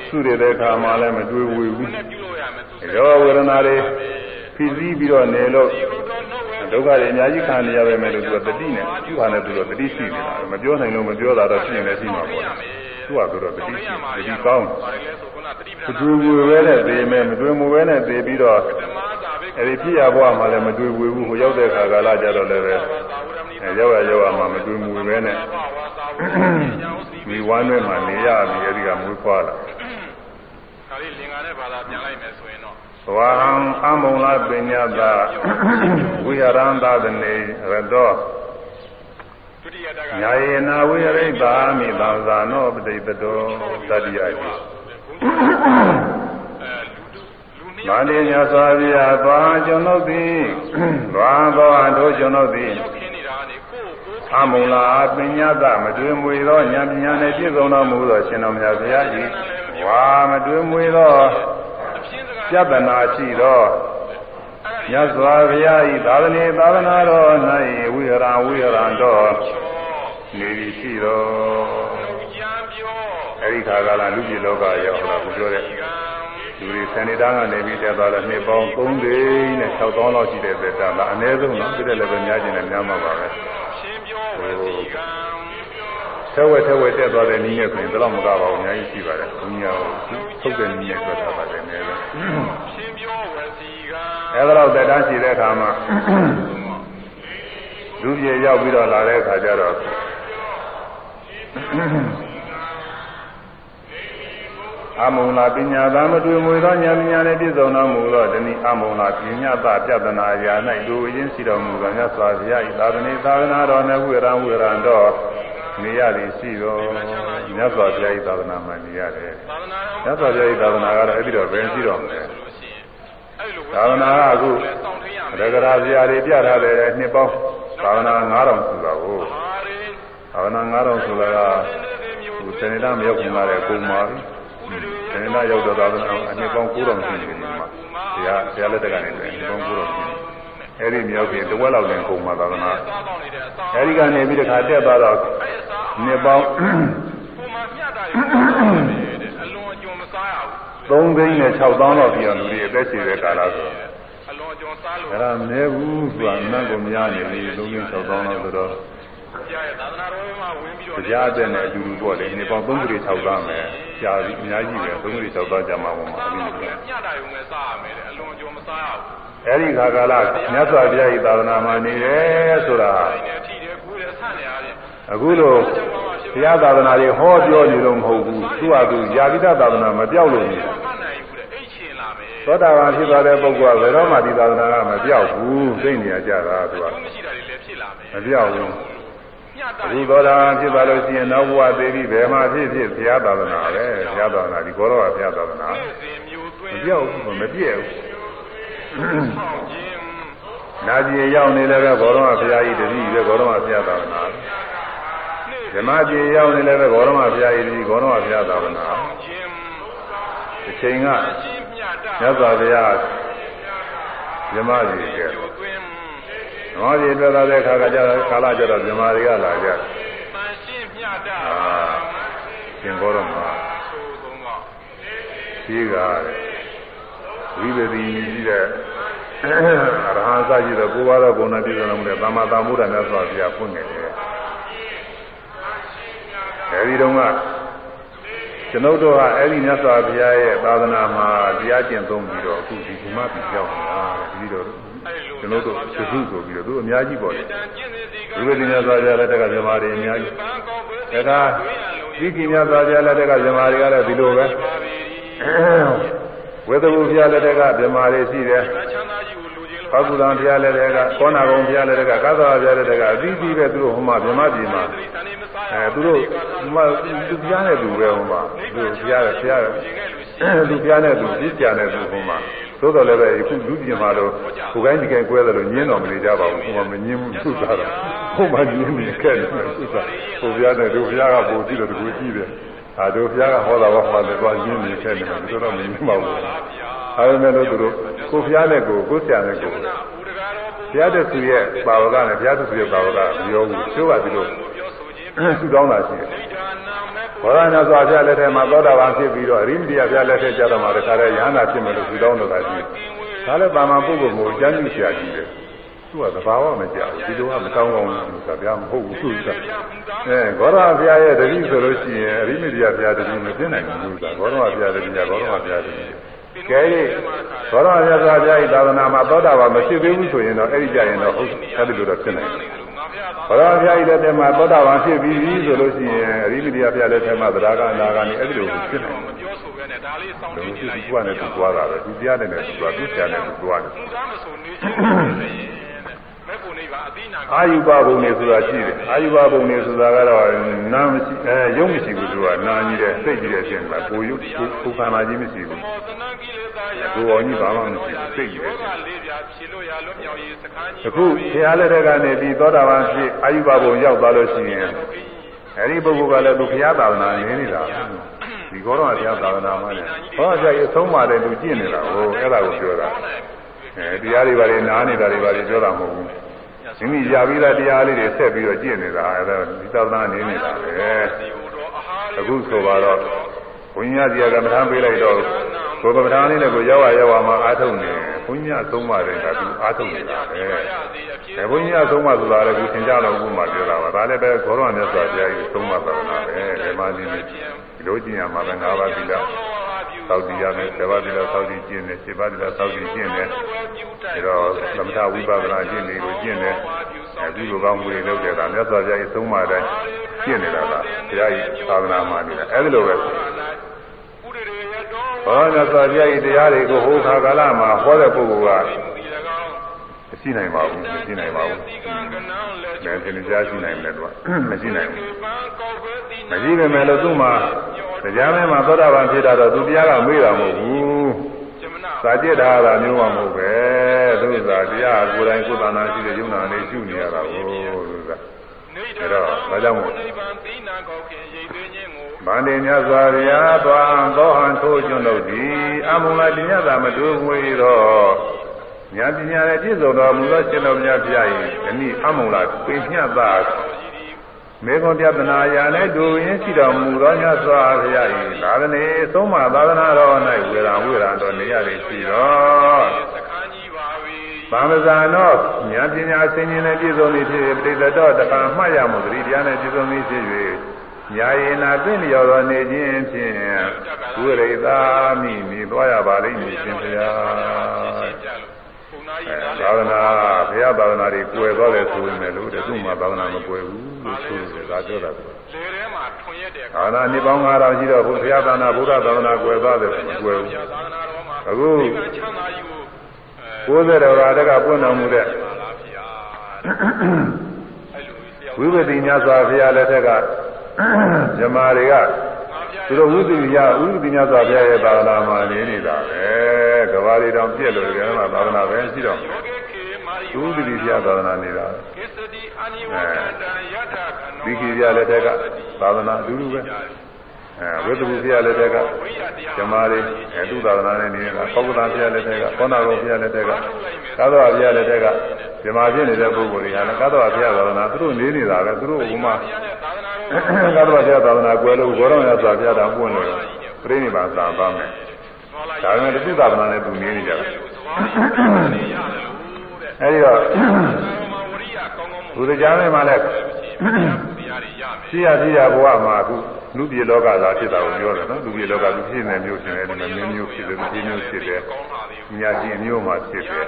သူ့တဲ့အခါမှလည်းမတွေးဝေဘူးနဲ့ပြုလို့ရမယ်သူရောဝေဒနာတွေဖြစ်စည်းပြီးတော့နေလို့ဒီလိုတော့နှုတ်ဝဲဒုက္ခတွေအများကြီးခံနေရပါမယ်လို့သူကတတိနဲ့သူ့ဟာနဲ့သူတော့တတိရှိနေတာမပြောနိုင်လို့မပြောတာတော့ရှိရင်လည်းရှိမှာပေါ့သူကဆိုတော့တတိရှိတတိကောင်းဘာလဲဆိုခုနတတိပမဒနာတွေ့ဘူးပဲနဲ့သေမယ်မတွေ့မှုပဲနဲ့သေပြီးတော့ဓမ္မသာဘိက္ခအဲဒီဖြစ်ရဘဝမှာလည်းမတွေ့ဘူးဟိုရောက်တဲ့ခါကာလကြတော့လည်းပဲသာဝရမဏိအဲရောက်ရရောက်ရမှာမတွေ့မှုပဲနဲ့ဘာဝသာဝရ မဏိညာဥစီမိဝမ်းထဲမှာနေရပြီအဲဒီကမွေးဖွားလာဒါလေးလင်္ကာနဲ့ဘာသာပြန်လိုက်မယ်ဆိုရင်တော့ဝါဟံအမုံလာပညာတာဝိဟရန္တသနေရတောဒုတိယတက်ကညာယေနာဝိရိတ်တာမိသံသာနောပတိပတောတတိယတိအဲလူလူနှစ်မန္တေညာစွာပြာသွားကျွန်ုပ်သည်သွားသောအထိုးကျွန်ုပ်သည် အမုံလာပညာတမတွင်မွေသောဉာဏ်ပညာနှင့်ပြည့်စုံတော်မူသောရှင်တော်မြတ်ဘုရား၏ဝါမတွင်မွေသောအပြင်းစကားပြဿနာရှိသောမြတ်စွာဘုရား၏သာသနေသာသနာတော်၌ဝိဟရဝိဟရံတော်နေပြီရှိသောကြံပြောအဲဒီခါကလာလူပြည်လောကရောက်လာကိုပြောတဲ့ဒီကံလူတွေဆန်နေသားကနေပြီးတက်သွားတော့နှစ်ပေါင်း3သိန်းနဲ့6သောင်းလောက်ရှိတဲ့သက်တာဒါအနည်းဆုံးနော်ဒီတဲ့လည်းပဲများကျင်တယ်များမှာပါပဲရှင်း ပြောဝစီကံထက်ဝက်ထက်ဝက်တက်သွားတဲ့နည်းနဲ့ဆိုရင်တော့မကပါဘူးအများကြီးရှိပါတယ်ဘုရားကိုထုတ်တဲ့နည်းနဲ့ပြောထားပါတယ်နည်းပဲရှင်းပြောဝစီကံအဲဒါတော့တက်တန်းရှိတဲ့အခါမှာလူပြေရောက်ပြီးတော့လာတဲ့အခါကျတော့ အမုံလာပညာသာမတွေ့မွေသောဉာဏ်ပညာနဲ့ပြည့်စုံတော်မူသောတဏိအမုံလာပညာသပြဒနာရာ၌လူအရင်ရှိတော်မူသောမြတ်စွာဘုရား၏သာသနေသာသနာတော်နဲ့ဝိရံဝိရံတော်နေရသည်ရှိတော်မြတ်စွာဘုရား၏သာသနာမှာနေရတယ်သာသနာမြတ်စွာဘုရား၏သာသနာကတော့အဲ့ဒီတော့ဘယ်ရှိတော်မလဲဆိုလို့ရှိရင်အဲ့လိုသာသနာကအခုစောင့်ထိန်ရမယ်ရဂရာဇာတွေပြထားတဲ့နှစ်ပေါင်းသာသနာ9000ဆိုတာကိုဟာရီသာသနာ9000ဆိုတာကဟိုစနေသားမရောက်ခင်ကလည်းကုန်ပါပြီ စနေသားရောက်တော့သာသနာအနှစ်ပေါင်း9000ရှိနေတယ်ဒီမှာတရားတရားလက်ထက်ကနေတယ်အနှစ်ပေါင်း9000ရှိနေအဲ့ဒီမြောက်ပြင်တစ်ဝက်လောက်လည်းကုန်ပါသာသနာစားတော့နေတဲ့အစားအဲ့ဒီကနေပြီးတခါတက်သွားတော့အဲ့အစားနှစ်ပေါင်းပုံမှန်မျှတာတွေတဲ့အလွန်အကျွံမစားရဘူး3သိန်းနဲ့6သောင်းလောက်ပြည်အောင်လူတွေအသက်ရှင်တဲ့ကာလဆိုအလွန်အကျွံစားလို့အဲ့ဒါမနေဘူးဆိုတာအနတ်ကိုမရနေဘူး3သိန်း6သောင်းလောက်ဆိုတော့ ကြားရသာသနာတော်မှာဝင်ပြီးတော့တရားတဲ့နဲ့အတူတူပေါ့လေနေပေါင်း3သိန်း6သောင်းမယ်ကြာပြီအများကြီးပဲ3သိန်း6သောင်းကြာမှာပေါ့မှာစားအဲ့ဒီတော့လိုမျှတာရုံနဲ့စားရမယ်တဲ့အလွန်အကျွံမစားရဘူးအဲ့ဒီခါကာလမြတ်စွာဘုရား၏သာသနာမှာနေတယ်ဆိုတာဒီနေ့ထိတယ်ကူးတယ်ဆန့်နေရတယ်အခုလိုဘုရားသာသနာတွေဟောပြောနေလို့မဟုတ်ဘူးသူ့ဟာသူယာတိတသာသနာမပြောက်လို့နေမမှတ်နိုင်ဘူးတဲ့အိတ်ချင်လာမယ်သောတာပန်ဖြစ်သွားတဲ့ပုဂ္ဂိုလ်ကဘယ်တော့မှဒီသာသနာကမပြောက်ဘူးသိနေရကြတာသူကကျိုးမရှိတာတွေလည်းဖြစ်လာမယ်မပြောက်ဘူး မျှတာအခုသောတာပန်ဖြစ်သွားလို့ရှိရင်နောက်ဘဝသေးပြီးဘယ်မှာဖြစ်ဖြစ်ဘုရားသာသနာပဲဘုရားသာသနာဒီဘောတော်ကဘုရားသာသနာနေ့စဉ်မျိုးသွမင်းပြောက်ဘူးမပြည့်ဘူးဆောင်ခြင်းနာပြည်ရောက်နေလည်းပဲဘောတော်ကဘုရားကြီးတတိပဲဘောတော်ကဘုရားသာသနာနေ့ဓမ္မပြည်ရောက်နေလည်းပဲဘောတော်ကဘုရားကြီးတတိဘောတော်ကဘုရားသာသနာဆောင်ခြင်းဒီချိန်ကရှင်းမျှတာမြတ်စွာဘုရားမြမကြီးကဲကျိုး သွင်းဓမ္မကြီးတွေ့လာတဲ့အခါကကြတော့ကာလကြတော့မြမတွေကလာကြတယ်ပန်ရှင်းမြတ်တာအာရှင်ဘောရမဆိုသုံးတော့ရှိကဝိပတိရှိတဲ့ရဟန်းစာကြီးတော့ကိုယ်ပါတော့ဘုံနဲ့ပြည့်စုံလို့မလဲသမ္မာသမ္ဗုဒ္ဓမြတ်စွာဘုရားဖွင့်နေတယ်အဲဒီတော့ကကျွန်ုပ်တို့ကအဲ့ဒီမြတ်စွာဘုရားရဲ့သာသနာမှာတရားကျင့်သုံးပြီးတော့အခုဒီဒီမှာပြကြောက်နေတာ ပြီးတော့အဲ့လိုကျွန်ုပ်တို့သုစုဆိုပြီးတော့သူအများကြီးပေါ့လေတန်ကျင့်စီကဝိပတိမြတ်စွာဘုရားလက်ထက်ကဇမားတွေအများကြီးပန်းကောက်ပွဲဒါကဒီကိမြတ်စွာဘုရားလက်ထက်ကဇမားတွေကလည်းဒီလိုပဲပါပြီဝေသဘူဘုရားလက်ထက်ကဇမားတွေရှိတယ်ချမ်းသာကြီးကိုလူချင်းဘဂုဒံဘုရားလက်ထက်ကကောနာကုံဘုရားလက်ထက်ကကသဝဘုရားလက်ထက်ကအသီးသီးပဲသူတို့ဟိုမှာဗြဟ္မပြည်မှာတိသနေမစားရအဲသူတို့မသူဘုရားနဲ့သူပဲဟိုမှာသူဘုရားဘုရားသူဘုရားနဲ့သူပြည့်ကြတယ်သူဟိုမှာ သို့တော်လည်းပဲအခုလူပြင်မှာတော့ကိုယ်ကိုင်းဒီကိုင်းကွဲတယ်လို့ညင်းတော်မနေကြပါဘူးဟိုမှာမညင်းဘူးသူသားတော့ဟိုမှာညင်းနေခဲ့တယ်သူသားဟိုဘုရားနဲ့တို့ဘုရားကပို့ကြည့်တယ်တကူကြည့်တယ်အာတို့ဘုရားကဟောတာဘာမှလည်းသွားညင်းနေခဲ့တယ်သူတော့မညင်းပါဘူးအဲဒါမဲ့လို့သူတို့ကိုဘုရားနဲ့ကိုကိုဆရာနဲ့ကိုဦးတကားတော်ဘုဘုရားတဆူရဲ့ပါဝကနဲ့ဘုရားတဆူရဲ့ပါဝကမပြောဘူးကျိုးကဒီလိုပြောဆိုခြင်းသူတောင်းတာရှိတယ်ဒိဋ္ဌာနာမဲ့ ဘောရဏစွာဘုရားလက်ထက်မှာသောတာပန်ဖြစ်ပြီးတော့အရိမတိယဘုရားလက်ထက်ကျတော့မှတခါတည်းယဟနာဖြစ်မယ်လို့သူတောင်းတော့တာရှိတယ်ဒါလည်းပါမပုဂ္ဂိုလ်ကိုကျမ်းကျရှာကြည့်တယ်သူကသဘာဝမကြောက်ဘူးဒီလိုကမတောင်းကောင်းဘူးဆိုတာဗျာမဟုတ်ဘူးသူကအဲဘောရဘုရားရဲ့တတိဆိုလို့ရှိရင်အရိမတိယဘုရားတတိမသိနိုင်ဘူးဆိုတာဘောရဘုရားတတိကဘောရဘုရားတတိကဲ၍ဘောရမြတ်စွာဘုရား၏သာသနာမှာသောတာပန်မရှိသေးဘူးဆိုရင်တော့အဲ့ဒီကြရင်တော့ဟုတ်အဲ့ဒီလိုတော့ဖြစ်နိုင်တယ်ငါဖျားသာ ဘုရားဘုရားကြီးလက်ထက်မှာသောတာပန်ဖြစ်ပြီးပြီဆိုလို့ရှိရင်အရိမတိယဘုရားလက်ထက်မှာသဒ္ဒါကအနာဂါနေအဲ့ဒီလိုဖြစ်နိုင်မပြောဆိုပဲနဲ့ဒါလေးစောင့်တယ်ကြည့်လူနေကြီးလိုက်ကနဲ့သူသွားတာပဲသူတရားနဲ့သူသွားသူဆရာနဲ့သူသွားတယ်သူသားမဆိုနေချင်တယ်မဲ့ကိုနေပါ အတိနာအာယုဘဘုံနေဆိုတာရှိတယ်အာယုဘဘုံနေဆိုတာကတော့နာမရှိအဲရုပ်မရှိဘူးသူကနာကြီးတယ်စိတ်ကြီးတယ်ရှင်ကကိုယုကိုခန္ဓာကြီးမရှိဘူးမောသနကိလေသာယာကိုအောင်ကြီးဘာမှမရှိဘူးစိတ်ကြီးတယ်ကလေးပြဖြေလို့ရလွတ်မြောက်ရေးစခန်းကြီးအခုဘုရားလက်ထက်ကနေပြီးသောတာပန်ဖြစ်အာယုဘဘုံရောက်သွားလို့ရှိရင်အဲဒီပုဂ္ဂိုလ်ကလည်းသူဘုရားသာသနာနေနေတာဒီကောတော့ဘုရားသာသနာမှလည်းဟောကြည့်အဆုံးပါတယ်သူကျင့်နေတာဟိုအဲ့ဒါကိုပြောတာ အဲတရားတွေဘာတွေနားနေတာတွေဘာတွေပြောတာမဟုတ်ဘူးမိမိရပြီးသားတရားလေးတွေဆက်ပြီးတော့ကျင့်နေတာအဲ့ဒါဒီသာသနာနေနေတာပဲအခုဆိုပါတော့ ဘုန်းကြီးကြီးကမထမ်းပေးလိုက်တော့ကိုယ်ကမထမ်းလေးနဲ့ကိုရောက်ရရောက်မှအားထုတ်နေဘုန်းကြီးအဆုံးပါတယ်ကသူအားထုတ်နေတာပဲအဲဘုန်းကြီးအဆုံးမဆိုတာလည်းသူသင်ကြတော့ဘုမှပြောတာပါဒါလည်းပဲခေါတော်မြတ်စွာဘုရားကြီးအဆုံးမသာသနာပဲဒီမှာဒီဒီလိုကျင့်ရမှာပဲ၅ပါးသီလသောက်တည်ရမယ်7ပါးသီလသောက်တည်ကျင့်တယ်7ပါးသီလသောက်တည်ကျင့်တယ်ဒါတော့သမထဝိပဿနာကျင့်နေကိုကျင့်တယ်အဲဒီလိုကောင်းမှုတွေလုပ်တယ်ဒါမြတ်စွာဘုရားကြီးအဆုံးမတိုင်းကျင့်နေတာကဘုရားကြီးသာသနာမှာနေတာအဲဒီလိုပဲ ဘောမြတ်စွာဘုရားကြီးတရားတွေကိုဟောခါကာလမှာဟောတဲ့ပုဂ္ဂိုလ်ကမရှိနိုင်ပါဘူးမရှိနိုင်ပါဘူးလည်းသင်ကြားရှိနိုင်တယ်သူကမရှိနိုင်ဘူးမရှိပေမဲ့လို့သူ့မှာတရားမင်းမှာသောတာပန်ဖြစ်တာတော့သူတရားကမေးတာမဟုတ်ဘူးစာကြည့်တာကမျိုးမှမဟုတ်ပဲသူကတရားကိုယ်တိုင်ကိုယ်တဏ္ဍာရှိတဲ့ယုံနာလေးရှုနေရတာကိုသူက အဲတော့ဒါကြောင့်မို့ဗန္တိမြတ်စွာဘုရားသွားသောဟံထိုးကျွန်းတို့သည်အမုံလာတင်ရတာမတူငွေတော့ဉာဏ်ပညာနဲ့ပြည့်စုံတော်မူသောရှင်တော်မြတ်ဖျား၏အမိအမုံလာပင်ညတ်သာ မေခွန်ပြဒနာယာနဲ့ဒူရင်းရှိတော်မူသောမြတ်စွာဘုရား၏သာသနေသုံးမသာသနာတော်၌ဝေရံဝေရံတော်နေရသည်ရှိတော်ဗမဇာနောဉာဏ်ပညာဆင်ခြင်နဲ့ပြည့်စုံသည်ဖြစ်ပြိတ္တတော်တပံမှတ်ရမှုသတိတရားနဲ့ပြည့်စုံသည်ဖြစ်၍ညာယေနာသိလျော်တော်နေခြင်းဖြင့်ဝိရိတာမိမိသွားရပါလိမ့်မည်ရှင်ဘုရား သာသနာဘုရားသာသနာတွေကွယ်သွားတယ်ဆိုရင်လည်းလို့တဲ့သူ့မှာသာသနာမကွယ်ဘူးလို့ဆိုတယ်ဒါပြောတာကလေထဲမှာထွန်ရက်တဲ့သာသနာနှစ်ပေါင်း9000ရှိတော့ဘုရားသာသနာဗုဒ္ဓသာသနာကွယ်သွားတယ်မကွယ်ဘူးသာသနာတော်မှာအခုချမ်းသာကြီးကို90တော်ရာတကပွင့်တော်မူတဲ့ပါလားဗျာအဲ့လိုတယောက်ဝိပတိညစွာဘုရားလက်ထက်ကဇမားတွေက သူတို့ဝိသုညဝိသုညစွာဘုရားရဲ့သာသနာမှာနေနေတာပဲကဘာတွေတောင်ပြည့်လို့ကြတယ်မှာသာသနာပဲရှိတော့ယောဂေခေမာရီဝိသုတိဘုရားသာသနာနေတာကိစ္စတိအနိဝကတံယထာခဏောဒီခိဘုရားလက်ထက်ကသာသနာအတူတူပဲအဲဝိသုဘုရားလက်ထက်ကဓမ္မတွေအဲသူသာသနာနဲ့နေတာပောက္ကတာဘုရားလက်ထက်ကကောဏဂောဘုရားလက်ထက်ကကာသဝဘုရားလက်ထက်ကဓမ္မဖြစ်နေတဲ့ပုဂ္ဂိုလ်တွေကလည်းကာသဝဘုရားသာသနာသူတို့နေနေတာပဲသူတို့ကမှ ကာသဝဘုရားသာသနာကွယ်လို့ဘောရမရသာဘုရားတော်ပွင့်လို့ပြိဋိဘာသာပါမယ်ဒါပေမဲ့တသိသာသနာနဲ့သူနေနေကြတယ်အဲဒီတော့ဘုရားကြားထဲမှာလည်းရှိရရှိရဘဝမှာအခုလူပြည်လောကသာဖြစ်တာကိုပြောတယ်နော်လူပြည်လောကသူဖြစ်နေမျိုးရှင်တယ်ဒီမှာမျိုးမျိုးဖြစ်တယ်ဒီမျိုးဖြစ်တယ်ညာကြီးမျိုးမှာဖြစ်တယ်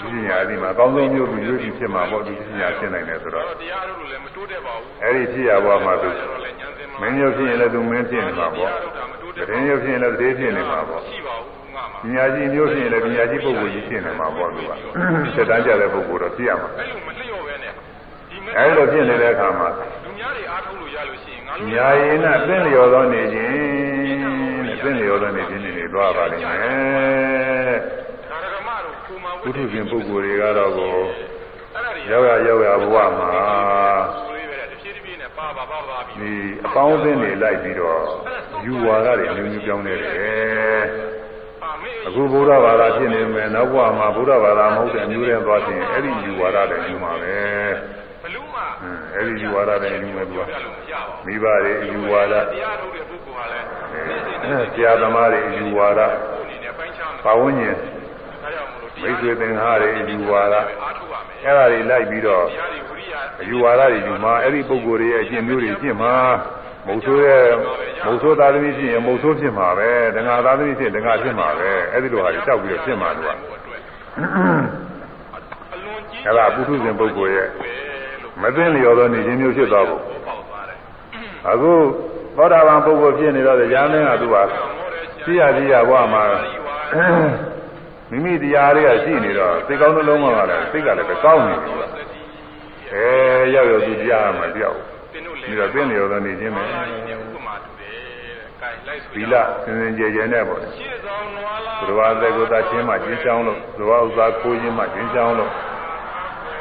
ဒီပညာဒီမှာအကောင်းဆုံးမျိုးသူရွေးပြီးဖြစ်မှာပေါ့ဒီပညာဖြစ်နိုင်တယ်ဆိုတော့တရားတို့လည်းမတိုးတက်ပါဘူးအဲ့ဒီဖြစ်ရဘဝမှာသူမင်းမျိုးဖြစ်ရင်လည်းသူမင်းဖြစ်နေမှာပေါ့တရင်မျိုးဖြစ်ရင်လည်းတည်းဖြစ်နေမှာပေါ့ရှိပါဘူးငါမှာပညာကြီးမျိုးဖြစ်ရင်လည်းပညာကြီးပုဂ္ဂိုလ်ကြီးဖြစ်နေမှာပေါ့သူကစက်တန်းကြတဲ့ပုဂ္ဂိုလ်တော့ဖြစ်ရမှာအဲ့လိုမလျော့ပဲနဲ့ဒီမအဲ့လိုဖြစ်နေတဲ့အခါမှာလူများတွေအားထုတ်လို့ရလို့ရှိရင်ငါတို့ညာရင်နဲ့သင်လျော်သောနေခြင်းနဲ့သင်လျော်သောနေခြင်းတွေသွားပါလိမ့်မယ်ဒါရကမတို့ ပုံမှန်ဝိသုရှင်ပုဂ္ဂိုလ်တွေကတော့ကိုရောက်ရရောက်ရဘဝမှာဒီအပေါင်းအသင်းတွေလိုက်ပြီးတော့ယူဝါဒတွေမျိုးမျိုးပြောင်းနေတယ်အခုဘုရားဘာသာဖြစ်နေမယ်နောက်ဘဝမှာဘုရားဘာသာမဟုတ်တဲ့အမျိုးတွေသွားခြင်းအဲ့ဒီယူဝါဒတွေယူမှာပဲဘလူးမှအဲ့ဒီယူဝါဒတွေယူမယ်သူကမိဘတွေယူဝါဒတရားထုတ်တဲ့ပုဂ္ဂိုလ်ဟာလည်းဆရာသမားတွေယူဝါဒပါဝန်းကျင် မိတ်ဆွေသင်္ဃာတွေယူဝါဒအဲ့ဒါတွေလိုက်ပြီးတော့ယူဝါဒတွေယူမှာအဲ့ဒီပုဂ္ဂိုလ်တွေရဲ့အကျင့်မျိုးတွေဖြစ်မှာမုတ်ဆိုးရဲ့မုတ်ဆိုးသားသမီးဖြစ်ရင်မုတ်ဆိုးဖြစ်မှာပဲဒငါသားသမီးဖြစ်ဒငါဖြစ်မှာပဲအဲ့ဒီလိုဟာတွေတောက်ပြီးတော့ဖြစ်မှာလို့ကအဲ့ဒါပုထုဇဉ်ပုဂ္ဂိုလ်ရဲ့မသိလျော်သောနေခြင်းမျိုးဖြစ်သွားဖို့အခုသောတာပန်ပုဂ္ဂိုလ်ဖြစ်နေတော့ကြာမင်းကသူကသိရသိရဘဝမှာ မိမိတရားတွေကရှိနေတော့စိတ်ကောင်းနှလုံးကလည်းစိတ်ကလည်းပဲကောင်းနေပြီအဲရောက်ရောက်သူတရားမှတယောက်ပြီးတော့သိလျော်သောနေခြင်းပဲသီလစင်စင်ကြယ်ကြယ်နဲ့ပေါ့ဘုရားသက်ကိုသာချင်းမှကျင်းချောင်းလို့ဘုရားဥစ္စာကိုချင်းမှကျင်းချောင်းလို့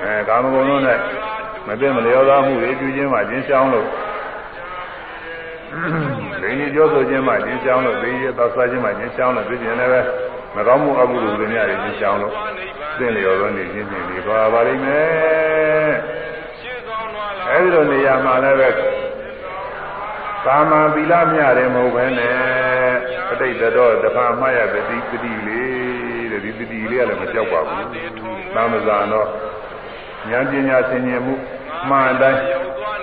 အဲကာမဂုဏ်တို့နဲ့မသိမလျော်သောမှုတွေပြုခြင်းမှကျင်းချောင်းလို့ ဒိဋ္ဌိပြောဆိုခြင်းမှကျင်းချောင်းလို့ဒိဋ္ဌိသောစားခြင်းမှကျင်းချောင်းလို့သိခြင်းလည်းပဲမကောင်းမှုအကုသိုလ်တွေများကျင်းချောင်းလို့သိလျော်သောနေခြင်းဖြင့်ဒီသွားပါလိမ့်မယ်အဲဒီလိုနေရာမှာလည်းပဲကာမသီလမြတယ်မဟုတ်ဘဲနဲ့အတိတ်တော်တဖာမှားရတတိတတိလေးတဲ့ဒီတတိလေးကလည်းမကြောက်ပါဘူး။သာမဇာတော့ဉာဏ်ပညာဆင်ញင်မှု မှန်တိုင်း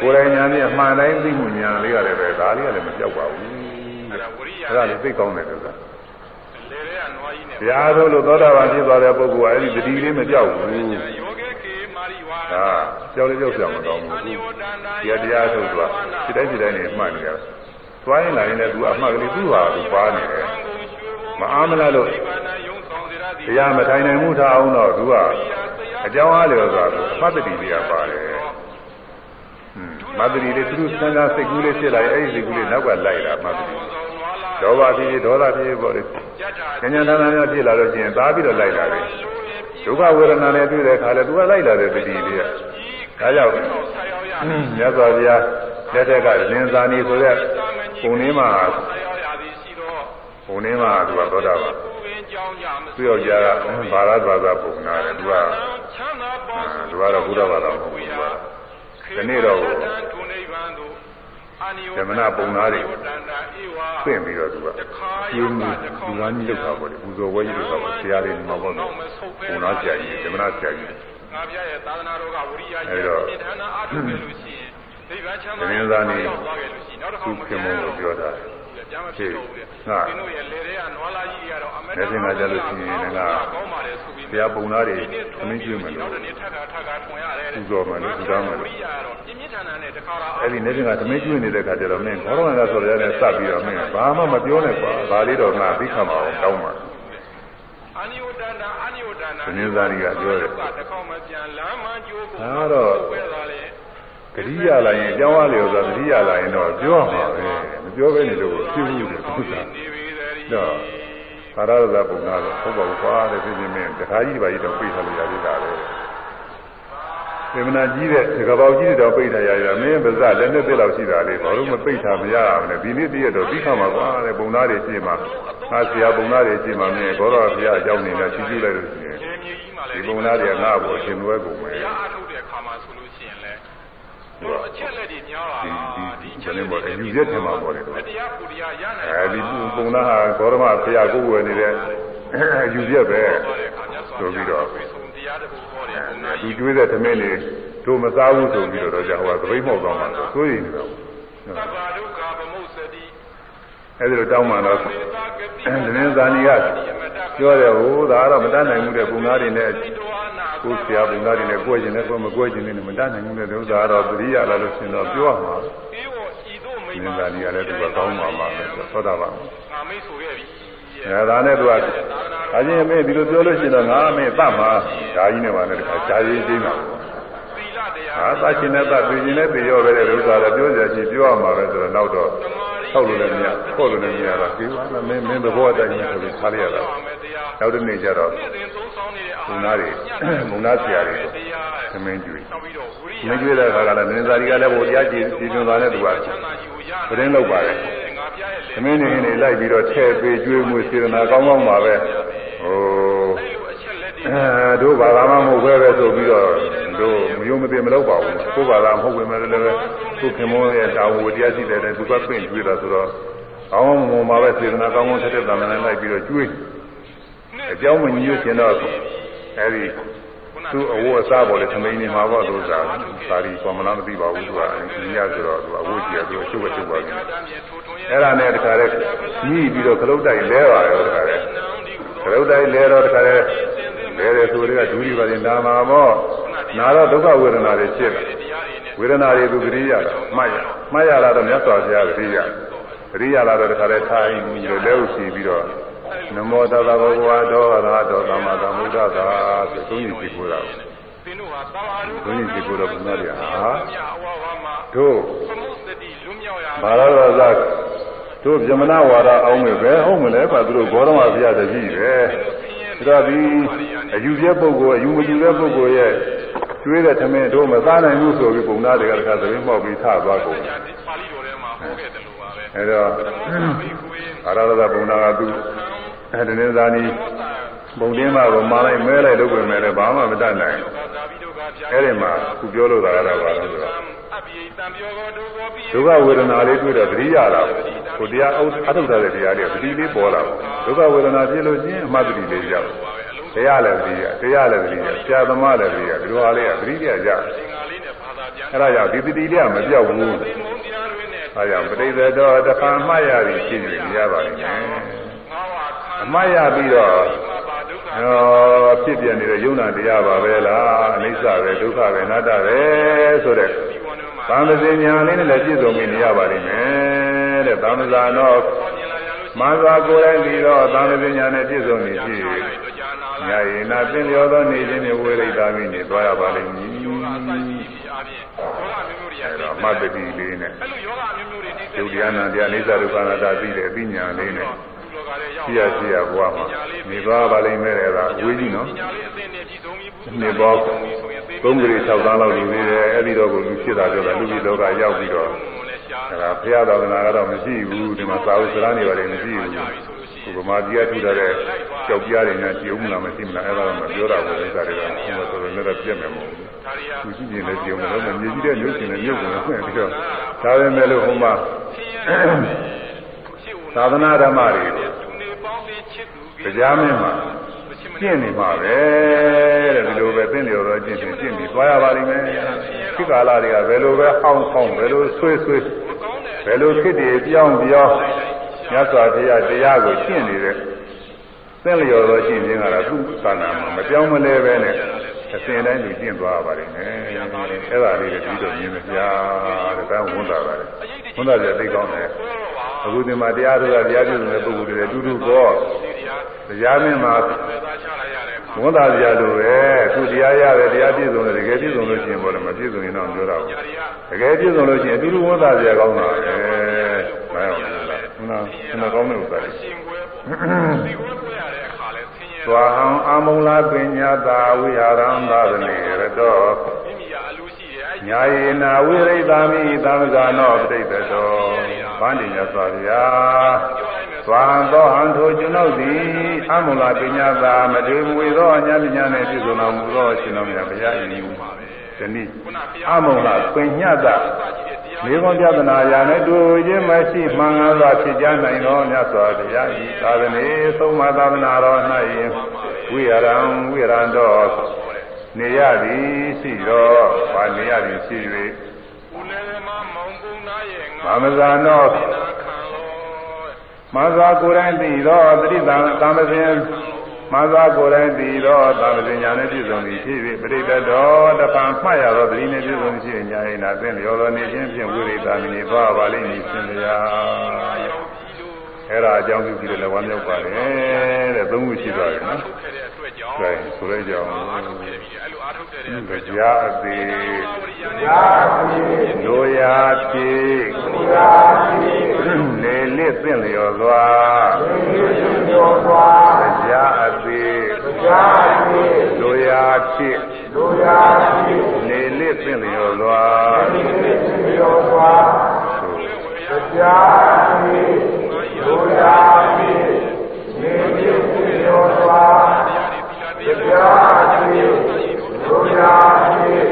ကိုယ်တိုင်ဉာဏ်နဲ့မှန်တိုင်းသိမှုဉာဏ်လေးကလည်းပဲဒါလေးကလည်းမကြောက်ပါဘူး။အဲဒါလေးသိကောင်းတယ်လို့ဆိုတာ။ဘုရားတို့လိုသောတာပန်ဖြစ်သွားတဲ့ပုဂ္ဂိုလ်ကအဲဒီတတိလေးမကြောက်ဘူး။ဟာကြောက်လေကြောက်ကြမှာကောင်းဘူး။ဒီတရားထုတ်သွားဒီတိုင်းဒီတိုင်းနေမှတ်နေရတယ်။သွားရင်လာရင်လည်းသူအမှတ်ကလေးသူ့ဟာသူပါနေတယ်။မအားမလားလို့တရားမထိုင်နိုင်မှုထားအောင်တော့သူကအကြောင်းအားလျော်စွာမတ္တိလေးပါတယ် မတ္တိလေးသူစံသာစိတ်ကူးလေးဖြစ်လာရင်အဲ့ဒီစိတ်ကူးလေးနောက်ကလိုက်တာမတ္တိဒေါဘဖြစ်ဖြစ်ဒေါသဖြစ်ဖြစ်ပေါ့လေဉာဏ်ဉာဏ်သာသာများဖြစ်လာလို့ရှိရင်သားပြီးတော့လိုက်လာတယ်ဒုက္ခဝေဒနာနဲ့တွေ့တဲ့အခါလဲသူကလိုက်လာတဲ့တတိလေးကဒါကြောင့်မြတ်စွာဘုရားလက်ထက်ကလင်းစာနီဆိုတဲ့ပုံလေးမှာပုံလေးမှာသူကသောတာပန်သူယောက်ျားကဘာသာဘာသာပုံနာတယ်သူကသူကတော့ဘုရားဘာသာမဟုတ်ဘူးသူက ဒီနေ့တော့ဓမ္မနာပုံနာတွေပြင့်ပြီးတော့သူကကျင်းမှုဒီဝါကြီးလောက်တာပေါ့လေပူဇော်ဝဲကြီးလောက်တာပေါ့ဆရာလေးဒီမှာပေါ့လေပုံနာဆရာကြီးဓမ္မနာဆရာကြီးငါပြရဲ့သာသနာတော်ကဝိရိယကြီးပြဋ္ဌာန်းအားထုတ်ခဲ့လို့ရှိရင်ဒိဗ္ဗချမ်းသာရောက်သွားခဲ့လို့ရှိရင်နောက်တစ်ခါမခင်လို့ပြောတာ ကြားမဖြစ်တော့ဘူးလေ။ဒီတို့ရဲ့လေတွေကနွားလာကြီးတွေကတော့အမေရိကန်ကကြလို့ရှိရင်လည်းကောင်းပါလေဆိုပြီးဆရာပုံသားတွေသမင်းကျွေးမယ်လို့နောက်တစ်နေ့ထပ်တာထပ်တာထွန်ရတယ်။ပူဇော်မယ်လို့ပူဇော်မယ်လို့ပြင်းပြင်းထန်ထန်နဲ့တခါတော့အဲ့ဒီနေကသမင်းကျွေးနေတဲ့ခါကျတော့မင်းဘောရမကဆိုရတဲ့စပ်ပြီးတော့မင်းဘာမှမပြောနဲ့ကွာ။ဒါလေးတော့ငါသိခံပါအောင်တောင်းပါအာနိယတန္တာအာနိယတန္တာသမင်းသားကြီးကပြောတယ်တခေါမပြန်လမ်းမှကြိုးကိုဒါတော့ တတိယလာရင်အကြောင်းအားလျော်စွာတတိယလာရင်တော့ပြောမှာပဲမပြောဘဲနေလို့ဖြစ်ဘူးလေသုသာတော့သာရဇပုံနာတော့ဟုတ်ပါဘူးကွာတဲ့ဖြစ်ချင်းမင်းတခါကြီးပါကြီးတော့ပြေးထားလို့ရသေးတာပဲေမနာကြီးတဲ့ဒီကပေါကြီးတော့ပိတ်ထားရရမင်းပါဇက်လည်းနှစ်သက်လောက်ရှိတာလေဘာလို့မပိတ်ထားမရအောင်လဲဒီနေ့တည်းရတော့ပြီးခါမှာကွာတဲ့ပုံသားတွေရှင်းမှာငါဆရာပုံသားတွေရှင်းမှာမင်းဘောတော်ဘုရားအကြောင်းနေနဲ့ချီးကျူးလိုက်လို့ရှိရင်နေမြေကြီးမှာဒီလည်းပုံသားတွေကငါ့ကိုအရှင်သွဲကုန်မယ် တို့အချက်လက်တွေများလာတာဒီအချက်လက်တွေတရားပူတရားရနိုင်အဲဒီပုံသားဟာဘောရမဘုရားကိုယ်ဝယ်နေတဲ့ယူရက်ပဲဆိုပြီးတော့တရားတပူဟောတယ်ဘုရားဒီကြီးကျွေးတဲ့သမင်းတွေတို့မစားဘူးဆိုပြီးတော့ကြာဟိုကသပိတ်မောက်သွားမှာဆိုရင်နေတော့သဗ္ဗဒုက္ခဗမုစ္စတိ အဲဒီလိုတောင်းမှတော့တင်းဇာနီကပြောတယ်ဟိုဒါကတော့မတတ်နိုင်ဘူးတဲ့ပုံသားတွေနဲ့ကိုယ်ဆရာပုံသားတွေနဲ့ကိုယ်ကျင်နဲ့ကိုယ်မကိုယ်ကျင်နဲ့မတတ်နိုင်ဘူးတဲ့ဥစ္စာကတော့သတိရလာလို့ရှင်တော့ပြောရမှာအေဝဤသို့မိတင်းမဇာနီကလည်းသူကကောင်းပါမှာပဲသောတာပန်ငါမိတ်ဆိုခဲ့ပြီအဲဒါနဲ့သူကဒါချင်းအမေဒီလိုပြောလို့ရှိရင်တော့ငါအမေတတ်မှာဓာကြီးနဲ့ပါနဲ့တခါဓာကြီးချင်းတာသီလတရား ဟာသတ်ရှင်နဲ့သတ်ပြည်ရှင်နဲ့ပြည်ရောပဲတဲ့ဥစ္စာတော့ပြောကြချင်ပြောရမှာပဲဆိုတော့နောက်တော့ထောက်လို့လည်းမရခေါ်လို့လည်းမရတော့ဒီကမင်းမင်းသဘောအတိုင်းဆိုပြီးထားလိုက်ရတာမယ်တရားနောက်တစ်နေ့ကျတော့နေ့စဉ်သုံးဆောင်နေတဲ့အာမုံသားတွေမုံသားဆရာတွေတရားသမင်းကျွေးနောက်ပြီးတော့ဝိရိယမင်းကျွေးတဲ့အခါကလည်းနင်းစာရီကလည်းဟိုတရားကြည်ကြည်ညွန်သွားတဲ့သူကချမ်းသာကြီးကိုရသတင်းလုပ်ပါတယ်ငါပြရဲ့လေသမင်းနေနေလိုက်ပြီးတော့ထဲ့ပေးကျွေးမှုစေတနာကောင်းကောင်းပါပဲဟိုအဲ့လိုအချက်လက်တွေအဲတို့ဘာသာမှမဟုတ်ပဲပဲဆိုပြီးတော့တို့မယုံမသိမလုပ်ပါဘူးကိုယ်ဘာသာမဟုတ်ပဲလည်းလည်းကိုခင်မောရဲ့တာဝန်တရားရှိတဲ့သူကပင့်ကျွေးတာဆိုတော့ကောင်းမွန်ပါပဲစေတနာကောင်းကောင်းထက်တဲ့တမန်နဲ့လိုက်ပြီးတော့ကျွေးအကြောင်းမညွှန်ရှင်တော့အဲဒီ သူ့အဝတ်အစားပေါ်လေသမင်းနေမှာပေါ့သူကသာရီကောမလားမသိပါဘူးသူကဒီရဆိုတော့သူအဝတ်ကြီးကသူအချုပ်အချုပ်ပါပြီအဲ့ဒါနဲ့တခါတည်းညှိပြီးတော့ခလုတ်တိုက်လဲပါရောတခါတည်းခလုတ်တိုက်လဲတော့တခါတည်းလဲတယ်ဆိုတွေကဒူးရီပါရင်နာမှာပေါ့နာတော့ဒုက္ခဝေဒနာတွေဖြစ်တယ်ဝေဒနာတွေသူဂရိရတာမှတ်ရမှတ်ရလာတော့မြတ်စွာဘုရားဂရိရဂရိရလာတော့တခါတည်းထိုင်ပြီးတော့လဲဥရှိပြီးတော့ နမောတသဗ္ဗဝါဒောရဟတောသမ္မာသမ္ဗုဒ္ဓသာဆိုသုံးရည်ကြည့်ကိုတာသင်တို့ဟာသဘာဝသုံးရည်ကြည့်ကိုတော့ဘုရားဗျာဟာမြအဝဝမှာတို့သမုစ္စတိလွမြောက်ရဘာရရဇတို့ဗြဟ္မဏဝါဒအောင်မယ်ပဲဟုတ်မလဲပါသူတို့ဘောရမဘုရားတကြီးပဲဒါတော့ဒီအယူကျက်ပုဂ္ဂိုလ်အယူမယူတဲ့ပုဂ္ဂိုလ်ရဲ့ကျွေးတဲ့သမင်းတို့မသားနိုင်ဘူးဆိုပြီးပုံသားတွေကတခါသမင်းမောက်ပြီးထသွားကုန်ညာပါဠိတော်ထဲမှာဟောခဲ့တယ်လို့ပါပဲအဲတော့ဘိခွေဘာရရဇပုံနာကသူ အဲဒီနေ့သာနီပုံတင်းမကိုမာလိုက်မဲလိုက်လုပ်ပြင်မဲ့လည်းဘာမှမတတ်နိုင်သာဘိဒုက္ခပြအဲဒီမှာခုပြောလို့တာကတော့ဘာလို့ဆိုတော့အပိတံပြောတော်ဒုက္ခပိဒုက္ခဝေဒနာလေးတွေ့တော့သတိရတာကိုတရားအအထုတ်တဲ့တရားလေးသတိလေးပေါ်လာဒုက္ခဝေဒနာဖြစ်လို့ချင်းအမှတ်တတိလေးရောက်တရားလည်းသတိရတရားလည်းသတိရဆရာသမားလည်းသတိရဒီလိုဟာလေးကသတိရကြသင်္ဃာလေးနဲ့ဘာသာပြန်အဲဒါကြောင့်ဒီသတိလေးကမပြောက်ဘူးသိမုန်းတရားတွေနဲ့အဲဒါကြောင့်ပဋိသေတော်တခါမှတ်ရသည်ဖြစ်နေရပါလိမ့်မယ်ငါးပါးခန္ဓာ အမှတ်ရပြီးတော့မပါဒုက္ခဟောဖြစ်ပြနေတဲ့ယုံနာတရားပါပဲလားအနိစ္စပဲဒုက္ခပဲအနတ္တပဲဆိုတဲ့ဒီဝနမှာသံသဉာဏ်လေးနဲ့လည်းပြည့်စုံနေရပါလိမ့်မယ်တဲ့သံသဇာနောမြင်လာရလို့မသာကိုယ်တိုင်ပြီးတော့သံသဉာဏ်နဲ့ပြည့်စုံနေပြီတော့ကြာနာ။ညာယေနာပင်လျောသောနေခြင်းနဲ့ဝိရိတာမိနေသွားရပါလိမ့်မည်ယောဂအဆိုင်ကြီးဒီအပြင်ယောဂမျိုးမျိုးတွေ။အဲတော့အမတ်တတိလေးနဲ့အဲ့လိုယောဂမျိုးမျိုးတွေနှိမ့်ယုတ်တရားနာတရားအိစ္ဆဒုက္ခနာတာသိတဲ့အသိဉာဏ်လေးနဲ့သူလောက ရဲ့ရောက်ရှိရရှိရဘဝမှာနေသွားပါလိမ့်မယ်တဲ့ဒါအဝေးကြီးနော်ညာလေးအသိနဲ့ပြည်ဆုံးပြီး။နေပေါင်းသုံးကြိမ်၆သန်းလောက်နေသေးတယ်အဲ့ဒီတော့ကိုလူဖြစ်တာပြောတာလူကြီးလောကရောက်ပြီးတော့အဲဒါဘုရားသာသနာကတော့မရှိဘူးဒီမှာသာဝစရနေပါတယ်မရှိဘူး။ဒီဗမာပြည်ကထူထားတဲ့ကြောက်ပြားတွေနဲ့ကြည်ဦးမလားမရှိမလားအဲ့ဒါတော့မပြောတာဘူးဥစ္စာတွေကဟိုမှာဆိုတော့လည်းတော့ပြက်မယ်မဟုတ်ဘူး။ဒါရီယာသူကြည့်ရင်လည်းကြုံတယ်လို့မြေကြီးတဲ့မြို့ရှင်နဲ့မြို့ကုန်နဲ့ပြီးတော့ဒါပဲမဲ့လို့ဟိုမှာ သာသနာဓမ္မတွေသူနေပေါင်းလေးချစ်သူတရားမင်းမှာကျင့်နေမှာပဲတဲ့ဒီလိုပဲသင်လျော်တော့ကျင့်ပြီးကျင့်ပြီးသွားရပါလိမ့်မယ်ခေတ်ကာလတွေကဘယ်လိုပဲဟောင်းဟောင်းဘယ်လိုဆွေးဆွေးဘယ်လိုခေတ်တွေပြောင်းပြောင်းမြတ်စွာဘုရားတရားကိုကျင့်နေတဲ့သင်လျော်တော့ကျင့်ခြင်းကတော့သူ့သာနာမှာမပြောင်းမလဲပဲနဲ့ အစဉ်တိုင်းသူကျင့်သွားပါလိမ့်မယ်အဲ့ဒါလေးတွေပြီးတော့မြင်မပြတဲ့ဒါဝန်တာပါတယ်ဝန်တာကြသိကောင်းတယ်အခုဒီမှာတရားထုတ်တာတရားပြုနေတဲ့ပုဂ္ဂိုလ်တွေအတူတူတော့တရားမင်းမှာသာချလိုက်ရတဲ့အခါဝန်တာကြလို့ပဲအခုတရားရတယ်တရားပြည့်စုံတယ်တကယ်ပြည့်စုံလို့ရှိရင်ဘောလည်းမပြည့်စုံရင်တော့ပြောတာဘူးညာရီယာတကယ်ပြည့်စုံလို့ရှိရင်အတူတူဝန်တာကြကောင်းတာပဲဘာရောက်လဲလားဟုတ်လားခဏကောင်းတဲ့ဥစ္စာတွေ ရှင်ခွဲဒီခွဲခွဲရတဲ့အခါလဲဆင်းရဲသွားဟံအာမုံလာပညာသာဝိဟာရံသာသနေရတောမိမိရအညာယေနာဝိရိတာမိသမ္မဇာနောပဋိသတောဗန္တိညသောဗျာသွားသောဟံထိုကျွန်ုပ်သည်အမုလာပညာသာမတေမူသောအညာပညာနှင့်ပြည့်စုံတော်မူသောရှင်တော်မြတ်ဘုရား၏ဒီနေ့အမုလာပညာသာ မေခွန်ပြဒနာရာနဲ့တူခြင်းမရှိမှန်ကားစွာဖြစ်ကြနိုင်သောမြတ်စွာဘုရား၏သာသနေသုံးမသာသနာတော်၌ဝိရံဝိရံတော်နေရသည်ရှိတော်ဗာနေရသည်ရှိ၍မမဇာနောမဇာကိုယ်တိုင်သိသောတတိတံသာမဇင် မဇာကိုယ်တိုင်သိသောသာမဇင်ညာနဲ့ပြည့်စုံသည်ဖြစ်၍ပရိတ္တောတပံမှတ်ရသောတတိနဲ့ပြည့်စုံရှိညာ၏နာသင်လျော်သောနေခြင်းဖြင့်ဝိရိတာမိနေသွားပါလိမ့်မည်ရှင်ဗျာအဲ့ဒါအကြောင်းပြုပြီးတော့လည်းဝမ်းမြောက်ပါတယ်တဲ့သုံးခုရှိသွားတယ်နော်။ဒါဆိုရဲကြောင်းကြာအသေးကြာအသေးလိုရာဖြစ်လိုရာဖြစ်လေလစ်သင့်လျော်စွာလေလစ်သင့်လျော်စွာကြာအ သေးကြာအသေးလိုရာဖြစ်လိုရာဖြစ်လေလစ်သင့်လျော်စွာလေလစ်သင့်လျော်စွာကြာအသေးလိုရာဖြစ်လေလစ်သင့်လျော်စွာတရားဖြစ်ဒုရာဖြစ်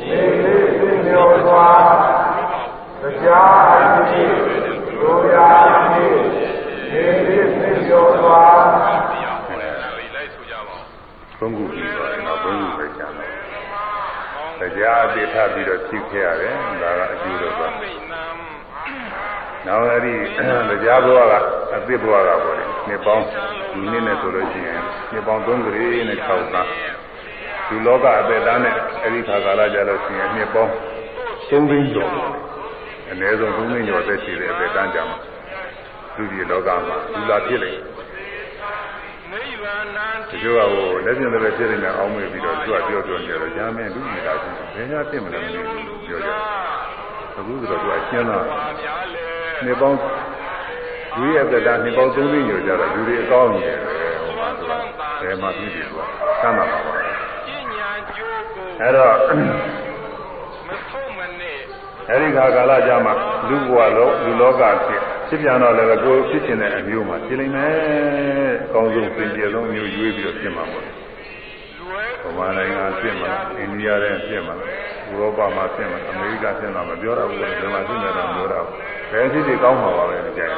နေလေးသိလျော်စွာတရားဖြစ်ဒုရာဖြစ်နေလေးသိလျော်စွာ သုံးခုပြီးတော့နောက်သုံးခုပဲကျန်တယ်တရားအသေးထပြီးတော့ဖြည့်ခဲ့ရတယ်ဒါကအကျိုးတော့ပါနောက်အဲ့ဒီတရားဘဝကအသစ်ဘဝကပေါ့လေနှစ်ပေါင်းဒီနေ့နဲ့ဆိုလို့ရှိရင်နှစ်ပေါင်း3ကလေးနဲ့6သားဒီလောကအသက်သားနဲ့အဲ့ဒီခါကာလကြလို့ရှိရင်နှစ်ပေါင်း3သိန်းကျော်အနည်းဆုံး3သိန်းကျော်သက်ရှိတဲ့အသက်တန်းကြမှာသူဒီလောကမှာလူလာဖြစ်လို က်ဒီလိုကဟိုလက်ပြင်လည်းဖြစ်နေအောင်မေးပြီးတော့သူကပြောပြောနေတော့ဂျာမင်းလူကြီးလာချင်းဘယ်ညာဖြစ်မလဲမသိဘူးပြောကြအခုဆိုတော့သူအရှင်းလာနေပေါင်းလူရဲ့သက်တာနေပေါင်း3သိန်းကျော်ကြတော့လူတွေအကောင်းကြီးတယ်ဟိုမှာဆိုတာဘယ်မှာဖြစ်ပြီဆိုတာသမ်းပါပါအဲ့တော့ အဲ့ဒီခါကာလကြမှာလူဘဝလုံးလူလောကဖြစ်ဖြစ်ပြန်တော့လည်းကိုယ်ဖြစ်ခြင်းတဲ့အမျိုးမှာဖြစ်လိမ့်မယ်အကောင်းဆုံးပြင်ပြဆုံးမျိုးရွေးပြီးတော့ဖြစ်မှာပေါ့ဗမာနိုင်ငံဖြစ်မှာအိန္ဒိယရဲ့ဖြစ်မှာဥရောပမှာဖြစ်မှာအမေရိကဖြစ်မှာမပြောတော့ဘူးဘယ်မှာဖြစ်နေတော့မပြောတော့ဘယ်ဖြစ်ဖြစ်ကောင်းမှာပါပဲကြိုင်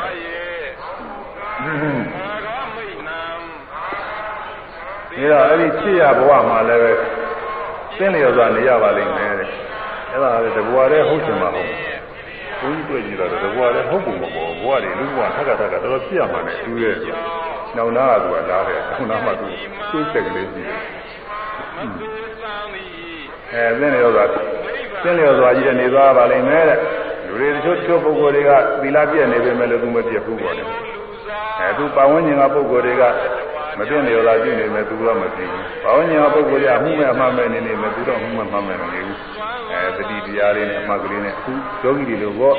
ဒီတော့အဲ့ဒီဖြစ်ရဘဝမှာလည်းပဲသိလျော်စွာနေရပါလိမ့်မယ်တဲ့ အဲ့ဒါလည်းတဘွားတဲ့ဟုတ်ချင်မှာဟုတ်ဘုန်းကြီးတွေ့ကြည့်တော့တဘွားတဲ့ဟုတ်ပုံမပေါ်ဘဝတွေလူဘဝထက်ကထက်ကတော်တော်ပြရမှာနဲ့တူရဲ့ဆိုနောင်နာကသူကလားတဲ့နောင်နာမှသူသူ့ဆက်ကလေးရှိတယ်အဲသိလျော်စွာသိလျော်စွာကြီးတဲ့နေသွားပါလိမ့်မယ်တဲ့လူတွေတချို့တချို့ပုဂ္ဂိုလ်တွေကသီလပြည့်နေပေမဲ့လည်းသူမပြည့်ဘူးပေါ့လေ အဲသူပတ်ဝန်းကျင်ကပုဂ္ဂိုလ်တွေကမသိနေရောလာကြည့်နေမယ်သူကမသိဘူး။ဘာဝဉာဏ်ပုဂ္ဂိုလ်ရမှုမဲ့အမှန်မဲ့နေနေမယ်သူတော့မှုမဲ့မှန်မဲ့နေဘူး။အဲတတိတရားလေးနဲ့အမှတ်ကလေးနဲ့အခုယောဂီတွေလို့ပေါ့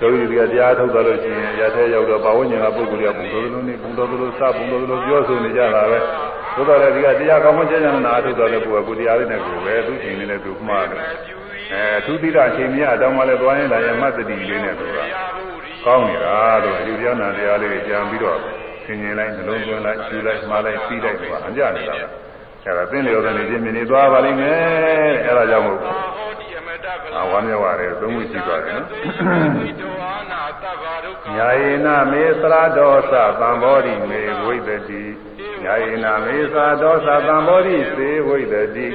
ယောဂီတွေကတရားထုတ်သွားလို့ရှိရင်ရတဲ့ရောက်တော့ဘာဝဉာဏ်ပုဂ္ဂိုလ်ရဘုံတော်လုံးနေဘုံတော်လုံးစဘုံတော်လုံးပြောဆိုနေကြတာပဲ။သို့တော်လည်းဒီကတရားကောင်းမှကျမ်းကျမ်းနာထုတ်သွားတဲ့ပုဂ္ဂိုလ်ကတရားလေးနဲ့ကိုပဲသူချိန်လေးနဲ့သူမှားတယ်။အဲသူတိတာအချိန်မြတ်အတောင်းမှလည်းသွားရင်လာရင်မှတ်တတိလေးနဲ့ဆိုတာ ကောင်းနေတာလို့ယူပြောနာတရားလေးကြံပြီးတော့ဆင်ញင်လိုက်နှလုံးသွင်းလိုက်ယူလိုက်မှားလိုက်ပြီးလိုက်တော့အကြနေတာပဲအဲဒါသင်လျော်တဲ့နေချင်းမြင်နေသွားပါလိမ့်မယ်အဲဒါကြောင့်မို့အဝမ်းမြောက်ရတယ်သုံးခုရှိသွားတယ်နော်ညာယေနမေသရဒောသသံဘောဓိမေဝိတတိ ညာယေနမေသရဒောသသံဘောဓိစေဝိတတိ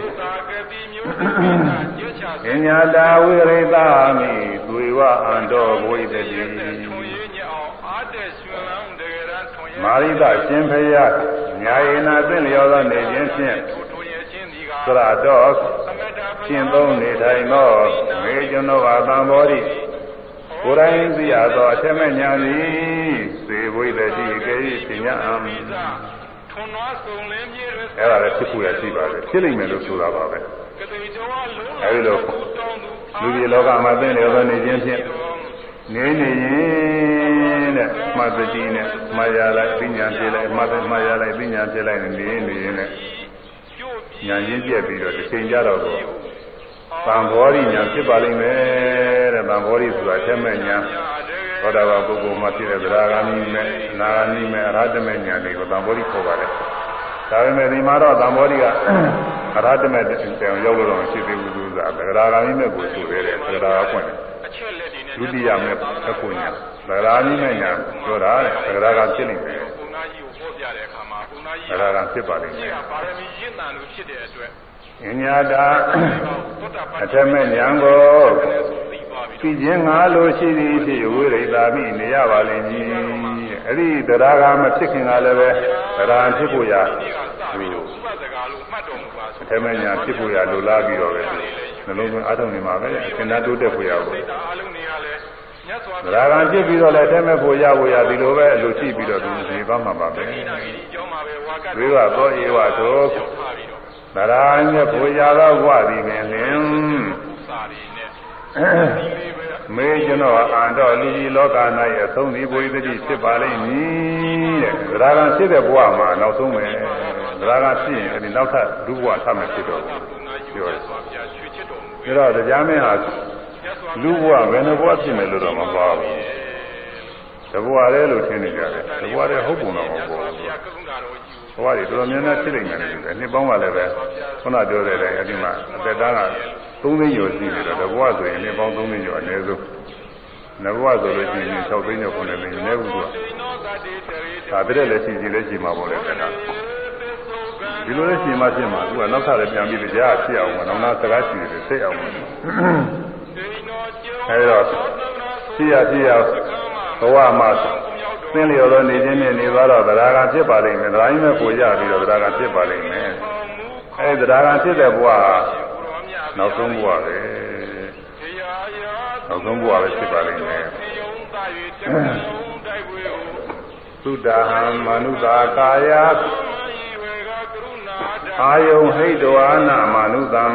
ပညာတာဝိရိတာမိသွေဝအန္တောဝိတတိမာရိတရှင်ဖယညာယေနာသင်လျောသောနေခြင်းဖြင့်သရတော်ရှင်းသုံးနေထိုင်သောမေကျွန်တော်အတံဘောဓိကိုယ်တိုင်သိရသောအထက်မဲ့ညာသည်စေဝိတတိကေပညာအံ အဲ့ဒါလည်းဖြစ်ဖို့ရရှိပါတယ်ဖြစ်လိမ့်မယ်လို့ဆိုတာပါပဲအဲဒီလိုလူကြီးလောကမှာသင်လျောသောနေခြင်းဖြင့်နေနေရင်တဲ့မှတ်တတိနဲ့မှားရလိုက်ပညာပြလိုက်မှတ်တယ်မှားရလိုက်ပညာပြလိုက်နေနေရင်နဲ့ညာရင်းပြက်ပြီးတော့တစ်ချိန်ကြတော့သံဘောရိညာဖြစ်ပါလိမ့်မယ်တဲ့သံဘောရိဆိုတာအထက်မဲ့ညာ သောတာပန်ပုဂ္ဂိုလ်မှာဖြစ်တဲ့သရဂာမိမဲ့အနာဂာမိမဲ့အရဟတမဲ့ညာတွေကိုသံဘောရိခေါ်ပါတယ်ဒါပေမဲ့ဒီမှာတော့သံဘောရိကအရဟတမဲ့တောင်ရောက်လို့တော့မရှိသေးဘူးသူကသရဂာမိမဲ့ကိုဆိုသေးတယ်သရဂာကွင့်တယ်အချက်လက်တွေနဲ့ဒုတိယမဲ့သက္ကုညာသရဂာမိမဲ့ညာပြောတာတဲ့သရဂာဖြစ်နေတယ်ကုဏကြီးကိုဟောပြတဲ့အခါမှာကုဏကြီးသရဂာဖြစ်ပါလိမ့်မကြီးယ်ကပါရမီရင့်တန်လို့ဖြစ်တဲ့အတွက်ဉာဏတာသုတ္တပတ္အထက်မဲ့ညာကိုဆိုပြီး သွားပြီးကြည်ခြင်းငါလိုရှိသည်ဖြစ်ဝိရိတာမိနေရပါလိမ့်မည်အဲ့ဒီတရားကမဖြစ်ခင်ကလည်းပဲတရားဖြစ်ဖို့ရဒီကစပြီးတော့ဥပဒကာလို့မှတ်တော်မူပါဆိုအထက်မဲ့ညာဖြစ်ဖို့ရလိုလားပြီးတော့ပဲနှလုံးသွင်းအားထုတ်နေမှာပဲအရှင်သာတိုးတက်ဖို့ရဖို့စိတ်ဓာတ်အလုံးတွေကလည်းမြတ်စွာဘုတရားရားကဖြစ်ပြီးတော့လည်းအထက်မဲ့ဖို့ရဖို့ရဒီလိုပဲအလိုရှိပြီးတော့သူနေသွားမှာပါပဲဒီနာဂီအကြောင်းမှာပဲဝါကတ်ဝိဝသောဧဝသောရောက်ထားပြီးတော့တရားမြတ်ဖို့ရသောဝသည်ပင်လင်စာရီနဲ့ဒီလေးပဲ မေကျွန်တော်အန္တော်လူကြီးလောက၌အဆုံးဒီဘုရားတိဖြစ်ပါလိမ့်မည်တဲ့။ဒါကံဖြစ်တဲ့ဘဝမှာနောက်ဆုံးပဲ။ဒါကံဖြစ်ရင်အဲဒီနောက်ထပ်လူဘဝထပ်မဖြစ်တော့ဘူးကုဏကြီးကိုမြတ်စွာဘုရားချွေချစ်တော်မူ။ဒါတော့တရားမင်းဟာမြတ်စွာလူဘဝဘယ်နှဘဝဖြစ်မယ်လို့တော့မပါဘူး။တဘဝတည်းလို့ထင်နေကြတယ်။တဘဝတည်းဟုတ်ပုံတော့မဟုတ်ဘူး ဘုရားကရုဏာတော်ကြီး။ဘဝတွေတော်တော်များများဖြစ်နေတယ်လို့နှစ်ပေါင်းကလည်းပဲခုနပြောတဲ့တိုင်းအဲဒီမှာအသက်တန်းက3သိန်းကျော်ရှိနေတော့တဘဝဆိုရင်နှစ်ပေါင်း3သိန်းကျော်အနည်းဆုံးနဘဝဆိုလို့ရှိရင်6သိန်းကျော်9သိန်းနည်းဘူးသူကဒါတည်းလည်းရှိစီလည်းရှိမှာပေါ့လေခဏဒီလိုလည်းရှိမှဖြစ်မှာသူကနောက်ထပ်လည်းပြန်ပြီးကြားဖြစ်အောင်မနောက်နာစကားရှိတယ်စိတ်အောင်အဲဒီတော့ရှိရရှိရ ဘဝမှာသင်လျော်သောနေခြင်းနဲ့နေသွားတော့တရားကဖြစ်ပါလိမ့်မယ်တရားကြီးမဲ့ကိုရပြီးတော့တရားကဖြစ်ပါလိမ့်မယ်အဲဒီတရားကဖြစ်တဲ့ဘဝနောက်ဆုံးဘဝပဲနောက်ဆုံးဘဝပဲဖြစ်ပါလိမ့်မယ်သုဒ္ဓဟံမနုသာကာယအာယုံဟိတဝါနာမနုသံ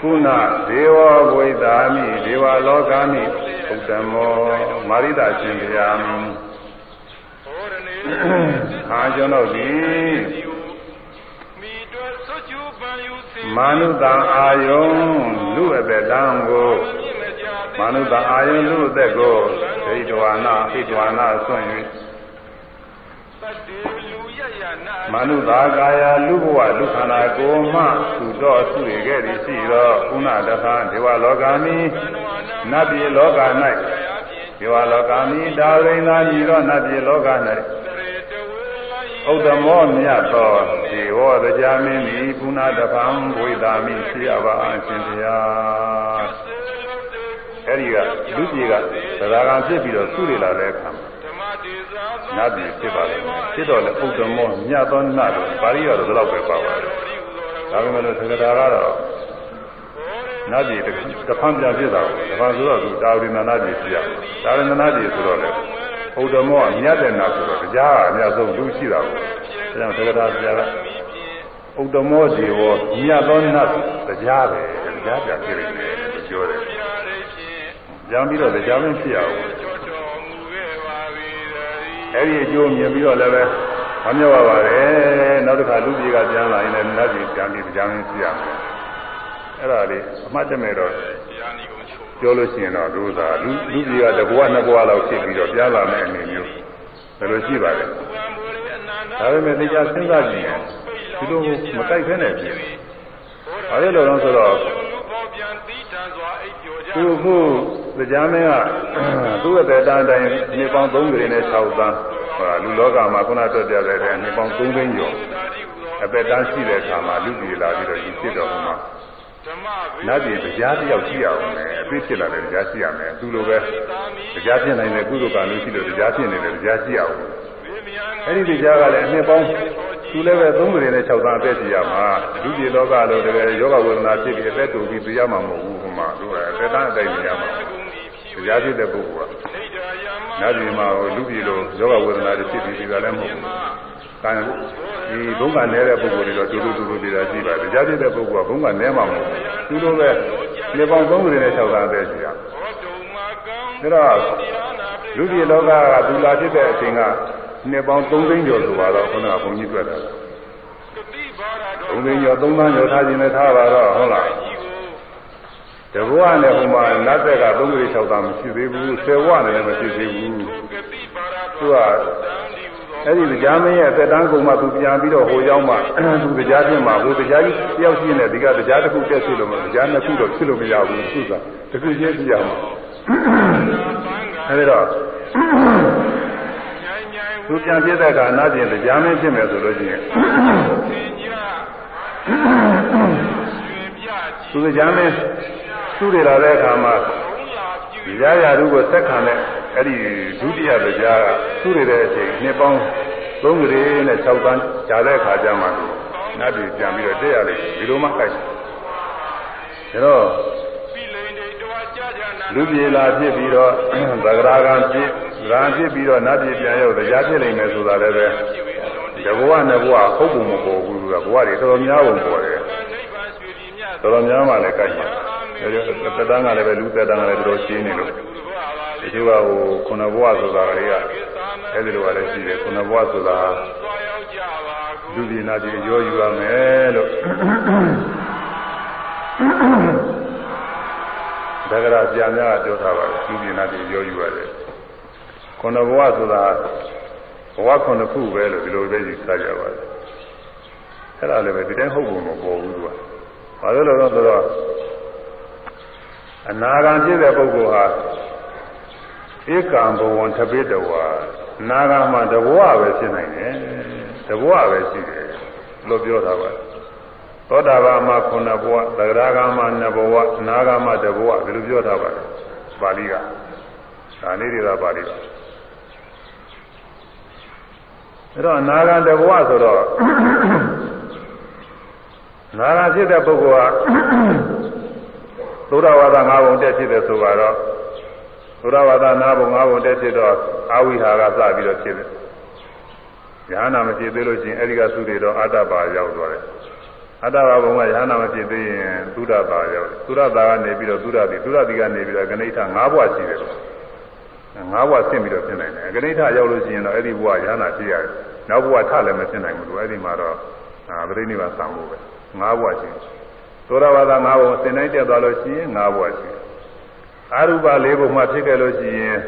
ကုဏဒေဝဝိဒါမိဒေဝလောကမိဥဒ္ဓမောမာရိတာရှင်ဗျာအာကျွန်တော်သည်မာနုတံအာယုံလူအသက်တံကိုမာနုတံအာယုံလူအသက်ကိုဟိတဝါနာဟိတဝါနာဆွင့်၍ မနုသာကာယလူဘဝလူခန္ဓာကိုယ်မှသူတော်သူရခဲ့သည်ရှိသောဥနာတဖန်ဒေဝလောကမိနတ်ပြည်လောက၌ဒေဝလောကမိဒါရိန်သာညီသောနတ်ပြည်လောက၌ဥဒ္ဓမောမြတ်သောဒေဝတရားမင်းသည်ပုဏ္ဏတဖန်ဝိသာမိရှိရပါအရှင်ဘုရားအဲဒီကလူကြီးကသရဂံဖြစ်ပြီးတော့သူ့ရလာတဲ့အခါမှာ နတ်ပြည်ဖြစ်ပါလိမ့်မယ်ဖြစ်တော့လေဥဒ္ဓမောမြတ်သောနတ်တို့ပါဠိတော်ဒီလောက်ပဲပါပါတယ်ဒါပေမဲ့လို့သက္ကတာကတော့နတ်ပြည်တစ်ဖန်ပြန်ဖြစ်တာကိုတစ်ဖန်ဆိုတော့သူတာဝိနနာပြည်ဖြစ်ရတာဝိနနာပြည်ဆိုတော့လေဥဒ္ဓမောကမြတ်တဲ့နတ်ဆိုတော့တရားကအများဆုံးလူရှိတာကိုဒါကြောင့်သက္ကတာဆရာကဥဒ္ဓမောဇေဝမြတ်သောနတ်တရားပဲတရားပြပြနေတယ်လို့ပြောတယ်ကြံပြီးတော့တရားမင်းဖြစ်ရအောင် အဲ့ဒီအကျိုးမြင်ပြီးတော့လည်းပဲမမြောက်ပါပါနဲ့နောက်တစ်ခါလူကြီးကပြန်လာရင်လည်းနတ်ကြီးပြန်ပြီးကြားရင်းရှိရမယ်အဲ့ဒါလေးအမှတ်တမဲ့တော့ပြောလို့ရှိရင်တော့ဒုသာလူလူကြီးကတဘဝနှစ်ဘဝလောက်ဖြစ်ပြီးတော့ပြန်လာမယ့်အနေမျိုးဒါလိုရှိပါတယ်ဒါပေမဲ့တရားစဉ်းစားကြည့်ရင်ဒီလိုမကြိုက်ခဲနဲ့ဖြစ်ဘာလို့လဲလို့ဆိုတော့သူခု တရားမင်းကသူ့ရဲ့တရားတိုင်းနေပေါင်း3ကြိမ်နဲ့6သန်းဟောလူလောကမှာခုနတွေ့ကြတဲ့နေပေါင်း3သိန်းကျော်အသက်တန်းရှိတဲ့အခါမှာလူပြည်လာပြီးတော့ဒီဖြစ်တော်မှာနတ်ပြည်တရားတယောက်ရှိရအောင်မယ်အသိဖြစ်လာတဲ့တရားရှိရမယ်သူလိုပဲတရားဖြစ်နိုင်တဲ့ကုသိုလ်ကံလို့ရှိလို့တရားဖြစ်နေတဲ့တရားရှိရအောင်အဲ့ဒီတရားကလည်းအနှစ်ပေါင်းသူလည်းပဲ3ကြိမ်နဲ့6သန်းအသက်ရှိရမှာလူပြည်လောကလို့တကယ်ယောဂဝေဒနာဖြစ်ပြီးအသက်တူပြီးသိရမှာမဟုတ်ဘူးဟိုမှာသူကအသက်တန်းအတိုင်းနေရမှာတ ရားဖြစ်တဲ့ပုဂ္ဂိုလ်ကနတ်ပြည်မှာလူပြည်လိုယောဂဝေဒနာတွေဖြစ်ပြီးဒီကလည်းမဟုတ်ဘူး။ကံဒီဘုံကနဲတဲ့ပုဂ္ဂိုလ်တွေတော့တူတူတူတူတရားရှိပါတယ်။တရားဖြစ်တဲ့ပုဂ္ဂိုလ်ကဘုံကနဲမှာမဟုတ်ဘူး။သူလိုပဲနေပေါင်း3ကြိမ်နဲ့6သန်းအသက်ရှိရ။ဒါတော့လူပြည်လောကကဒူလာဖြစ်တဲ့အချိန်ကနှစ်ပေါင်း3သိန်းကျော်ဆိုပါတော့ခုနကဘုန်းကြီးတွေ့တာ။ဒကတိဘာရဘုံသိရောသုံးသန်းရောထားခြင်းလည်းထားပါတော့ဟုတ်လားကြီးကို တဘဝနဲ့ဟိုမှာနတ်သက်ကသုံးကြိမ်၆သန်းမရှိသေးဘူးဆယ်ဝနဲ့လည်းမရှိသေးဘူးကတိဘာရသူကအဲ့ဒီတရားမင်းရဲ့အသက်တန်းကုန်မှသူပြန်ပြီးတော့ဟိုရောက်မှသူတရားချင်းမှဟိုတရားကြီးတယောက်ရှိနေဒီကတရားတစ်ခုတက်ဖြစ်လို့မတရားနှစ်ခုတော့ဖြစ်လို့မရဘူးသူကတစ်ခုချင်းပြရမှာအဲ့ဒါတော့ညိုင်းညိုင်းသူပြန်ပြတဲ့အခါအနာကျင်တရားမင်းဖြစ်မယ်ဆိုလို့ရှိရင်သင်ကြရွှေပြကြီးသူတရားမင်း သူတွေလာတဲ့အခါမှာဘုံလာပြုဒီရရာတို့ကိုဆက်ခံတဲ့အဲ့ဒီဒုတိယတရားကသူ့ရတဲ့အချိန်နှစ်ပေါင်း3ကလေးနဲ့6ပန်းကြာတဲ့အခါကျမှသူနတ်ပြည်ပြန်ပြီးတော့တက်ရလိမ့်မယ်ဒီလိုမှကြိုက်တယ်ဒါတော့ပြီလိန်တွေတွားကြကြနာလူပြေလာဖြစ်ပြီးတော့သဂရာကံဖြစ်ဂံဖြစ်ပြီးတော့နတ်ပြည်ပြန်ရောက်တရားဖြစ်နိုင်မယ်ဆိုတာလည်းပဲတဘဝနဲ့ဘဝဟုတ်ပုံမပေါ်ဘူးကဘဝတွေတော်တော်များပုံပေါ်တယ်နိဗ္ဗာန်ရွှေပြည်မြတ်တော်တော်များမှလည်းကြိုက်တယ်ဒါကြောင့် သက်တမ်းကလည်းပဲလူသက်တမ်းကလည်းတော်တော်ရှင်းနေလို့တူတဘာပါဒီလိုကဟိုခုနဘဝဆိုတာကလေးကအဲ့ဒီလိုကလည်းရှိတယ်ခုနဘဝဆိုတာသွားရောက်ကြပါကိုလူပြည်နာပြည်ရောယူရမယ်လို့ဒါကြရာပြန်များပြောထားပါတယ်လူပြည်နာပြည်ရောယူရတယ်ခုနဘဝဆိုတာဘဝခုနှစ်ခုပဲလို့ဒီလိုပဲယူဆကြပါတယ်အဲ့ဒါလည်းပဲဒီတိုင်းဟုတ်ပုံမပေါ်ဘူးသူကဘာလို့လဲဆိုတော့ အနာဂံဖြစ်တဲ့ပုဂ္ဂိုလ်ဟာဧကံဘဝံသပိတဝါနာဂံမှာတဘဝပဲဖြစ်နိုင်တယ်တဘဝပဲရှိတယ်လို့ပြောတာပါသောတာပန်မှာခုနှစ်ဘဝသဂရဂံမှာနှစ်ဘဝနာဂံမှာတဘဝဒီလိုပြောထားပါတယ်ပါဠိကဒါလေးတွေကပါဠိပါအဲ့တော့နာဂံတဘဝဆိုတော့နာဂံဖြစ်တဲ့ပုဂ္ဂိုလ်ဟာ သုဒ္ဓဝါဒ၅ဘုံတက်ဖြစ်တယ်ဆိုတော့သုဒ္ဓဝါဒ၅ဘုံ၅ဘုံတက်ဖြစ်တော့အာဝိဟာကစပြီးတော့ဖြစ်တယ်။ဉာဏ်နာမဖြစ်သေးလို့ရှိရင်အဲဒီကသုတွေတော့အတ္တပါရောက်သွားတယ်။အတ္တပါဘုံကဉာဏ်နာမဖြစ်သေးရင်သုဒ္ဓပါရောက်တယ်။သုဒ္ဓပါကနေပြီးတော့သုဒ္ဓတိသုဒ္ဓတိကနေပြီးတော့ဂဏိဋ္ဌ၅ဘဝရှိတယ်လို့။၅ဘဝဆင့်ပြီးတော့ဖြစ်နိုင်တယ်။ဂဏိဋ္ဌရောက်လို့ရှိရင်တော့အဲ့ဒီဘဝဉာဏ်နာဖြစ်ရတယ်။နောက်ဘဝထလည်းမဖြစ်နိုင်ဘူးလို့အဲ့ဒီမှာတော့အာပရိနိဗ္ဗာန်ဆံဖို့ပဲ။၅ဘဝရှိတယ်။ သောရဝါဒ၅ဘုံစင်တိုင်းတက်သွားလို့ရှိရင်၅ဘဝရှိတယ်။အာရုပ၄ဘုံမှာဖြစ်ခဲ့လို့ရှိရင်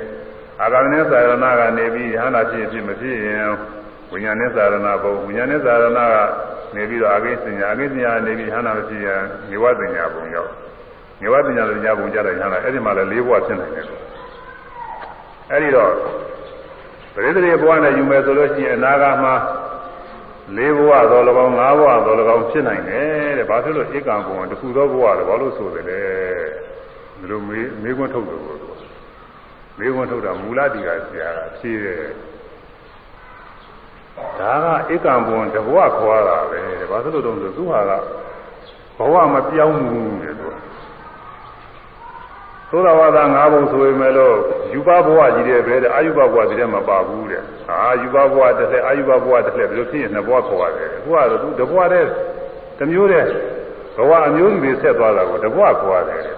အာဂမနိသာရဏကနေပြီးဉာဏ်နာဖြစ်ဖြစ်မဖြစ်ရင်ဝိညာဉ်နဲ့သာရဏဘုံဝိညာဉ်နဲ့သာရဏကနေပြီးတော့အာဂိစညာအာဂိစညာနေပြီးဉာဏ်နာဖြစ်ရင်နေဝပညာဘုံရောက်နေဝပညာပညာဘုံကြတဲ့ဉာဏ်နာအဲ့ဒီမှာလည်း၄ဘဝဖြစ်နိုင်တယ်လို့အဲ့ဒီတော့ပရိသေဘဝနဲ့ယူမယ်ဆိုလို့ရှိရင်အနာဂတ်မှာ လေးဘဝသော၎င်း၅ဘဝသော၎င်းဖြစ်နိုင်တယ်တဲ့ဘာဖြစ်လို့ဧကံဘုံတခုသောဘဝတော့ဘာလို့ဆိုတယ်လဲဒီလိုမေးမေးခွန်းထုတ်တယ်လို့မေးခွန်းထုတ်တာမူလတိကဆရာကဖြေတယ်ဒါကဧကံဘုံတဘဝခေါ်ရတာပဲတဲ့ဘာဖြစ်လို့တုံးဆိုသူဟာကဘဝမပြောင်းဘူးတဲ့သူက သောတာဝါဒ၅ဘုံဆိုပေမဲ့လို့ယူပဘဝကြီးတဲ့ပဲတဲ့အာယုဘဘဝတည်းမပါဘူးတဲ့အာယူပဘဝတစ်သက်အာယုဘဘဝတစ်သက်ဘယ်လိုဖြစ်ရင်နှစ်ဘဝခေါ်ရတယ်အခုကတော့သူတဘဝတည်းတစ်မျိုးတည်းဘဝအမျိုးကြီးဆက်သွားတာကိုတဘဝခေါ်ရတယ်တဲ့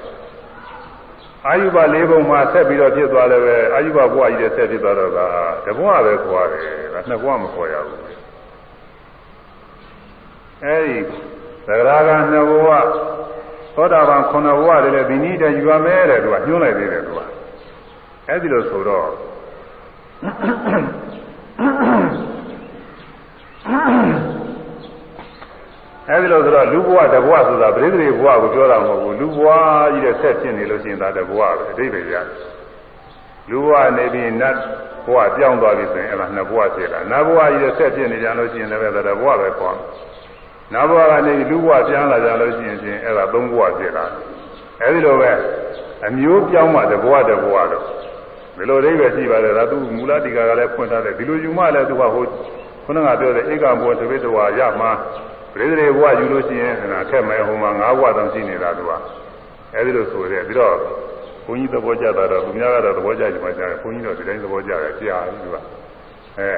အာယုဘ၄ဘုံမှာဆက်ပြီးတော့ဖြစ်သွားလည်းပဲအာယုဘဘဝကြီးတဲ့ဆက်ဖြစ်သွားတော့ကတဘဝပဲခေါ်ရတယ်ဒါနှစ်ဘဝမခေါ်ရဘူးအဲဒီသဂရာကနှစ်ဘဝ သောတာပန်ခုနှစ်ဘဝတည်းလည်းဒီနည်းတည်းယူရမယ်တဲ့သူကညှိုးလိုက်သေးတယ်သူကအဲဒီလိုဆိုတော့အဲဒီလိုဆိုတော့လူဘဝတဘဝဆိုတာပရိသေဘဝကိုပြောတာမဟုတ်ဘူးလူဘဝကြီးတဲ့ဆက်ဖြစ်နေလို့ရှိရင်ဒါတဘဝပဲအတိတ်ပဲရတယ်လူဘဝနေပြီးနတ်ဘဝပြောင်းသွားပြီဆိုရင်အဲ့ဒါနှစ်ဘဝဖြစ်တာနတ်ဘဝကြီးတဲ့ဆက်ဖြစ်နေကြလို့ရှိရင်လည်းဒါတဘဝပဲခေါ် နတ်ဘဝကနေလူဘဝပြန်လာကြလို့ရှိရင်ချင်းအဲ့ဒါသုံးဘဝဖြစ်လာအဲဒီလိုပဲအမျိုးပြောင်းမှတဘဝတဘဝတော့ဒီလိုအိဗယ်ရှိပါတယ်ဒါသူမူလတိကာကလည်းဖွင့်ထားတယ်ဒီလိုယူမှလည်းသူကဟိုခုနကပြောတဲ့ဧကံဘောတပိတဝါရမှာပရိသေဘဝယူလို့ရှိရင်အဲ့ဒါထက်မဲ့ဟိုမှာ၅ဘဝတောင်ရှိနေတာသူကအဲဒီလိုဆိုရဲပြီးတော့ဘုန်းကြီးသဘောကျတာတော့သူများကတော့သဘောကျကြမှာကြားတယ်ဘုန်းကြီးတော့ဒီတိုင်းသဘောကျတယ်ကြားပြီသူကအဲ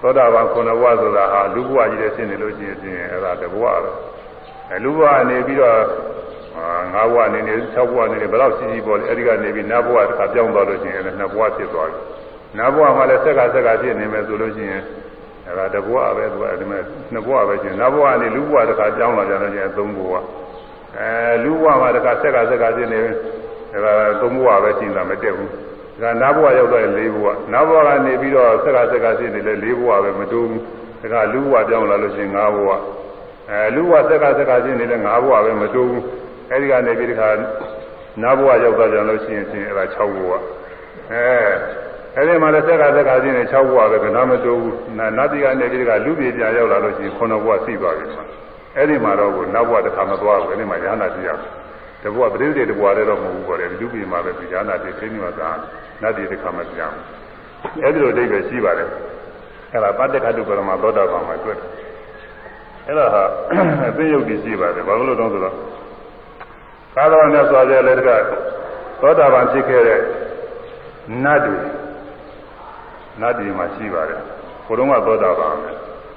သောတာပန်ခုနဘဝဆိုတာဟာလူဘဝကြီးတဲ့ရှင်းနေလို့ရှိရင်အဲ့ဒါတဘဝတော့အဲလူဘဝနေပြီးတော့ငါးဘဝနေနေ၆ဘဝနေနေဘယ်တော့ရှိရှိပေါ်လဲအဲဒီကနေပြီးနတ်ဘဝတစ်ခါပြောင်းသွားလို့ရှိရင်လည်းနှစ်ဘဝဖြစ်သွားပြီနတ်ဘဝမှာလည်းဆက်ကဆက်ကဖြစ်နေမယ်ဆိုလို့ရှိရင်အဲဒါတဘွားပဲသူကဒီမဲ့နှစ်ဘွားပဲရှင်နောက်ဘွားကနေလူဘွားတစ်ခါကြောင်းလာကြတော့ကျရင်သုံးဘွားအဲလူဘွားမှာတစ်ခါဆက်ကဆက်ကဖြစ်နေအဲဒါသုံးဘွားပဲရှင်းတာမတက်ဘူး ဒါနောက်ဘွားရောက်တော့လေးဘွားနောက်ဘွားကနေပြီးတော့ဆက်ကဆက်ကဖြစ်နေလေလေးဘွားပဲမတိုးဘူးဒါကလူဘွားကြောင်းလာလို့ရှိရင်ငါးဘွားအဲလူဘွားဆက်ကဆက်ကဖြစ်နေလေငါးဘွားပဲမတိုးဘူးအဲဒီကနေပြီးတခါနောက်ဘွားရောက်တော့ကြလို့ရှိရင်ရှင်အဲဒါ6ဘွားအဲအဲဒီမှာလည်းဆက်ကဆက်ကချင်းနဲ့6ဘဝပဲကနာမတိုးဘူးနတ်တိကနေပြီးကလူပြေပြန်ရောက်လာလို့ရှိရင်9ဘဝသိသွားပြီအဲဒီမှာတော့ကိုနောက်ဘဝတစ်ခါမသွားဘူးအဲဒီမှာရဟနာတိရတ ဘဝပရိသေတဘဝတည်းတော့မဟုတ်ဘူးပေါ့လေလူပြေမှာပဲရဟနာတိသိနေမှာသာနတ်တိတစ်ခါမပြန်ဘူးအဲဒီလိုအဓိပ္ပာယ်ရှိပါတယ်အဲဒါပတ္တခတုပရမသောတာပန်မှာတွေ့တယ်အဲဒါဟာအသိယုတ်တည်ရှိပါတယ်ဘာလို့လဲတော့ဆိုတော့သာသနာ့မြတ်စွာဘုရားလည်းတကသောတာပန်ဖြစ်ခဲ့တဲ့နတ်တွေနတ်ပြည်မှာရှိပါတယ်။ဘုရုံးကသောတာပန်ပဲ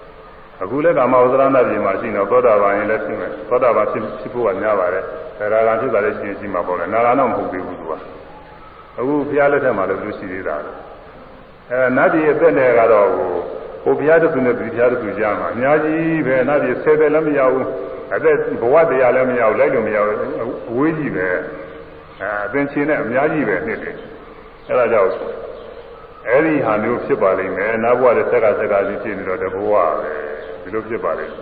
။အခုလည်းကာမဝဇ္ဇရနတ်ပြည်မှာရှိနေသောတာပန်ရင်လည်းရှိမယ်။သောတာပန်ဖြစ်ဖြစ်ဖို့ကများပါတယ်။ဒါ ရာဂံဖြစ်တာလည်းရှိရင်ရှိမှာပေါ့လေ။နာဂံတော့မဟုတ်သေးဘူးသူက။အခုဘုရားလက်ထက်မှာလည်းသူရှိသေးတာ။အဲနတ်ပြည်အသက်နဲ့ကတော့ဟိုဟိုဘုရားတခုနဲ့ဒီဘုရားတခုကြားမှာအများကြီးပဲနတ်ပြည်ဆယ်ပဲလည်းမရဘူး။အသက်ဘဝတရားလည်းမရဘူးလိုက်လို့မရဘူးအဝေးကြီးပဲ။အဲအသင်ချင်းနဲ့အများကြီးပဲနှစ်တယ်။အဲဒါကြောင့်အဲ့ဒီဟာမျိုးဖြစ်ပါလိမ့်မယ်နောက်ဘဝတဲ့ဆက်ကဆက်ကကြီးဖြစ်နေတော့တဘဝပဲဒီလိုဖြစ်ပါလိမ့်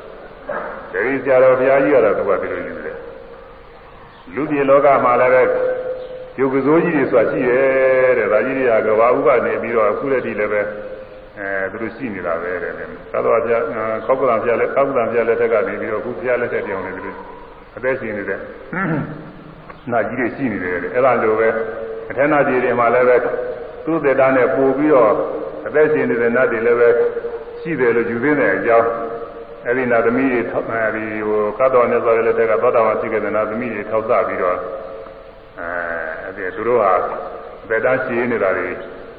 မယ်ဒီဆရာတော်ဘုရားကြီးကတော့သူကဒီလိုယူတယ် လူပြည်လောကမှာလည်းပဲယုတ်ကစိုးကြီးတွေဆိုတာရှိတယ်တဲ့ဒါကြီးတွေကကဘာဥကနေပြီးတော့အခုလက်ထိလည်းပဲအဲသူတို့ရှိနေတာပဲတဲ့သာတော်ဘုရားကောက်ကလံဘုရားလည်းကောက်ကလံဘုရားလက်ထက်ကနေပြီးတော့အခုဘုရားလက်ထက်တောင်နေပြီးအသက်ရှင်နေတဲ့နာကြီးတွေရှိနေတယ်တဲ့အဲ့ဒါလိုပဲအထက်နာကြီးတွေမှာလည်းပဲသူ့သက်တာနဲ့ပို့ပြီးတော့အသက်ရှင်နေတဲ့နတ်တွေလည်းပဲရှိတယ်လို့ယူသိတဲ့အကြောင်း အဲ့ဒီနာသမီးတွေအဲဒီဟိုကတော်နဲ့ဆိုရတဲ့တက်ကသောတာပန်ရှိခဲ့တဲ့နာသမီးတွေထောက်ဆပြီးတော့အဲအဲ့ဒီသူတို့ဟာသက်တာရှိနေတာတွေ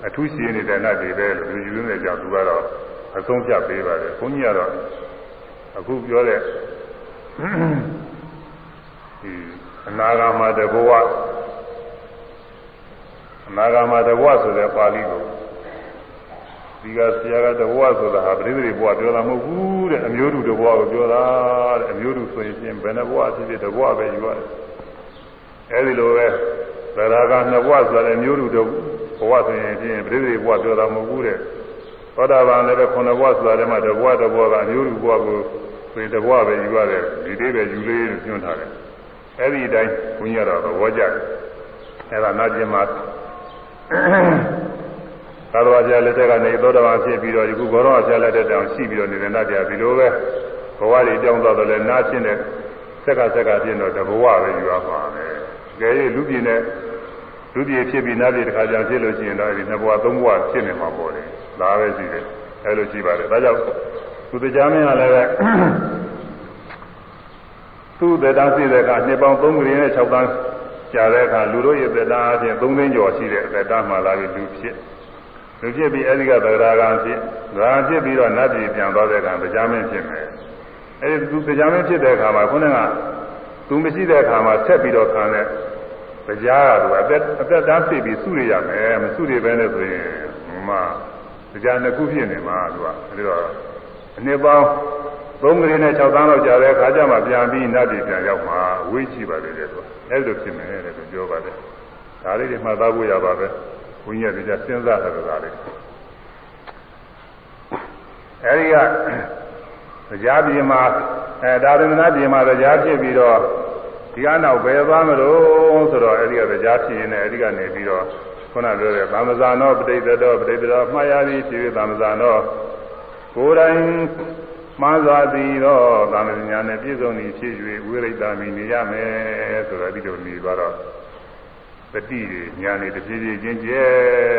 အထူးရှိနေတဲ့နတ်တွေပဲလို့ယူသိတဲ့အကြောင်းသူကတော့အဆုံးဖြတ်ပေးပါတယ်ဘုန်းကြီးကတော့အခုပြောတဲ့ဒီအနာဂါမတဘဝအနာဂါမတဘဝဆိုတဲ့ပါဠိကို ဒီကဆရာကတဘဝဆိုတာဟာပရိသေဘဝပြောတာမဟုတ်ဘူးတဲ့အမျိုးတူတဘဝကိုပြောတာတဲ့အမျိုးတူဆိုရင်ဘယ်နှဘဝဖြစ်ဖြစ်တဘဝပဲယူရတယ်အဲဒီလိုပဲသရဂါနှစ်ဘဝဆိုတဲ့အမျိုးတူတဘဝဆိုရင်ပြင်ပရိသေဘဝပြောတာမဟုတ်ဘူးတဲ့သောတာပန်လည်းပဲခုနှစ်ဘဝဆိုတာလည်းမှတဘဝတဘဝကအမျိုးတူဘဝကိုဆိုရင်တဘဝပဲယူရတယ်ဒီလေးပဲယူလေးလို့ညွှန်းထားတယ်အဲဒီအတိုင်းဘုန်းကြီးကတော့သဘောကျတယ်အဲဒါနာကျင်မှာ သာတော်ဆရာလက်ထက်ကနေသောတာပန်ဖြစ်ပြီးတော့ဒီခုဘောရောဆရာလက်ထက်တောင်ရှိပြီးတော့နေတဲ့နတ်တရားဒီလိုပဲဘဝတွေကြောင်းသွားတော့လဲနားချင်းတဲ့ဆက်ကဆက်ကဖြစ်တော့တဘဝပဲယူရပါမယ်။ကြဲလူပြည်နဲ့လူပြည်ဖြစ်ပြီးနတ်ပြည်တစ်ခါကြောင်ဖြစ်လို့ရှိရင်တော့ဒီနှစ်ဘဝသုံးဘဝဖြစ်နေမှာပေါ့လေ။ဒါပဲရှိတယ်။အဲလိုရှိပါတယ်။ဒါကြောင့်သူတရားမင်းကလည်းပဲသူ့သက်တမ်းရှိတဲ့အခါနှစ်ပေါင်း3ခုရင်းနဲ့6တန်းကြာတဲ့အခါလူတို့ရဲ့သက်တမ်းအပြင်3သိန်းကျော်ရှိတဲ့သက်တမ်းမှလာပြီးလူဖြစ် လူဖြစ်ပြီးအဲဒီကသရဂံဖြစ်သရဂံဖြစ်ပြီးတော့နတ်ပြည်ပြန်သွားတဲ့အခါတရားမင်းဖြစ်မယ်အဲဒီသူတရားမင်းဖြစ်တဲ့အခါမှာခုနကသူမရှိတဲ့အခါမှာဆက်ပြီးတော့ခံတဲ့တရားကသူအသက်အသက်တန်းဖြစ်ပြီးစုရရမယ်မစုရဘဲနဲ့ဆိုရင်မှတရားနှစ်ခုဖြစ်နေမှာသူကအဲဒီတော့အနှစ်ပေါင်းသုံးကလေးနဲ့6တန်းလောက်ကြာတဲ့အခါကျမှပြန်ပြီးနတ်ပြည်ပြန်ရောက်မှာဝေးကြည့်ပါလေတဲ့သူအဲဒီလိုဖြစ်မယ်တဲ့သူပြောပါတယ်ဒါလေးတွေမှတ်သားဖို့ရပါပဲ ဘုန်းကြီးကဒီကစဉ်းစားတာကလေးအဲဒီကတရားပြည်မှာအဲဒါသမနာပြည်မှာတရားဖြစ်ပြီးတော့ဒီကနောက်ဘယ်သွားမလို့ဆိုတော့အဲဒီကတရားဖြစ်ရင်လည်းအဲဒီကနေပြီးတော့ခုနပြောတဲ့သမဇာနောပဋိသတောပဋိသတောမှားရသည်ဖြစ်ပြီးသမဇာနောကိုယ်တိုင်မှားစွာသည်တော့သာမဏေညာနဲ့ပြည့်စုံသည်ဖြစ်၍ဝိရိတမိနေရမယ်ဆိုတော့ဒီလိုနေသွားတော့ ပတိညာနေတပြေးပြေးချင်းကျဲ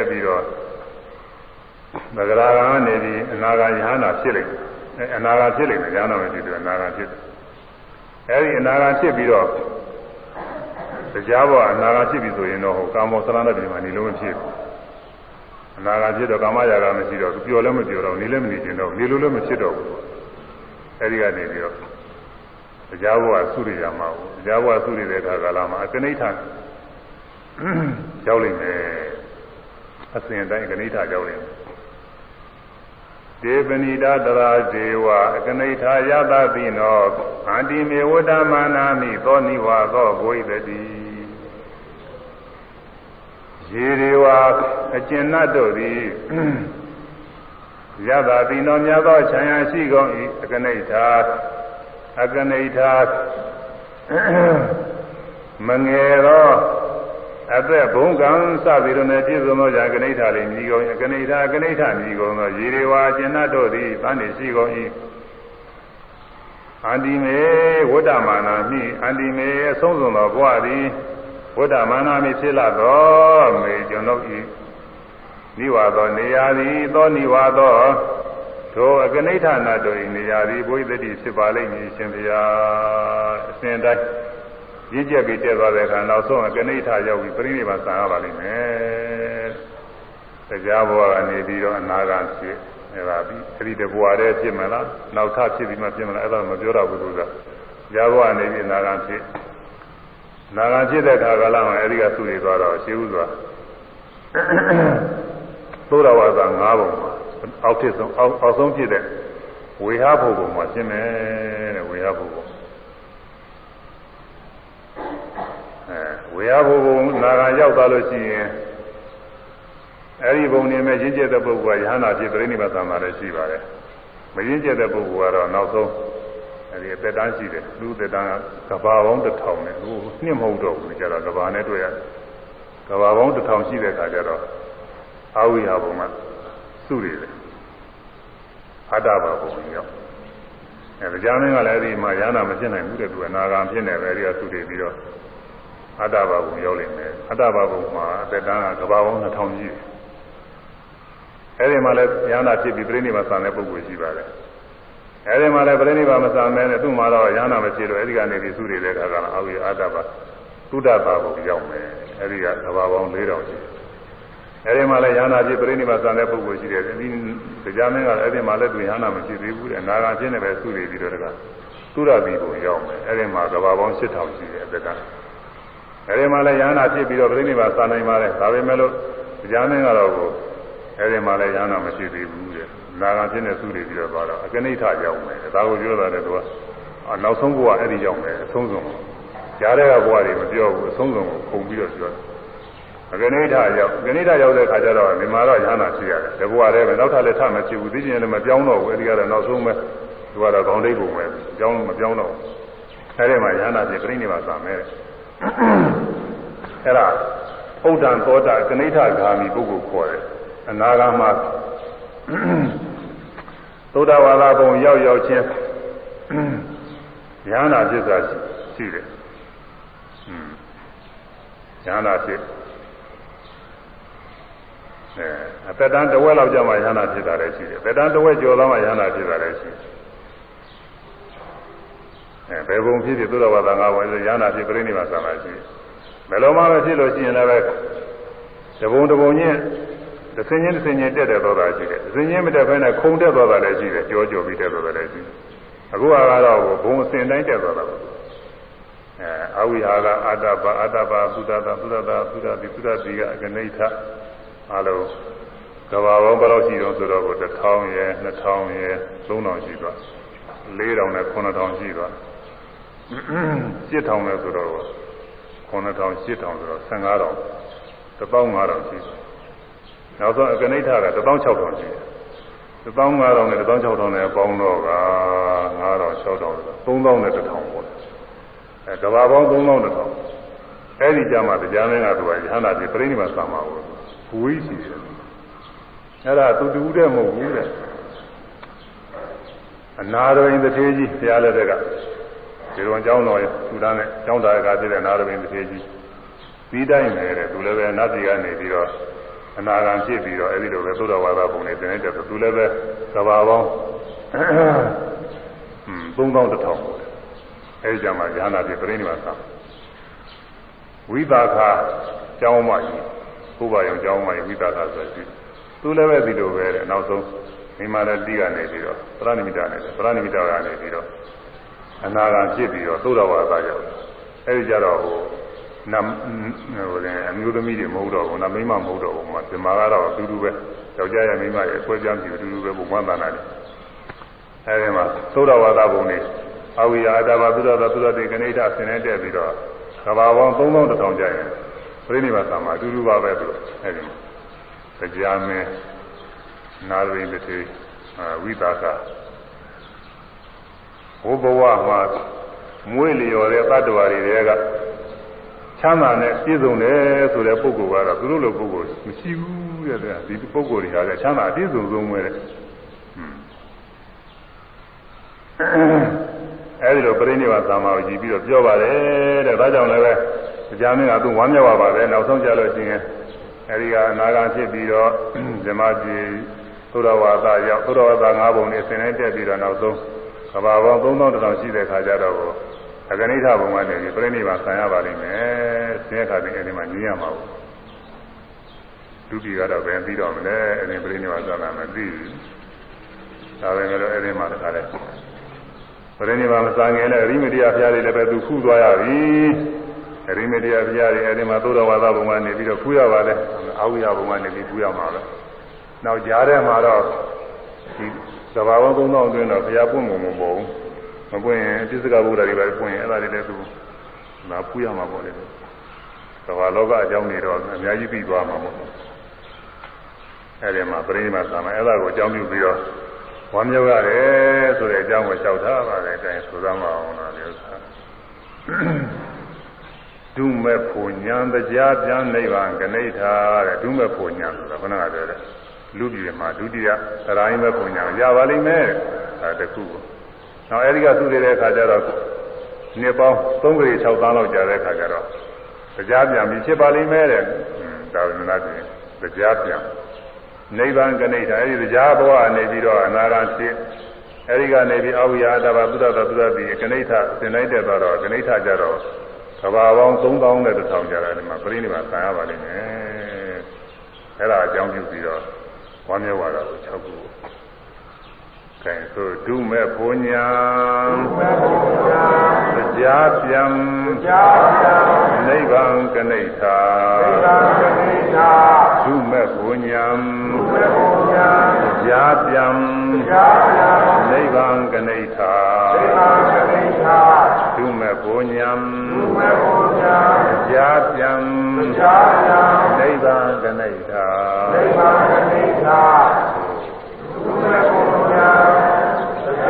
ပြီးတော့သဂရာကနေပြီးအနာဂါယဟနာဖြစ်လိမ့်မယ်အနာဂါဖြစ်လိမ့်မယ်ညာနာမရှိဘူးအနာဂါဖြစ်တယ်အဲဒီအနာဂါဖြစ်ပြီးတော့တရားဘောအနာဂါဖြစ်ပြီဆိုရင်တော့ဟိုကာမောသရဏတ္တိမှာနေလို့မဖြစ်ဘူးအနာဂါဖြစ်တော့ကာမရာဂမရှိတော့ပျော်လည်းမပျော်တော့နေလည်းမနေကျင်တော့နေလို့လည်းမဖြစ်တော့ဘူးအဲဒီကနေပြီးတော့တရားဘောကသုရိယာမှာဘူးတရားဘောကသုရိတဲ့အခါကာလမှာအကနိဋ္ဌ ရောက်လိမ့်မယ်အစဉ်တိုင်းကဏိဋ္ဌရောက်လိမ့်မယ်ဒေပဏိတာတရာဇေဝအကနိဋ္ဌာယတတိနောအန္တိမေဝတ္တမာနာမိသောနိဝါသောဘဝိတတိရေတွေဝါအကျဉ်တ်တို့သည်ယတတိနောမြတ်သောခြံရရှိကုန်၏အကနိဋ္ဌာအကနိဋ္ဌာမငယ်သော အသက်ဘုံကံစသည်တို့နဲ့ပြည့်စုံသောယာကနိဋ္ဌာလေးမြည်ကုန်ကနိဋ္ဌာကနိဋ္ဌာမြည်ကုန်သောရေရေဝါကျင်တ်တို့သည်တန်နေရှိကုန်၏အန္တိမေဝတ္တမာနာမိအန္တိမေအဆုံးစုံသောဘဝသည်ဝတ္တမာနာမိဖြစ်လာသောမေကျွန်ုပ်၏နိဝါသောနေရာသည်သောနိဝါသောထိုအကနိဋ္ဌာနာတို့၏နေရာသည်ဘုရားတတိဖြစ်ပါလိမ့်မည်ရှင်ဘုရားအစဉ်တိုင်း ရင့်ကျက်ပြီးတက်သွားတဲ့အခါနောက်ဆုံးကနိဋ္ဌာရောက်ပြီးပြိဋိဘံဆံရပါလိမ့်မယ်။တရားဘဝကနေပြီးတော့အနာဂတ်ဖြစ်အဲဒါပြီးအဲ့ဒီတဘဝတည်းဖြစ်မလားနောက်ထပ်ဖြစ်ပြီးမှဖြစ်မလားအဲ့ဒါမပြောတော့ဘူးသူကတရားဘဝနေပြီးအနာဂတ်ဖြစ်အနာဂတ်ဖြစ်တဲ့အခါကလည်းအဲ့ဒီကသူ့တွေသွားတော့ရှင်းဥစွာသိုးတော်ဝါစာ၅ပုံမှာအောက်ထစ်ဆုံးအောက်အောက်ဆုံးဖြစ်တဲ့ဝေဟဘုံပုံမှာရှင်းမယ်တဲ့ဝေဟဘုံပုံ ဝေယဘုဘုံနာဂံရောက်သွားလို့ရှိရင်အဲဒီဘုံနေမဲ့ရင့်ကျက်တဲ့ပုဂ္ဂိုလ်ကယဟနာဖြစ်ပြိဋိဘသမ္မာလည်းရှိပါတယ်မရင့်ကျက်တဲ့ပုဂ္ဂိုလ်ကတော့နောက်ဆုံးအဲဒီအသက်တန်းရှိတယ်လူအသက်တန်းကကဘာပေါင်းတစ်ထောင်နဲ့ဟိုနှစ်မဟုတ်တော့ဘူးကြတော့ကဘာနဲ့တွေ့ရကဘာပေါင်းတစ်ထောင်ရှိတဲ့အခါကျတော့အာဝိဟာဘုံကစုရည်တယ်အတ္တဘာဘုံရောက်အဲကြာမင်းကလည်းအဲဒီမှာယဟနာမဖြစ်နိုင်ဘူးတဲ့သူကနာဂံဖြစ်နေပဲအဲဒီကစုရည်ပြီးတော့ အတ္တဘာဘုံရောက်လိမ့်မယ်အတ္တဘာဘုံမှာအသက်တန်းကကဘာပေါင်း2000ကြီးအဲဒီမှာလည်းဉာဏဖြစ်ပြီးပြိဋိဘာဆံတဲ့ပုဂ္ဂိုလ်ရှိပါတယ်အဲဒီမှာလည်းပြိဋိဘာမဆံမဲနဲ့သူ့မှာတော့ဉာဏမဖြစ်တော့အဲဒီကနေပြီးသူတွေတဲ့ခါကလည်းအာဝိအတ္တဘာသုဒ္ဓဘာဘုံရောက်မယ်အဲဒီကကဘာပေါင်း4000ရှိအဲဒီမှာလည်းဉာဏဖြစ်ပြိဋိဘာဆံတဲ့ပုဂ္ဂိုလ်ရှိတယ်ဒီတရားမင်းကလည်းအဲဒီမှာလည်းသူဉာဏမဖြစ်သေးဘူးတဲ့နာဂာဖြစ်နေပဲသူတွေပြီးတော့တကသုရဘီဘုံရောက်မယ်အဲဒီမှာကဘာပေါင်း8000ရှိတယ်အသက်က အဲဒီမှာလည်းယန္နာဖြစ်ပြီးတော့ပြိဋိဘာသာနိုင်ပါတယ်ဒါပေမဲ့လို့တရားမင်းကတော့ကိုအဲဒီမှာလည်းယန္နာမရှိသေးဘူးတဲ့နာဂံဖြစ်နေသူတွေပြီးတော့သွားတော့အကနိဋ္ဌရောက်မယ်ဒါကိုပြောတာလေသူကနောက်ဆုံးဘဝအဲ့ဒီရောက်မယ်အဆုံးစုံကြားတဲ့ကဘဝတွေမပြောဘူးအဆုံးစုံကိုခုံပြီးတော့ပြောတယ်အကနိဋ္ဌရောက်အကနိဋ္ဌရောက်တဲ့ခါကျတော့ဒီမှာတော့ယန္နာရှိရတယ်ဒီဘဝတည်းပဲနောက်ထပ်လည်းထမရှိဘူးသိချင်လည်းမပြောင်းတော့ဘူးအဲဒီကတော့နောက်ဆုံးပဲသူကတော့ခေါင်းတိတ်ပုံပဲပြောင်းမပြောင်းတော့အဲဒီမှာယန္နာဖြစ်ပြိဋိဘာသာမယ် အဲ့ဒါဥဒ္ဒံသောတာကနိဋ္ဌဂာမိပုဂ္ဂိုလ်ခေါ်တယ်အနာဂါမသုဒ္ဓဝါဒဘုံရောက်ရောက်ချင်းဉာဏ်နာဖြစ်တာရှိတယ်ဉာဏ်နာဖြစ်အဲအသက်တန်းတစ်ဝက်လောက်ကြာမှဉာဏ်နာဖြစ်တာလည်းရှိတယ်အသက်တန်းတစ်ဝက်ကျော်သွားမှဉာဏ်နာဖြစ်တာလည်းရှိတယ် အဲဘယ်ဘုံဖြစ်ဖြစ်သုဒ္ဓဝါဒငါးဘုံဆိုဉာဏ်နာဖြစ်ပြိဋိနိဗ္ဗာန်ဆံလာရှိတယ်ဘယ်လိုမှမဖြစ်လို့ရှိရင်လည်းပဲတဘုံတဘုံချင်းတစ်စင်းချင်းတစ်စင်းချင်းတက်တဲ့သောတာရှိတယ်တစ်စင်းချင်းမတက်ဘဲနဲ့ခုံတက်သောတာလည်းရှိတယ်ကြောကြောပြီးတက်သောတာလည်းရှိတယ်အခုကတော့ဘုံအစင်တိုင်းတက်သောတာပဲအဲအဝိဟာကအတ္တပါအတ္တပါသုဒ္ဓတာသုဒ္ဓတာသုဒ္ဓတိသုဒ္ဓတိကအကနိဋ္ဌအလုံးကဘာပေါင်းဘယ်လောက်ရှိတော့ဆိုတော့1000ရဲ့2000ရဲ့3000ရှိသွား4000နဲ့9000ရှိသွား 7000နဲ့ဆိုတော့9000 8000ဆိုတော့15000 15000ရှိတယ်နောက်ဆုံးအကနိဋ္ဌက16000ရှိတယ်15000နဲ့16000နဲ့ပေါင်းတော့က9000 6000 3000နဲ့1000ပေါ့အဲကဘာပေါင်း3000 1000အဲ့ဒီကြမှာတရားမင်းကသူကယဟနာပြေပြိဋိမဆံမှာကိုဝိရှိတယ်အဲ့ဒါသူတူတဲ့မဟုတ်ဘူးတဲ့အနာရဝိန်တစ်သေးကြီးဘုရားလက်ထက်က ဒီလိုအကြောင်းတော်သူသားနဲ့ကျောင်းသားကတည်းကအနာရဝိန်တစ်သေးကြီးပြီးတိုင်းပဲတဲ့သူလည်းပဲနတ်ပြည်ကနေပြီးတော့အနာဂံဖြစ်ပြီးတော့အဲဒီလိုပဲသုဒ္ဓဝါဒပုံနဲ့သင်နေတဲ့သူလည်းပဲကဘာပေါင်း3000တထောင်အဲဒီကြမှာဉာဏ်နာပြပြိဋိမာသဝိပါခကျောင်းမကြီးဘုရားရောကျောင်းမကြီးဝိပါခဆိုရှိသူလည်းပဲဒီလိုပဲတဲ့နောက်ဆုံးမိမာလည်းတိကနေပြီးတော့ပရဏိမိတနဲ့ပရဏိမိတကနေပြီးတော့ အနာဂံဖြစ်ပြီးတော့သုဒ္ဓဝါဒရောက်အဲဒီကြတော့ဟိုနမ်ဟိုလည်းအမျိုးသမီးတွေမဟုတ်တော့ဘူးနမိမမဟုတ်တော့ဘူးမှာဒီမှာကတော့အတူတူပဲယောက်ျားရဲ့မိန်းမရဲ့အဆွဲပြောင်းပြီးအတူတူပဲဘုံဝန္တနာတယ်အဲဒီမှာသုဒ္ဓဝါဒဘုံနေအဝိယအတ္တဘာသုဒ္ဓသာသုဒ္ဓတိကဏိဋ္ဌဆင်နေတက်ပြီးတော့ကဘာပေါင်း3000ကျရင်ပြိဋိဘာသာမှာအတူတူပါပဲသူအဲဒီမှာတရားမင်းနာရိတတိဝိသက ဘုဘဝမှာမွေးလျော်တဲ့တ attva တွေတွေကချမ်းသာနဲ့ပြည့်စုံတယ်ဆိုတဲ့ပုဂ္ဂိုလ်ကတော့သူတို့လိုပုဂ္ဂိုလ်မရှိဘူးတဲ့ဒီပုဂ္ဂိုလ်တွေဟာလည်းချမ်းသာအပြည့်စုံဆုံးပဲတဲ့အဲဒီလိုပြိဋိဘာသာမှာကြည်ပြီးတော့ပြောပါတယ်တဲ့ဒါကြောင့်လည်းပဲတရားမင်းကသူဝမ်းမြောက်ပါပါတယ်နောက်ဆုံးကြလို့ရှိရင်အဲဒီကအနာဂတ်ဖြစ်ပြီးတော့ဇမကြီးသုရဝါဒရောက်သုရဝါဒ၅ပုံနဲ့ဆင်းနေတက်ပြီးတော့နောက်ဆုံး ကဘာပေါင်း3000တောင်ရှိတဲ့ခါကျတော့အကနိဋ္ဌဘုံကနေပြီးပြိဋိဘာဆံရပါလိမ့်မယ်ဆင်းရဲခါတဲ့အဲဒီမှာညင်းရမှာပေါ့ဒုတိယကတော့ဘယ်ပြီးတော့မလဲအဲဒီပြိဋိဘာဆံတာမသိဘူးဒါပဲလေအဲဒီမှာတခါလဲပြိဋိဘာမဆံငယ်လဲရိမတိယဖျားတွေလည်းပဲသူခုသွားရပြီရိမတိယဖျားတွေအဲဒီမှာသုဒ္ဓဝါဒဘုံကနေပြီးတော့ခူးရပါတယ်အာဝိယဘုံကနေပြီးခူးရမှာပဲနောက်ကြားထဲမှာတော့ဒီ သဘာဝသုံးသောအတွင်းတော့ဘုရားပွင့်ပုံမပေါ်ဘူးမပွင့်ရင်အစ္ဆကဗုဒ္ဓတွေပဲပွင့်ရင်အဲ့ဒါတွေလည်းသူငါပူရမှာပေါ့လေသဘာလောကအကြောင်းတွေတော့အများကြီးပြီးသွားမှာပေါ့အဲ့ဒီမှာပြိဋိမာသာမအဲ့ဒါကိုအကြောင်းပြုပြီးတော့ဝမ်းမြောက်ရတယ်ဆိုတဲ့အကြောင်းကိုလျှောက်ထားပါတယ်အဲဒါဆိုသမ်းပါအောင်လားဒီဥစ္စာဒုမဲ့ဖို့ညာတရားပြန်နိဗ္ဗာန်ကနေထာတဲ့ဒုမဲ့ဖို့ညာဆိုတာခဏကပြောတယ် လူပြည်မှာဒုတိယသရိုင်းမဲ့ဖို့ညာရပါလိမ့်မယ်အဲတခုကိုနောက်အဲဒီကသူ့တဲ့အခါကျတော့နှစ်ပေါင်း3ကြိမ်6သန်းလောက်ကြာတဲ့အခါကျတော့တရားပြန်ပြီးဖြစ်ပါလိမ့်မယ်တဲ့ဒါဝိနနာပြင်တရားပြန်နိဗ္ဗာန်ကနေထာအဲဒီတရားဘဝနေပြီးတော့အနာဂတ်ဖြစ်အဲဒီကနေပြီးအဝိယတဘာသုဒ္ဓသာသုဒ္ဓတိကနေထာသင်လိုက်တဲ့တော့ကနေထာကြတော့ကဘာပေါင်း3000နဲ့1000ကြာတယ်ဒီမှာပြိဋိဘာဆံရပါလိမ့်မယ်အဲဒါအကြောင်းပြုပြီးတော့ ဝမ်းမြောက်ရတာကို6ခု ကဲဆိုဒုမဲ့ဘုံညာတရားပြန်နိဗ္ဗာန်ကနေထာဒုမဲ့ဘုံညာတရားပြန်နိဗ္ဗာန်ကနေထာဒုမဲ့ဘုံညာတရားပြန်နိဗ္ဗာန်ကနေထာနိဗ္ဗာန်ကနေထာဒုမဲ့ဘုံညာ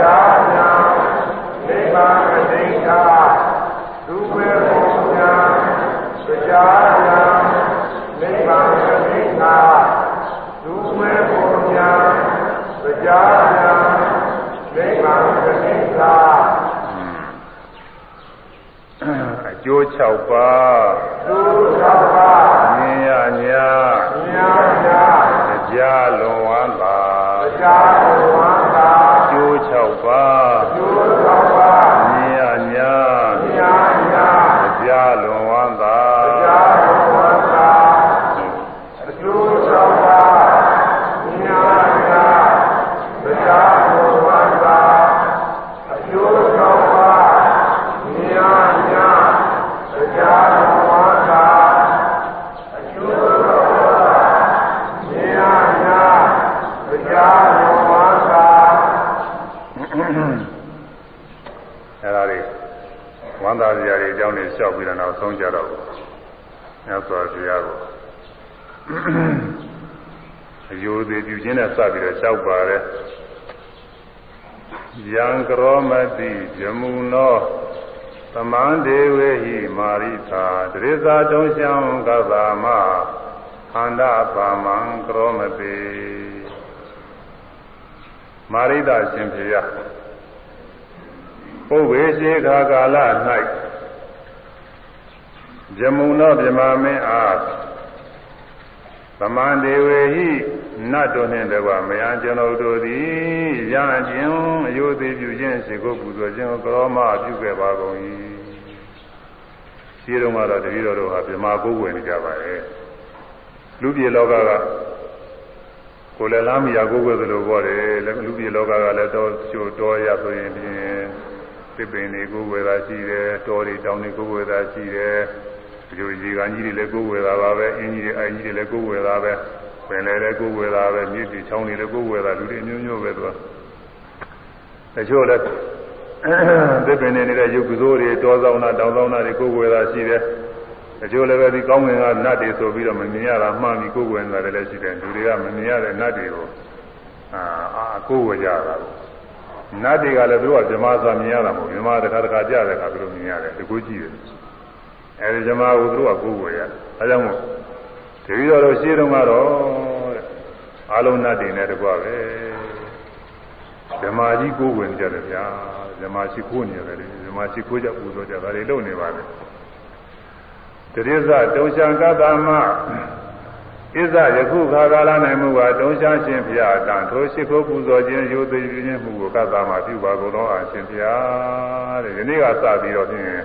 တရားပြန်နိဗ္ဗာန်ကနေထာဒုမဲ့ဘုံညာတရားပြန်နိဗ္ဗာန်ကနေထာဒုမဲ့ဘုံညာတရားပြန်နိဗ္ဗာန်ကနေထာအကျိုး6ပါးဒု6ပါးမြင်ရညာမြင်ရညာတရားလွန်ဝမ်းသာတရားလွန်ဝမ်းသာအကျိုး 6ပါးအကျိုး6ပါးမြင်ရညာမြင်ရညာတရားလွန်ဝမ်းသာတရားလွန်ဝမ်းသာအကျိုး6ပါးမြင်ရညာတရားလွန်ဝမ်းသာအကျိုး6ပါးမြင်ရညာတရားလွန်ဝမ်းသာအကျိုး6ပါးမြင်ရညာတရားလွန်ဝမ်းသာ အဲ့ဒါတွေဝမ်းသာစရာတွေအကြောင်းတွေလျှောက်ပြီးတော့နောက် ဆုံးကြတော့မြတ်စွာဘုရားကိုအယိုသေးပြုခြင်းနဲ့စပြီးတော့လျှောက်ပါတယ်ယံကရောမတိဇမုနောသမန္ဒေဝေဟိမာရိသာတရိဇာတုံရှံကဗာမခန္ဓာပါမံကရောမတိမာရိတာရှင်ဖေယပုဗ္ဗေရှိခါကာလ၌ ဇမုနောဗြမာမင်းအားသမန္ဒေဝေဟိနတ်တို့နှင့်တကွမယံကျွန်ုပ်တို့သည်ရခြင်းအယုသေးပြုခြင်းရှိကိုပူဇော်ခြင်းကိုကရောမပြုခဲ့ပါကုန်၏ရှိတုန်းကတော့တတိတော်တို့ဟာဗြမာကိုယ်ဝင်နေကြပါရဲ့လူပြေလောကကကိုယ်လည်းလားမရကိုယ်ကိုယ်သလိုပေါ်တယ်လူပြေလောကကလည်းတော့ချို့တော်ရဆိုရင်ဖြင့်သစ်ပင်တွေကိုယ်ဝယ်တာရှိတယ်တော်တွေတောင်တွေကိုယ်ဝယ်တာရှိတယ် ဒီလိုရေကန်ကြီးတွေလည်းကိုယ်ဝယ်တာပါပဲအင်းကြီးတွေအိုင်ကြီးတွေလည်းကိုယ်ဝယ်တာပဲပင်လေလည်းကိုယ်ဝယ်တာပဲမြစ်ကြီးချောင်းတွေလည်းကိုယ်ဝယ်တာလူတွေအမျိုးမျိုးပဲသူကတချို့လည်းသစ်ပင်နေနေတဲ့ရုပ်ကစိုးတွေတောဆောင်တာတောင်ဆောင်တာတွေကိုယ်ဝယ်တာရှိတယ်တချို့လည်းပဲဒီကောင်းငင်ကနတ်တွေဆိုပြီးတော့မမြင်ရတာမှန်ပြီးကိုယ်ဝယ်နေတာလည်းရှိတယ်လူတွေကမမြင်ရတဲ့နတ်တွေကိုအာအာကိုယ်ဝယ်ကြတာနတ်တွေကလည်းသူကဇမသာမြင်ရတာမဟုတ်ဇမတခါတခါကြားတဲ့အခါသူတို့မြင်ရတယ်တကူကြည့်တယ် အဲဒီဇမကိုသူတို့ကကိုယ်ဝယ်ရတယ်အဲကြောင့်မို့တတိတော်တို့ရှင်းတော့ကတော့တဲ့အလုံးနတ်တွေနဲ့တကွပဲဇမာကြီးကိုယ်ဝင်ကြတယ်ဗျာဇမာရှိခိုးနေရတယ်ဇမာရှိခိုးကြပူဇော်ကြဒါတွေလုပ်နေပါလေတရိစ္ဆတုံရှံကတ္တမဣဇယခုခါကာလ၌မူပါတုံရှံရှင်ဖျားတန်ထိုရှိခိုးပူဇော်ခြင်းယူသိခြင်းမှုကိုကတ္တမပြုပါကုန်သောအရှင်ဖျားတဲ့ဒီနေ့ကစပြီးတော့ဖြင့်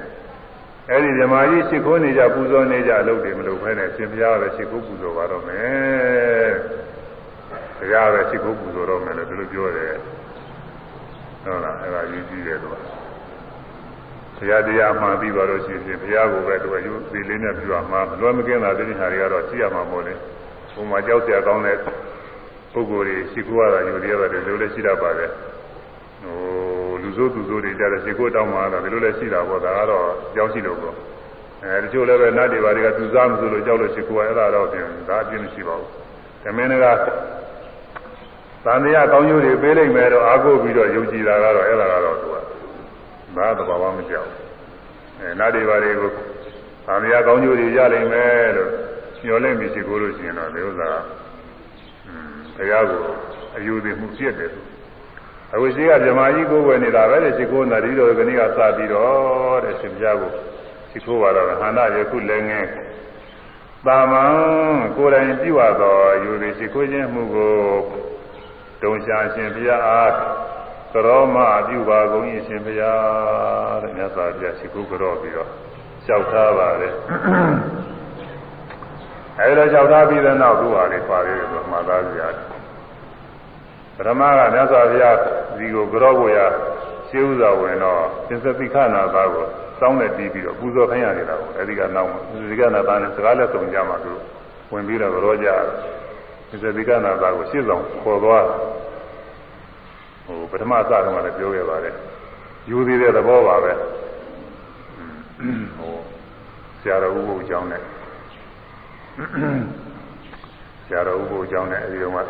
အဲ့ဒီဓမ္မကြီးရှိခိုးနေကြပူဇော်နေကြအလုပ်တွေမလုပ်ဘဲနဲ့ရှင်ဘုရားပဲရှိခိုးပူဇော်ပါတော့မယ်။ဘုရားပဲရှိခိုးပူဇော်တော့မယ်လို့ဒီလိုပြောတယ်။ဟုတ်လားအဲ့ဒါယူကြည့်တယ်သူက။ဘုရားတရားမှန်ပြီးပါလို့ရှိရင်ဘုရားကိုပဲသူကယူသေးလေးနဲ့ပြုရမှာလွယ်မကင်းတာဒီဟာတွေကတော့ကြည့်ရမှာမို့လေ။ဘုံမှာကြောက်ကြကောင်းတဲ့ပုဂ္ဂိုလ်တွေရှိခိုးရတာယူရတာတွေလိုလည်းရှိတတ်ပါပဲ။ဟို လူစိုးသူစိုးတွေကြတဲ့ခြေကိုတောင်းမှတော့ဒီလိုလည်းရှိတာပေါ့ဒါကတော့ကြောက်ရှိလို့ပေါ့အဲတချို့လည်းပဲနတ်တွေဘာတွေကသူစားမဆိုလို့ကြောက်လို့ခြေကိုအဲ့ဒါတော့ပြင်ဒါအပြင်းမရှိပါဘူးဓမင်းကသံတရားကောင်းကျိုးတွေပေးလိုက်မယ်တော့အားကိုးပြီးတော့ယုံကြည်တာကတော့အဲ့ဒါကတော့သူကဘာသဘာဝမကြောက်အဲနတ်တွေဘာတွေကိုသံတရားကောင်းကျိုးတွေရနိုင်မယ်လို့ညှော်လိုက်ပြီးခြေကိုလို့ရှိရင်တော့ဒီဥစ္စာอืมဘုရားကိုအယူသည်မှုပြည့်တယ် သူအခုရှိကဗြဟ္မာကြီးကိုယ်ဝယ်နေတာပဲတဲ့ရှိခိုးနာဒီတော်ကနေ့ကစပြီးတော့တဲ့ရှင်ပြားကိုရှိခိုးပါတော့ဟန္တာယခုလည်းငယ်တာမန်ကိုယ်တိုင်ပြုရသောယူသည်ရှိခိုးခြင်းမှုကိုတုံရှာရှင်ဘုရားအားကရောမပြုပါကုန်၏ရှင်ဘုရားတဲ့မြတ်စွာဘုရားရှိခိုးကြောပြီးတော့လျှောက်ထားပါတယ်အဲဒီလိုလျှောက်ထားပြီးတဲ့နောက်သူဟာလေးပါသေးတယ်ဆိုမှသားစရာ ပရမကမြတ်စွာဘုရားဒီကိုကြောကိုရရှင်းဥစွာဝင်တော့သစ္စတိခနာသားကိုစောင်းနဲ့တီးပြီးတော့ပူဇော်ခိုင်းရနေတာကိုအဲဒီကနောက်ဒီကနာသားနဲ့စကားလက်ဆောင်ကြမှာသူဝင်ပြီးတော့ကြောကြသစ္စတိခနာသားကိုရှင်းဆောင်ခေါ်သွားဟိုပထမစတော့လည်းပြောခဲ့ပါတယ်ယူသေးတဲ့သဘောပါပဲဟိုဆရာတော်ဥပုပ်အကြောင်းနဲ့ဆရာတော်ဥပုပ်အကြောင်းနဲ့အဲဒီတော့မှ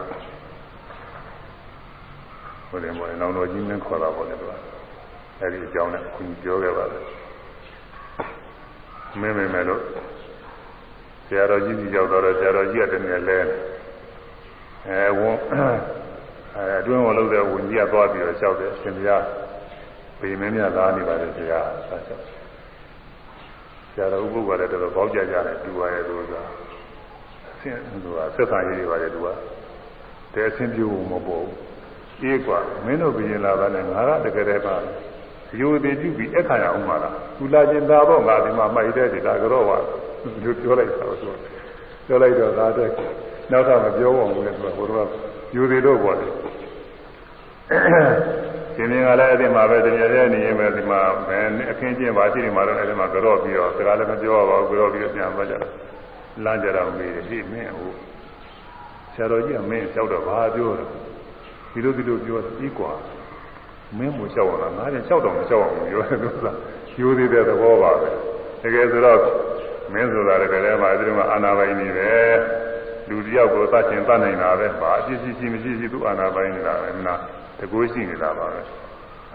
ဟိုတယ်မောနောင်တော်ကြီးမင်းခေါ်တာပေါ့လေသူကအဲဒီအကြောင်းနဲ့ခွန်ပြောခဲ့ပါတယ်မင်းမင်းမဲ့လို့ဆရာတော်ကြီးကြီးရောက်တော့ဆရာတော်ကြီးကတည်းကလဲအဲဝန်အဲအတွင်းဝင်လို့တဲ့ဝန်ကြီးကသွားပြီးတော့လျှောက်တယ်ရှင်ဘုရားပေမင်းများသားနေပါတယ်ဆရာဆက်ချက်ဆရာတော်ဥပုပ်ကလည်းတော်တော်ပေါက်ကြကြတယ်တူပါရဲ့သူကဆင်းသူကဆက်ဆံရေးတွေပါတယ်သူကတဲ့အဆင်းပြေဖို့မပေါ်ဘူး အေးกว่าမင်းတို့ပြင်လာတာနဲ့ငါကတကယ်တည်းပါယူသည်ပြုပြီးအခါရအောင်ပါလားသူလာခြင်းသာတော့ငါဒီမှာမိုက်တဲ့ဒီဒါကြောပါသူပြောလိုက်တာဆိုပြောလိုက်တော့ဒါတဲ့နောက်ထပ်မပြောပါဘူးလေသူကဘုရားယူသည်တော့ပေါ့လေရှင်မြင်ကလည်းအဲ့ဒီမှာပဲတရားရဲ့နေရင်ပဲဒီမှာဘယ်အခင်းကျင်းပါရှိနေမှာတော့အဲ့ဒီမှာကြော့ပြီးတော့စကားလည်းမပြောပါဘူးကြော့ပြီးတော့ပြန်သွားကြတယ်လမ်းကြတော့မေးတယ်ဟိမင်းဟိုဆရာတော်ကြီးကမင်းလျှောက်တော့ဘာပြောတယ် ဒီလိုဒီလိုပြောပြီးกว่าမင်းမလျှောက်အောင်လားငါလည်းလျှောက်တော့မလျှောက်အောင်ပြောတယ်သူကယူသေးတဲ့သဘောပါပဲတကယ်ဆိုတော့မင်းဆိုတာလည်းတကယ်မှအဲဒီမှာအာနာပိုင်နေတယ်လူတယောက်ကိုသတ်ချင်သတ်နိုင်တာပဲဘာအဖြစ်ရှိရှိမရှိရှိသူအာနာပိုင်နေတာပဲနာတကူရှိနေတာပါပဲ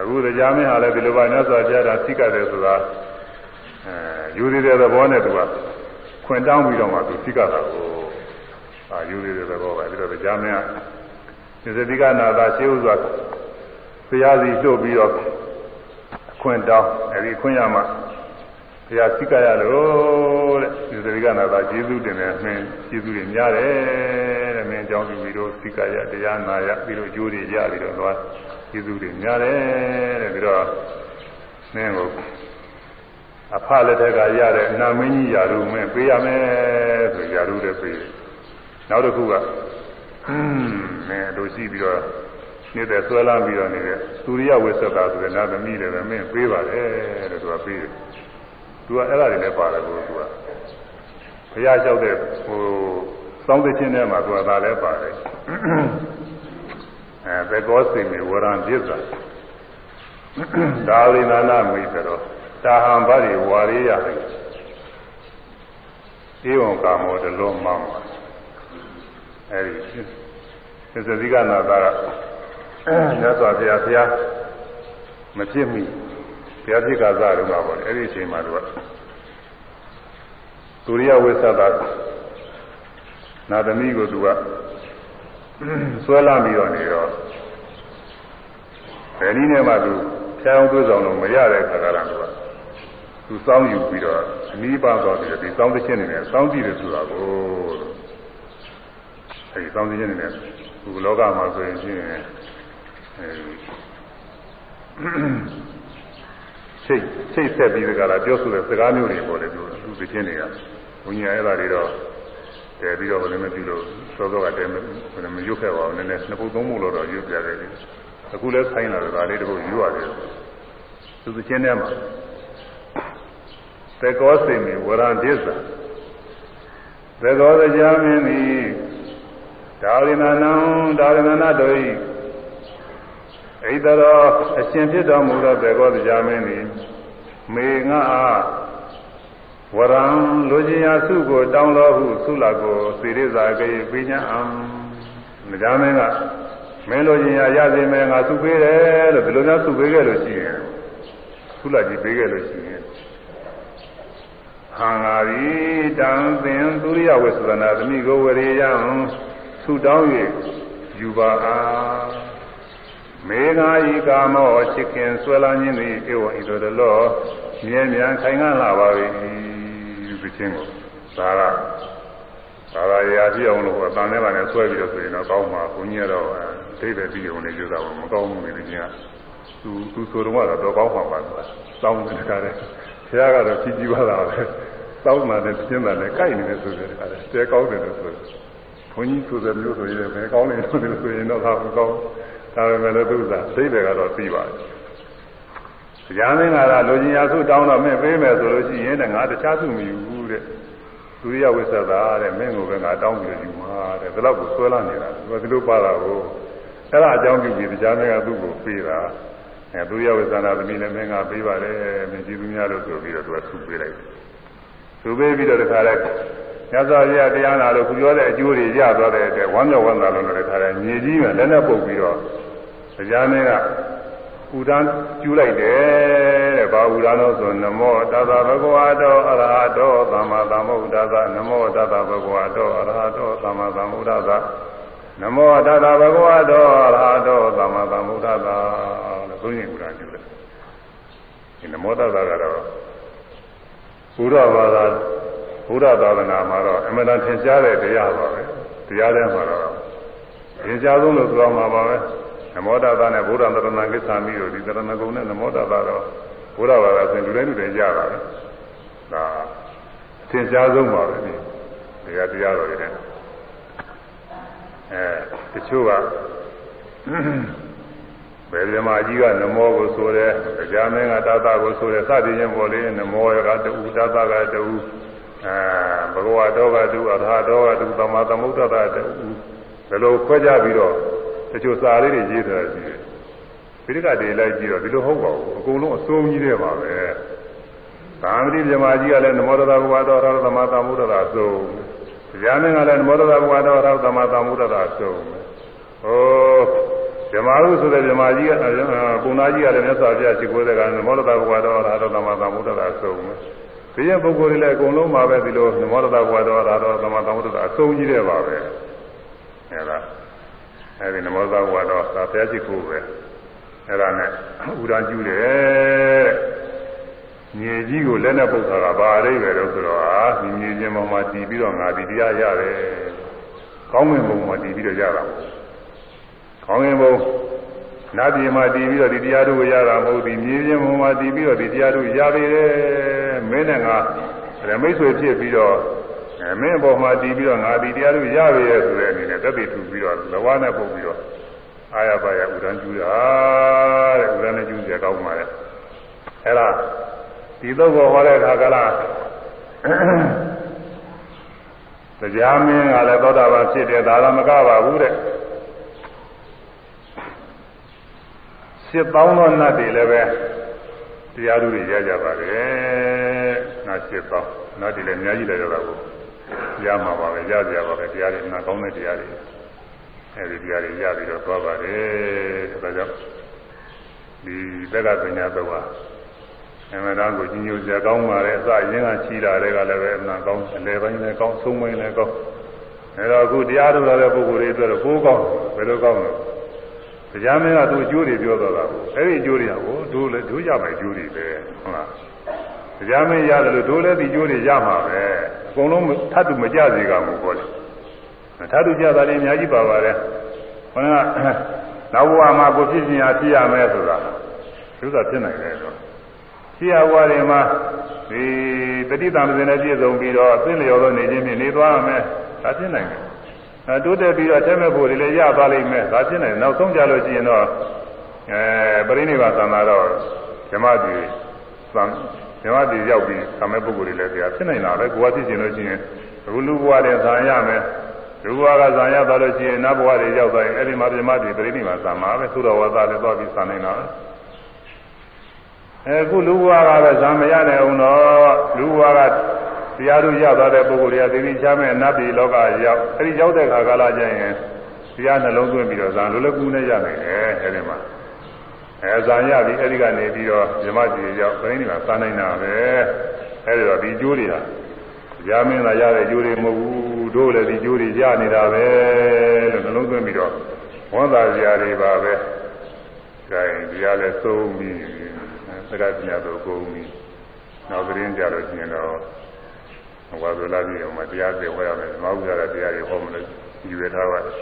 အခုတရားမင်းဟာလည်းဒီလိုပါညစွာကြားတာသိကတယ်ဆိုတာအဲယူသေးတဲ့သဘောနဲ့သူကခွင်တောင်းပြီးတော့မှသူသိကတာကိုအာယူသေးတဲ့သဘောပဲပြီးတော့တရားမင်းက သစ္စတိကနာသာရှင်းဥစွာဘုရားစီလှုပ်ပြီးတော့ခွင့်တောင်းအဲဒီခွင့်ရမှာဘုရားစိကရလို့တဲ့သစ္စတိကနာသာကျေးဇူးတင်တယ်မင်းကျေးဇူးတွေများတယ်တဲ့မင်းအကြောင်းပြုပြီးတော့စိကရတရားနာရပြီးတော့ကျိုးတွေရပြီးတော့သွားကျေးဇူးတွေများတယ်တဲ့ပြီးတော့မင်းကိုအဖလက်ထက်ကရတဲ့အနာမင်းကြီးယာရုမင်းပေးရမယ်ဆိုယာရုလည်းပေးတယ်နောက်တစ်ခုက อืมမင်းတို့ရှိပြီးတော့နေတဲ့ဆွဲလာပြီးတော့နေတဲ့သူရိယဝိသတာဆိုတဲ့နာသမီးလည်းပဲမင်းပေးပါတယ်တဲ့သူကပေးတယ်သူကအဲ့ဒါတွေလည်းပါတယ်ကိုသူကဘုရားလျှောက်တဲ့ဟိုစောင်းသချင်းထဲမှာသူကသာလဲပါတယ်အဲသေကောစိမေဝရံပြစ္ဆာဒါဝိနာနာမိဆိုတော့တာဟံဗရိဝါရိယတယ်ဧဝံကာမောတလုံးမောင်းပါ အဲဒီသစ္စတိကနာတာကမြတ်စွာဘုရားဘုရားမဖြစ်မိဘုရားဖြစ်ကစားတော့မှာပေါ့လေအဲ့ဒီအချိန်မှာသူကသူရိယဝိသတာနာသမီးကိုသူကဆွဲလာပြီးတော့နေတော့ဘယ်နည်းနဲ့မှသူဖျားအောင်သွေးဆောင်လို့မရတဲ့ခါကလာသူကသူစောင်းယူပြီးတော့အနည်းပါတော့ပြီးဒီစောင်းတစ်ချက်နေနဲ့စောင်းကြည့်တယ်ဆိုတာကို အဲဒီစောင်းတစ်ချက်နေနဲ့သူလောကမှာဆိုရင်ချင်းအဲဒီစိတ်စိတ်ဆက်ပြီးကြတာပြောဆိုတဲ့စကားမျိုးတွေပေါ်တယ်သူသူတစ်ချက်နေကဘုညာအဲ့ဒါတွေတော့တည်ပြီးတော့လည်းမပြုလို့စောစောကတည်းကမရွတ်ခဲ့ပါဘူးနည်းနည်းနှစ်ပုတ်သုံးပုတ်လို့တော့ရွတ်ပြရတယ်အခုလည်းဆိုင်လာတယ်ဒါလေးတပုတ်ရွတ်ရတယ်သူတစ်ချက်နဲ့မှာသေကောစိမေဝရဒိသသေကောတရားမင်းသည် ဒါရိနာနံဒါရဏနာတို့ဤဣတရောအရှင်ဖြစ်တော်မူသောသေကောတရားမင်းသည်မေငါအားဝရံလူချင်းရာစုကိုတောင်းတော်ဟုသုလကိုစေရဇာကေပိညာံမကြမင်းကမင်းလူချင်းရာရစေမယ်ငါစုပေးတယ်လို့ဒီလိုမျိုးစုပေးခဲ့လို့ရှိရင်သုလကြီးပေးခဲ့လို့ရှိရင်ဟံဃာရီတံသင်သူရိယဝိသနာသမိကိုဝရေယံ သုတောင်း၍ယူပါအားမေဃာဤကာမောချစ်ခင်ဆွဲလာခြင်းသည်ဧဝံဤသို့လောမြဲမြံခိုင်ခံ့လာပါ၏သူချင်းကိုဒါကဒါကရာပြည့်အောင်လို့အတန်ထဲမှာနဲ့ဆွဲပြီးတော့ဆိုရင်တော့ကောင်းမှာဘုန်းကြီးကတော့ဒိဋ္ဌိပြီးအောင်နေကြတာမကောင်းဘူးနေချင်းကသူသူဆိုတော့တော့ကောင်းမှာပါသူစောင်းတဲ့ခါတဲ့ဆရာကတော့ကြီးကြီးပါလားပဲစောင်းမှလည်းပြင်းတယ်လည်းကြိုက်နေတယ်ဆိုတဲ့ခါတဲ့တဲကောင်းတယ်လို့ဆို ဘုန်းကြီးဆိုတဲ့မျိုးဆိုရင်ပဲကောင်းတယ်လို့ဆိုရင်တော့ဒါမကောင်းဒါပေမဲ့လည်းသူကဒိဋ္ဌိကတော့သိပါတယ်တရားမင်းကတော့လူချင်းရာစုတောင်းတော့မင်းပေးမယ်ဆိုလို့ရှိရင်တဲ့ငါတခြားသူမယူဘူးတဲ့သူရဝိသသာတဲ့မင်းကိုပဲငါတောင်းပြီးယူမှာတဲ့ဒီလောက်ကိုဆွဲလာနေတာသူကဒီလိုပါတာကိုအဲ့ဒါအကြောင်းပြုပြီးတရားမင်းကသူ့ကိုပေးတာအဲသူရဝိသနာသမီးလည်းမင်းကပေးပါတယ်မင်းကြည့်သူများလို့ဆိုပြီးတော့သူကသူ့ပေးလိုက်သူပေးပြီးတော့တခါလဲ ညဇောရတရားနာလို့ခုပြောတဲ့အကျိုးတွေရသွားတဲ့အတွက်ဝမ်းမြောက်ဝမ်းသာလို့လည်းတခါလဲညီကြီးမှလည်းနဲ့ပုတ်ပြီးတော့တရားမင်းကဥဒန်းကျူးလိုက်တယ်တဲ့ဘာဥဒန်းလို့ဆိုနမောတသဗဂဝါတောအရဟတောသမ္မာသမ္ဗုဒ္ဓသနမောတသဗဂဝါတောအရဟတောသမ္မာသမ္ဗုဒ္ဓသနမောတသဗဂဝါတောအရဟတောသမ္မာသမ္ဗုဒ္ဓသလို့သုံးရင်ဥဒန်းကျူးတယ်ဒီနမောတသကတော့ဘုရားဘာသာ ဘုရားသာသနာမှာတော့အမှန်တန်ထင်ရှားတဲ့တရားပါပဲတရားထဲမှာတော့သင်ကြားဆုံးလို့ပြောမှာပါပဲနမောတသနဲ့ဘုရားတရဏကိစ္ဆာမိတို့ဒီတရဏဂုံနဲ့နမောတသတော့ဘုရားဘာသာဆိုလူတိုင်းလူတိုင်းကြတာပဲဒါသင်ကြားဆုံးပါပဲဒီတရားတရားတော်တွေနဲ့အဲတချို့ကဘယ်ဓမ္မကြီးကနမောကိုဆိုတယ်ကြာမင်းကတသကိုဆိုတယ်စသည်ချင်းပေါ်လေးနမောကတူတသကတူ အဲဘဂဝါတော်ကတူအထာတော်ကတူသမာသမုဒ္ဒတာတူဘယ်လိုခွဲကြပြီးတော့တချို့စာလေးတွေရေးထားတာရှိတယ်ပိဋကတွေလိုက်ကြည့်တော့ဒီလိုဟုတ်ပါဘူးအကုန်လုံးအစိုးကြီးတဲ့ပါပဲသာမတိမြမကြီးကလည်းနမောတသဘဝတော်ရသမသမုဒ္ဒတာသုံးတရားမင်းကလည်းနမောတသဘဝတော်ရသမသမုဒ္ဒတာသုံးဟောဇမဟုဆိုတဲ့ဇမကြီးကပုံနာကြီးကလည်းမြတ်စွာဘုရားရှိခိုးတဲ့ကနမောတသဘဝတော်ရသမသမုဒ္ဒတာသုံး ဒီရဲ့ပုဂ္ဂိုလ်တွေလည်းအကုန်လုံးပါပဲဒီလိုနမောတသဘဝတော်ရသမသမုဒ္ဒတာအဆုံးကြီးတဲ့ပါပဲအဲဒါအဲဒီနမောသဘဝတော့သာဖျားရှိခိုးပဲအဲ့ဒါနဲ့ဥဒာကျူးတယ်မြေကြီးကိုလက်နဲ့ပုတ်တာကဘာအရိပဲတော့ဆိုတော့အာဒီမြေချင်းပေါ်မှာတည်ပြီးတော့ငါဒီတရားရတယ်ကောင်းငင်ဘုံမှာတည်ပြီးတော့ရတာကောင်းငင်ဘုံနာပြည်မှာတည်ပြီးတော့ဒီတရားတို့ရတာမဟုတ်ဒီမြေချင်းပေါ်မှာတည်ပြီးတော့ဒီတရားတို့ရပြီလေ မင်းနဲ့ငါရမိတ်ဆွေဖြစ်ပြီးတော့အဲမင်းအပေါ်မှာတည်ပြီးတော့ငါဒီတရားတို့ရပြီရဲ့ဆိုတဲ့အနေနဲ့တက်တည်ထူပြီးတော့လဝါနဲ့ပုတ်ပြီးတော့အာရပါရဥဒန်းကျူးတာတဲ့ဥဒန်းနဲ့ကျူးကြကောင်းပါလေအဲ့ဒါဒီတော့ဟောတဲ့အခါကလားတရားမင်းကလည်းသောတာပန်ဖြစ်တယ်ဒါတော့မကပါဘူးတဲ့စစ်ပေါင်းသောနတ်တွေလည်းပဲ တရားသူတွေရကြပါတယ်နတ်စစ်ပေါင်းနတ်တွေလည်းအများကြီးလည်းရတာကိုရမှာပါပဲရကြပါပဲတရားတွေနာကောင်းတဲ့တရားတွေအဲဒီတရားတွေရပြီးတော့သွားပါတယ်ဒါကြောင့်ဒီသက္ကပညာတော့ဟာအမှန်တမ်းကိုကြီးညိုစရာကောင်းပါလေအစရင်းကချီတာတွေကလည်းပဲအမှန်ကောင်းအလယ်ပိုင်းလည်းကောင်းဆုံးပိုင်းလည်းကောင်းအဲတော့အခုတရားထုတ်တဲ့ပုဂ္ဂိုလ်တွေအတွက်တော့ကိုးကောင်းဘယ်လိုကောင်းလဲ တရားမင်းကသူအကျိုးတွေပြောတော့တာကိုအဲ့ဒီအကျိုးတွေကဟိုတို့လည်းတို့ရမယ်အကျိုးတွေပဲဟုတ်လားတရားမင်းရတယ်လို့တို့လည်းဒီအကျိုးတွေရမှာပဲအကုန်လုံးထပ်တူမကြစေကမှုပေါ့လေထပ်တူကြတာလည်းအများကြီးပါပါတယ်ခန္ဓာနောက်ဘဝမှာကိုဖြစ်ခြင်းအဖြစ်ရမယ်ဆိုတာသူကဖြစ်နိုင်တယ်တော့ရှိရဘဝတွေမှာဒီတတိတံပဇင်နဲ့ပြည့်စုံပြီးတော့အသိလျော်သောနေခြင်းဖြင့်နေသွားရမယ်ဒါဖြစ်နိုင်တယ် အဲတိုးတက်ပြီးတော့အထက်မဲ့ဖို့တွေလည်းရသွားလိမ့်မယ်ဒါဖြစ်နိုင်တယ်နောက်ဆုံးကြလို့ရှိရင်တော့အဲပရိနိဗ္ဗာန်သံဃာတော့ဓမ္မတိသံဓမ္မတိရောက်ပြီးသံမဲ့ပုဂ္ဂိုလ်တွေလည်းတရားဖြစ်နိုင်တာပဲကိုယ်ကဖြစ်ခြင်းလို့ရှိရင်အခုလူဘဝတွေဇာရမယ်လူဘဝကဇာရသွားလို့ရှိရင်နတ်ဘဝတွေရောက်သွားရင်အဲ့ဒီမှာဓမ္မတိပရိနိဗ္ဗာန်သံဃာပဲသုတော်ဝါဒလည်းသွားပြီးသံနိုင်တာပဲအခုလူဘဝကပဲဇာမရနိုင်အောင်တော့လူဘဝက တရားတို့ရသွားတဲ့ပုဂ္ဂိုလ်တွေကသိသိချမ်းမဲ့နတ်ပြည်လောကရောက်အဲဒီရောက်တဲ့ခါကာလကျရင်တရားနှလုံးသွင်းပြီးတော့ဇာလိုလည်းကူးနေရနိုင်တယ်အဲဒီမှာအဲဇာရပြီးအဲဒီကနေပြီးတော့ဇမကြီးရောက်ပြိဋိနိဗ္ဗာန်သာနိုင်တာပဲအဲဒီတော့ဒီကျိုးတွေဟာရာမင်းလာရတဲ့ကျိုးတွေမဟုတ်ဘူးတို့လည်းဒီကျိုးတွေရနေတာပဲလို့နှလုံးသွင်းပြီးတော့ဝန်သာစရာတွေပါပဲဒါရင်တရားလည်းသုံးပြီးသက္ကပညာတို့ကုန်ပြီနောက်သတင်းကြလို့ရှိရင်တော့ ဝါဒလာပြီးတော့မတရားတွေဟောရမယ်မဟုတ်ကြတဲ့တရားတွေဟောမလို့ယူရထားပါတယ်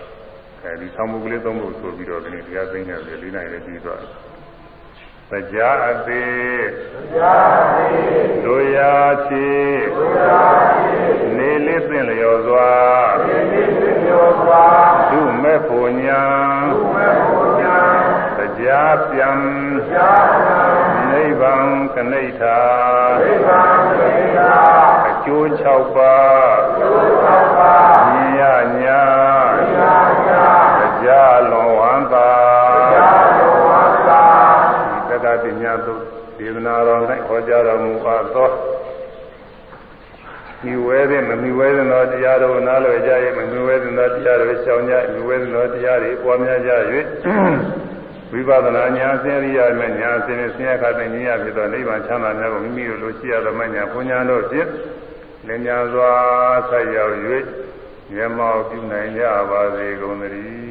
အဲဒီဆောင်းမှုကလေးသုံးဖို့ဆိုပြီးတော့ဒီနေ့တရားသိညာတွေလေးနိုင်လေးပြီးသွားတယ်တရားအသေးတရားအသေးတို့ရာချေတို့ရာချေနေလေးသင်လျော်စွာနေလေးသင်လျော်စွာဒုမဲ့ဖို့ညာဒုမဲ့ဖို့ညာတရားပြန်တရားပြန်နိဗ္ဗာန်ကနိဋ္ဌာနိဗ္ဗာန်ကနိဋ္ဌာအ ကျိုး6ပါးအကျိုး6ပါးဉာဏ်ညာဉာဏ်ညာတရားလုံးဝမ်းသာတရားလုံးဝမ်းသာဒီတက္ကပညာသုဒေသနာတော်၌ဟောကြားတော်မူအပ်သောမိဝဲတဲ့မမိဝဲတဲ့သောတရားတော်နားလွယ်ကြရဲ့မမိဝဲတဲ့သောတရားတော်ရှောင်ကြမိဝဲတဲ့သောတရားတွေပွားများကြ၍ဝိပဿနာဉာဏ်ဆင်းရဲရမယ်ဉာဏ်ဆင်းရဲဆင်းရဲခတဲ့ဉာဏ်ဖြစ်သောနိဗ္ဗာန်ချမ်းသာများကိုမိမိတို့လိုရှိရသောမဉာဏ်ပညာတို့ဖြင့် လင်ညာစွာဆက်ရောက်၍မျက်မှောက်ပြုနိုင်ကြပါစေကုန်သတည်း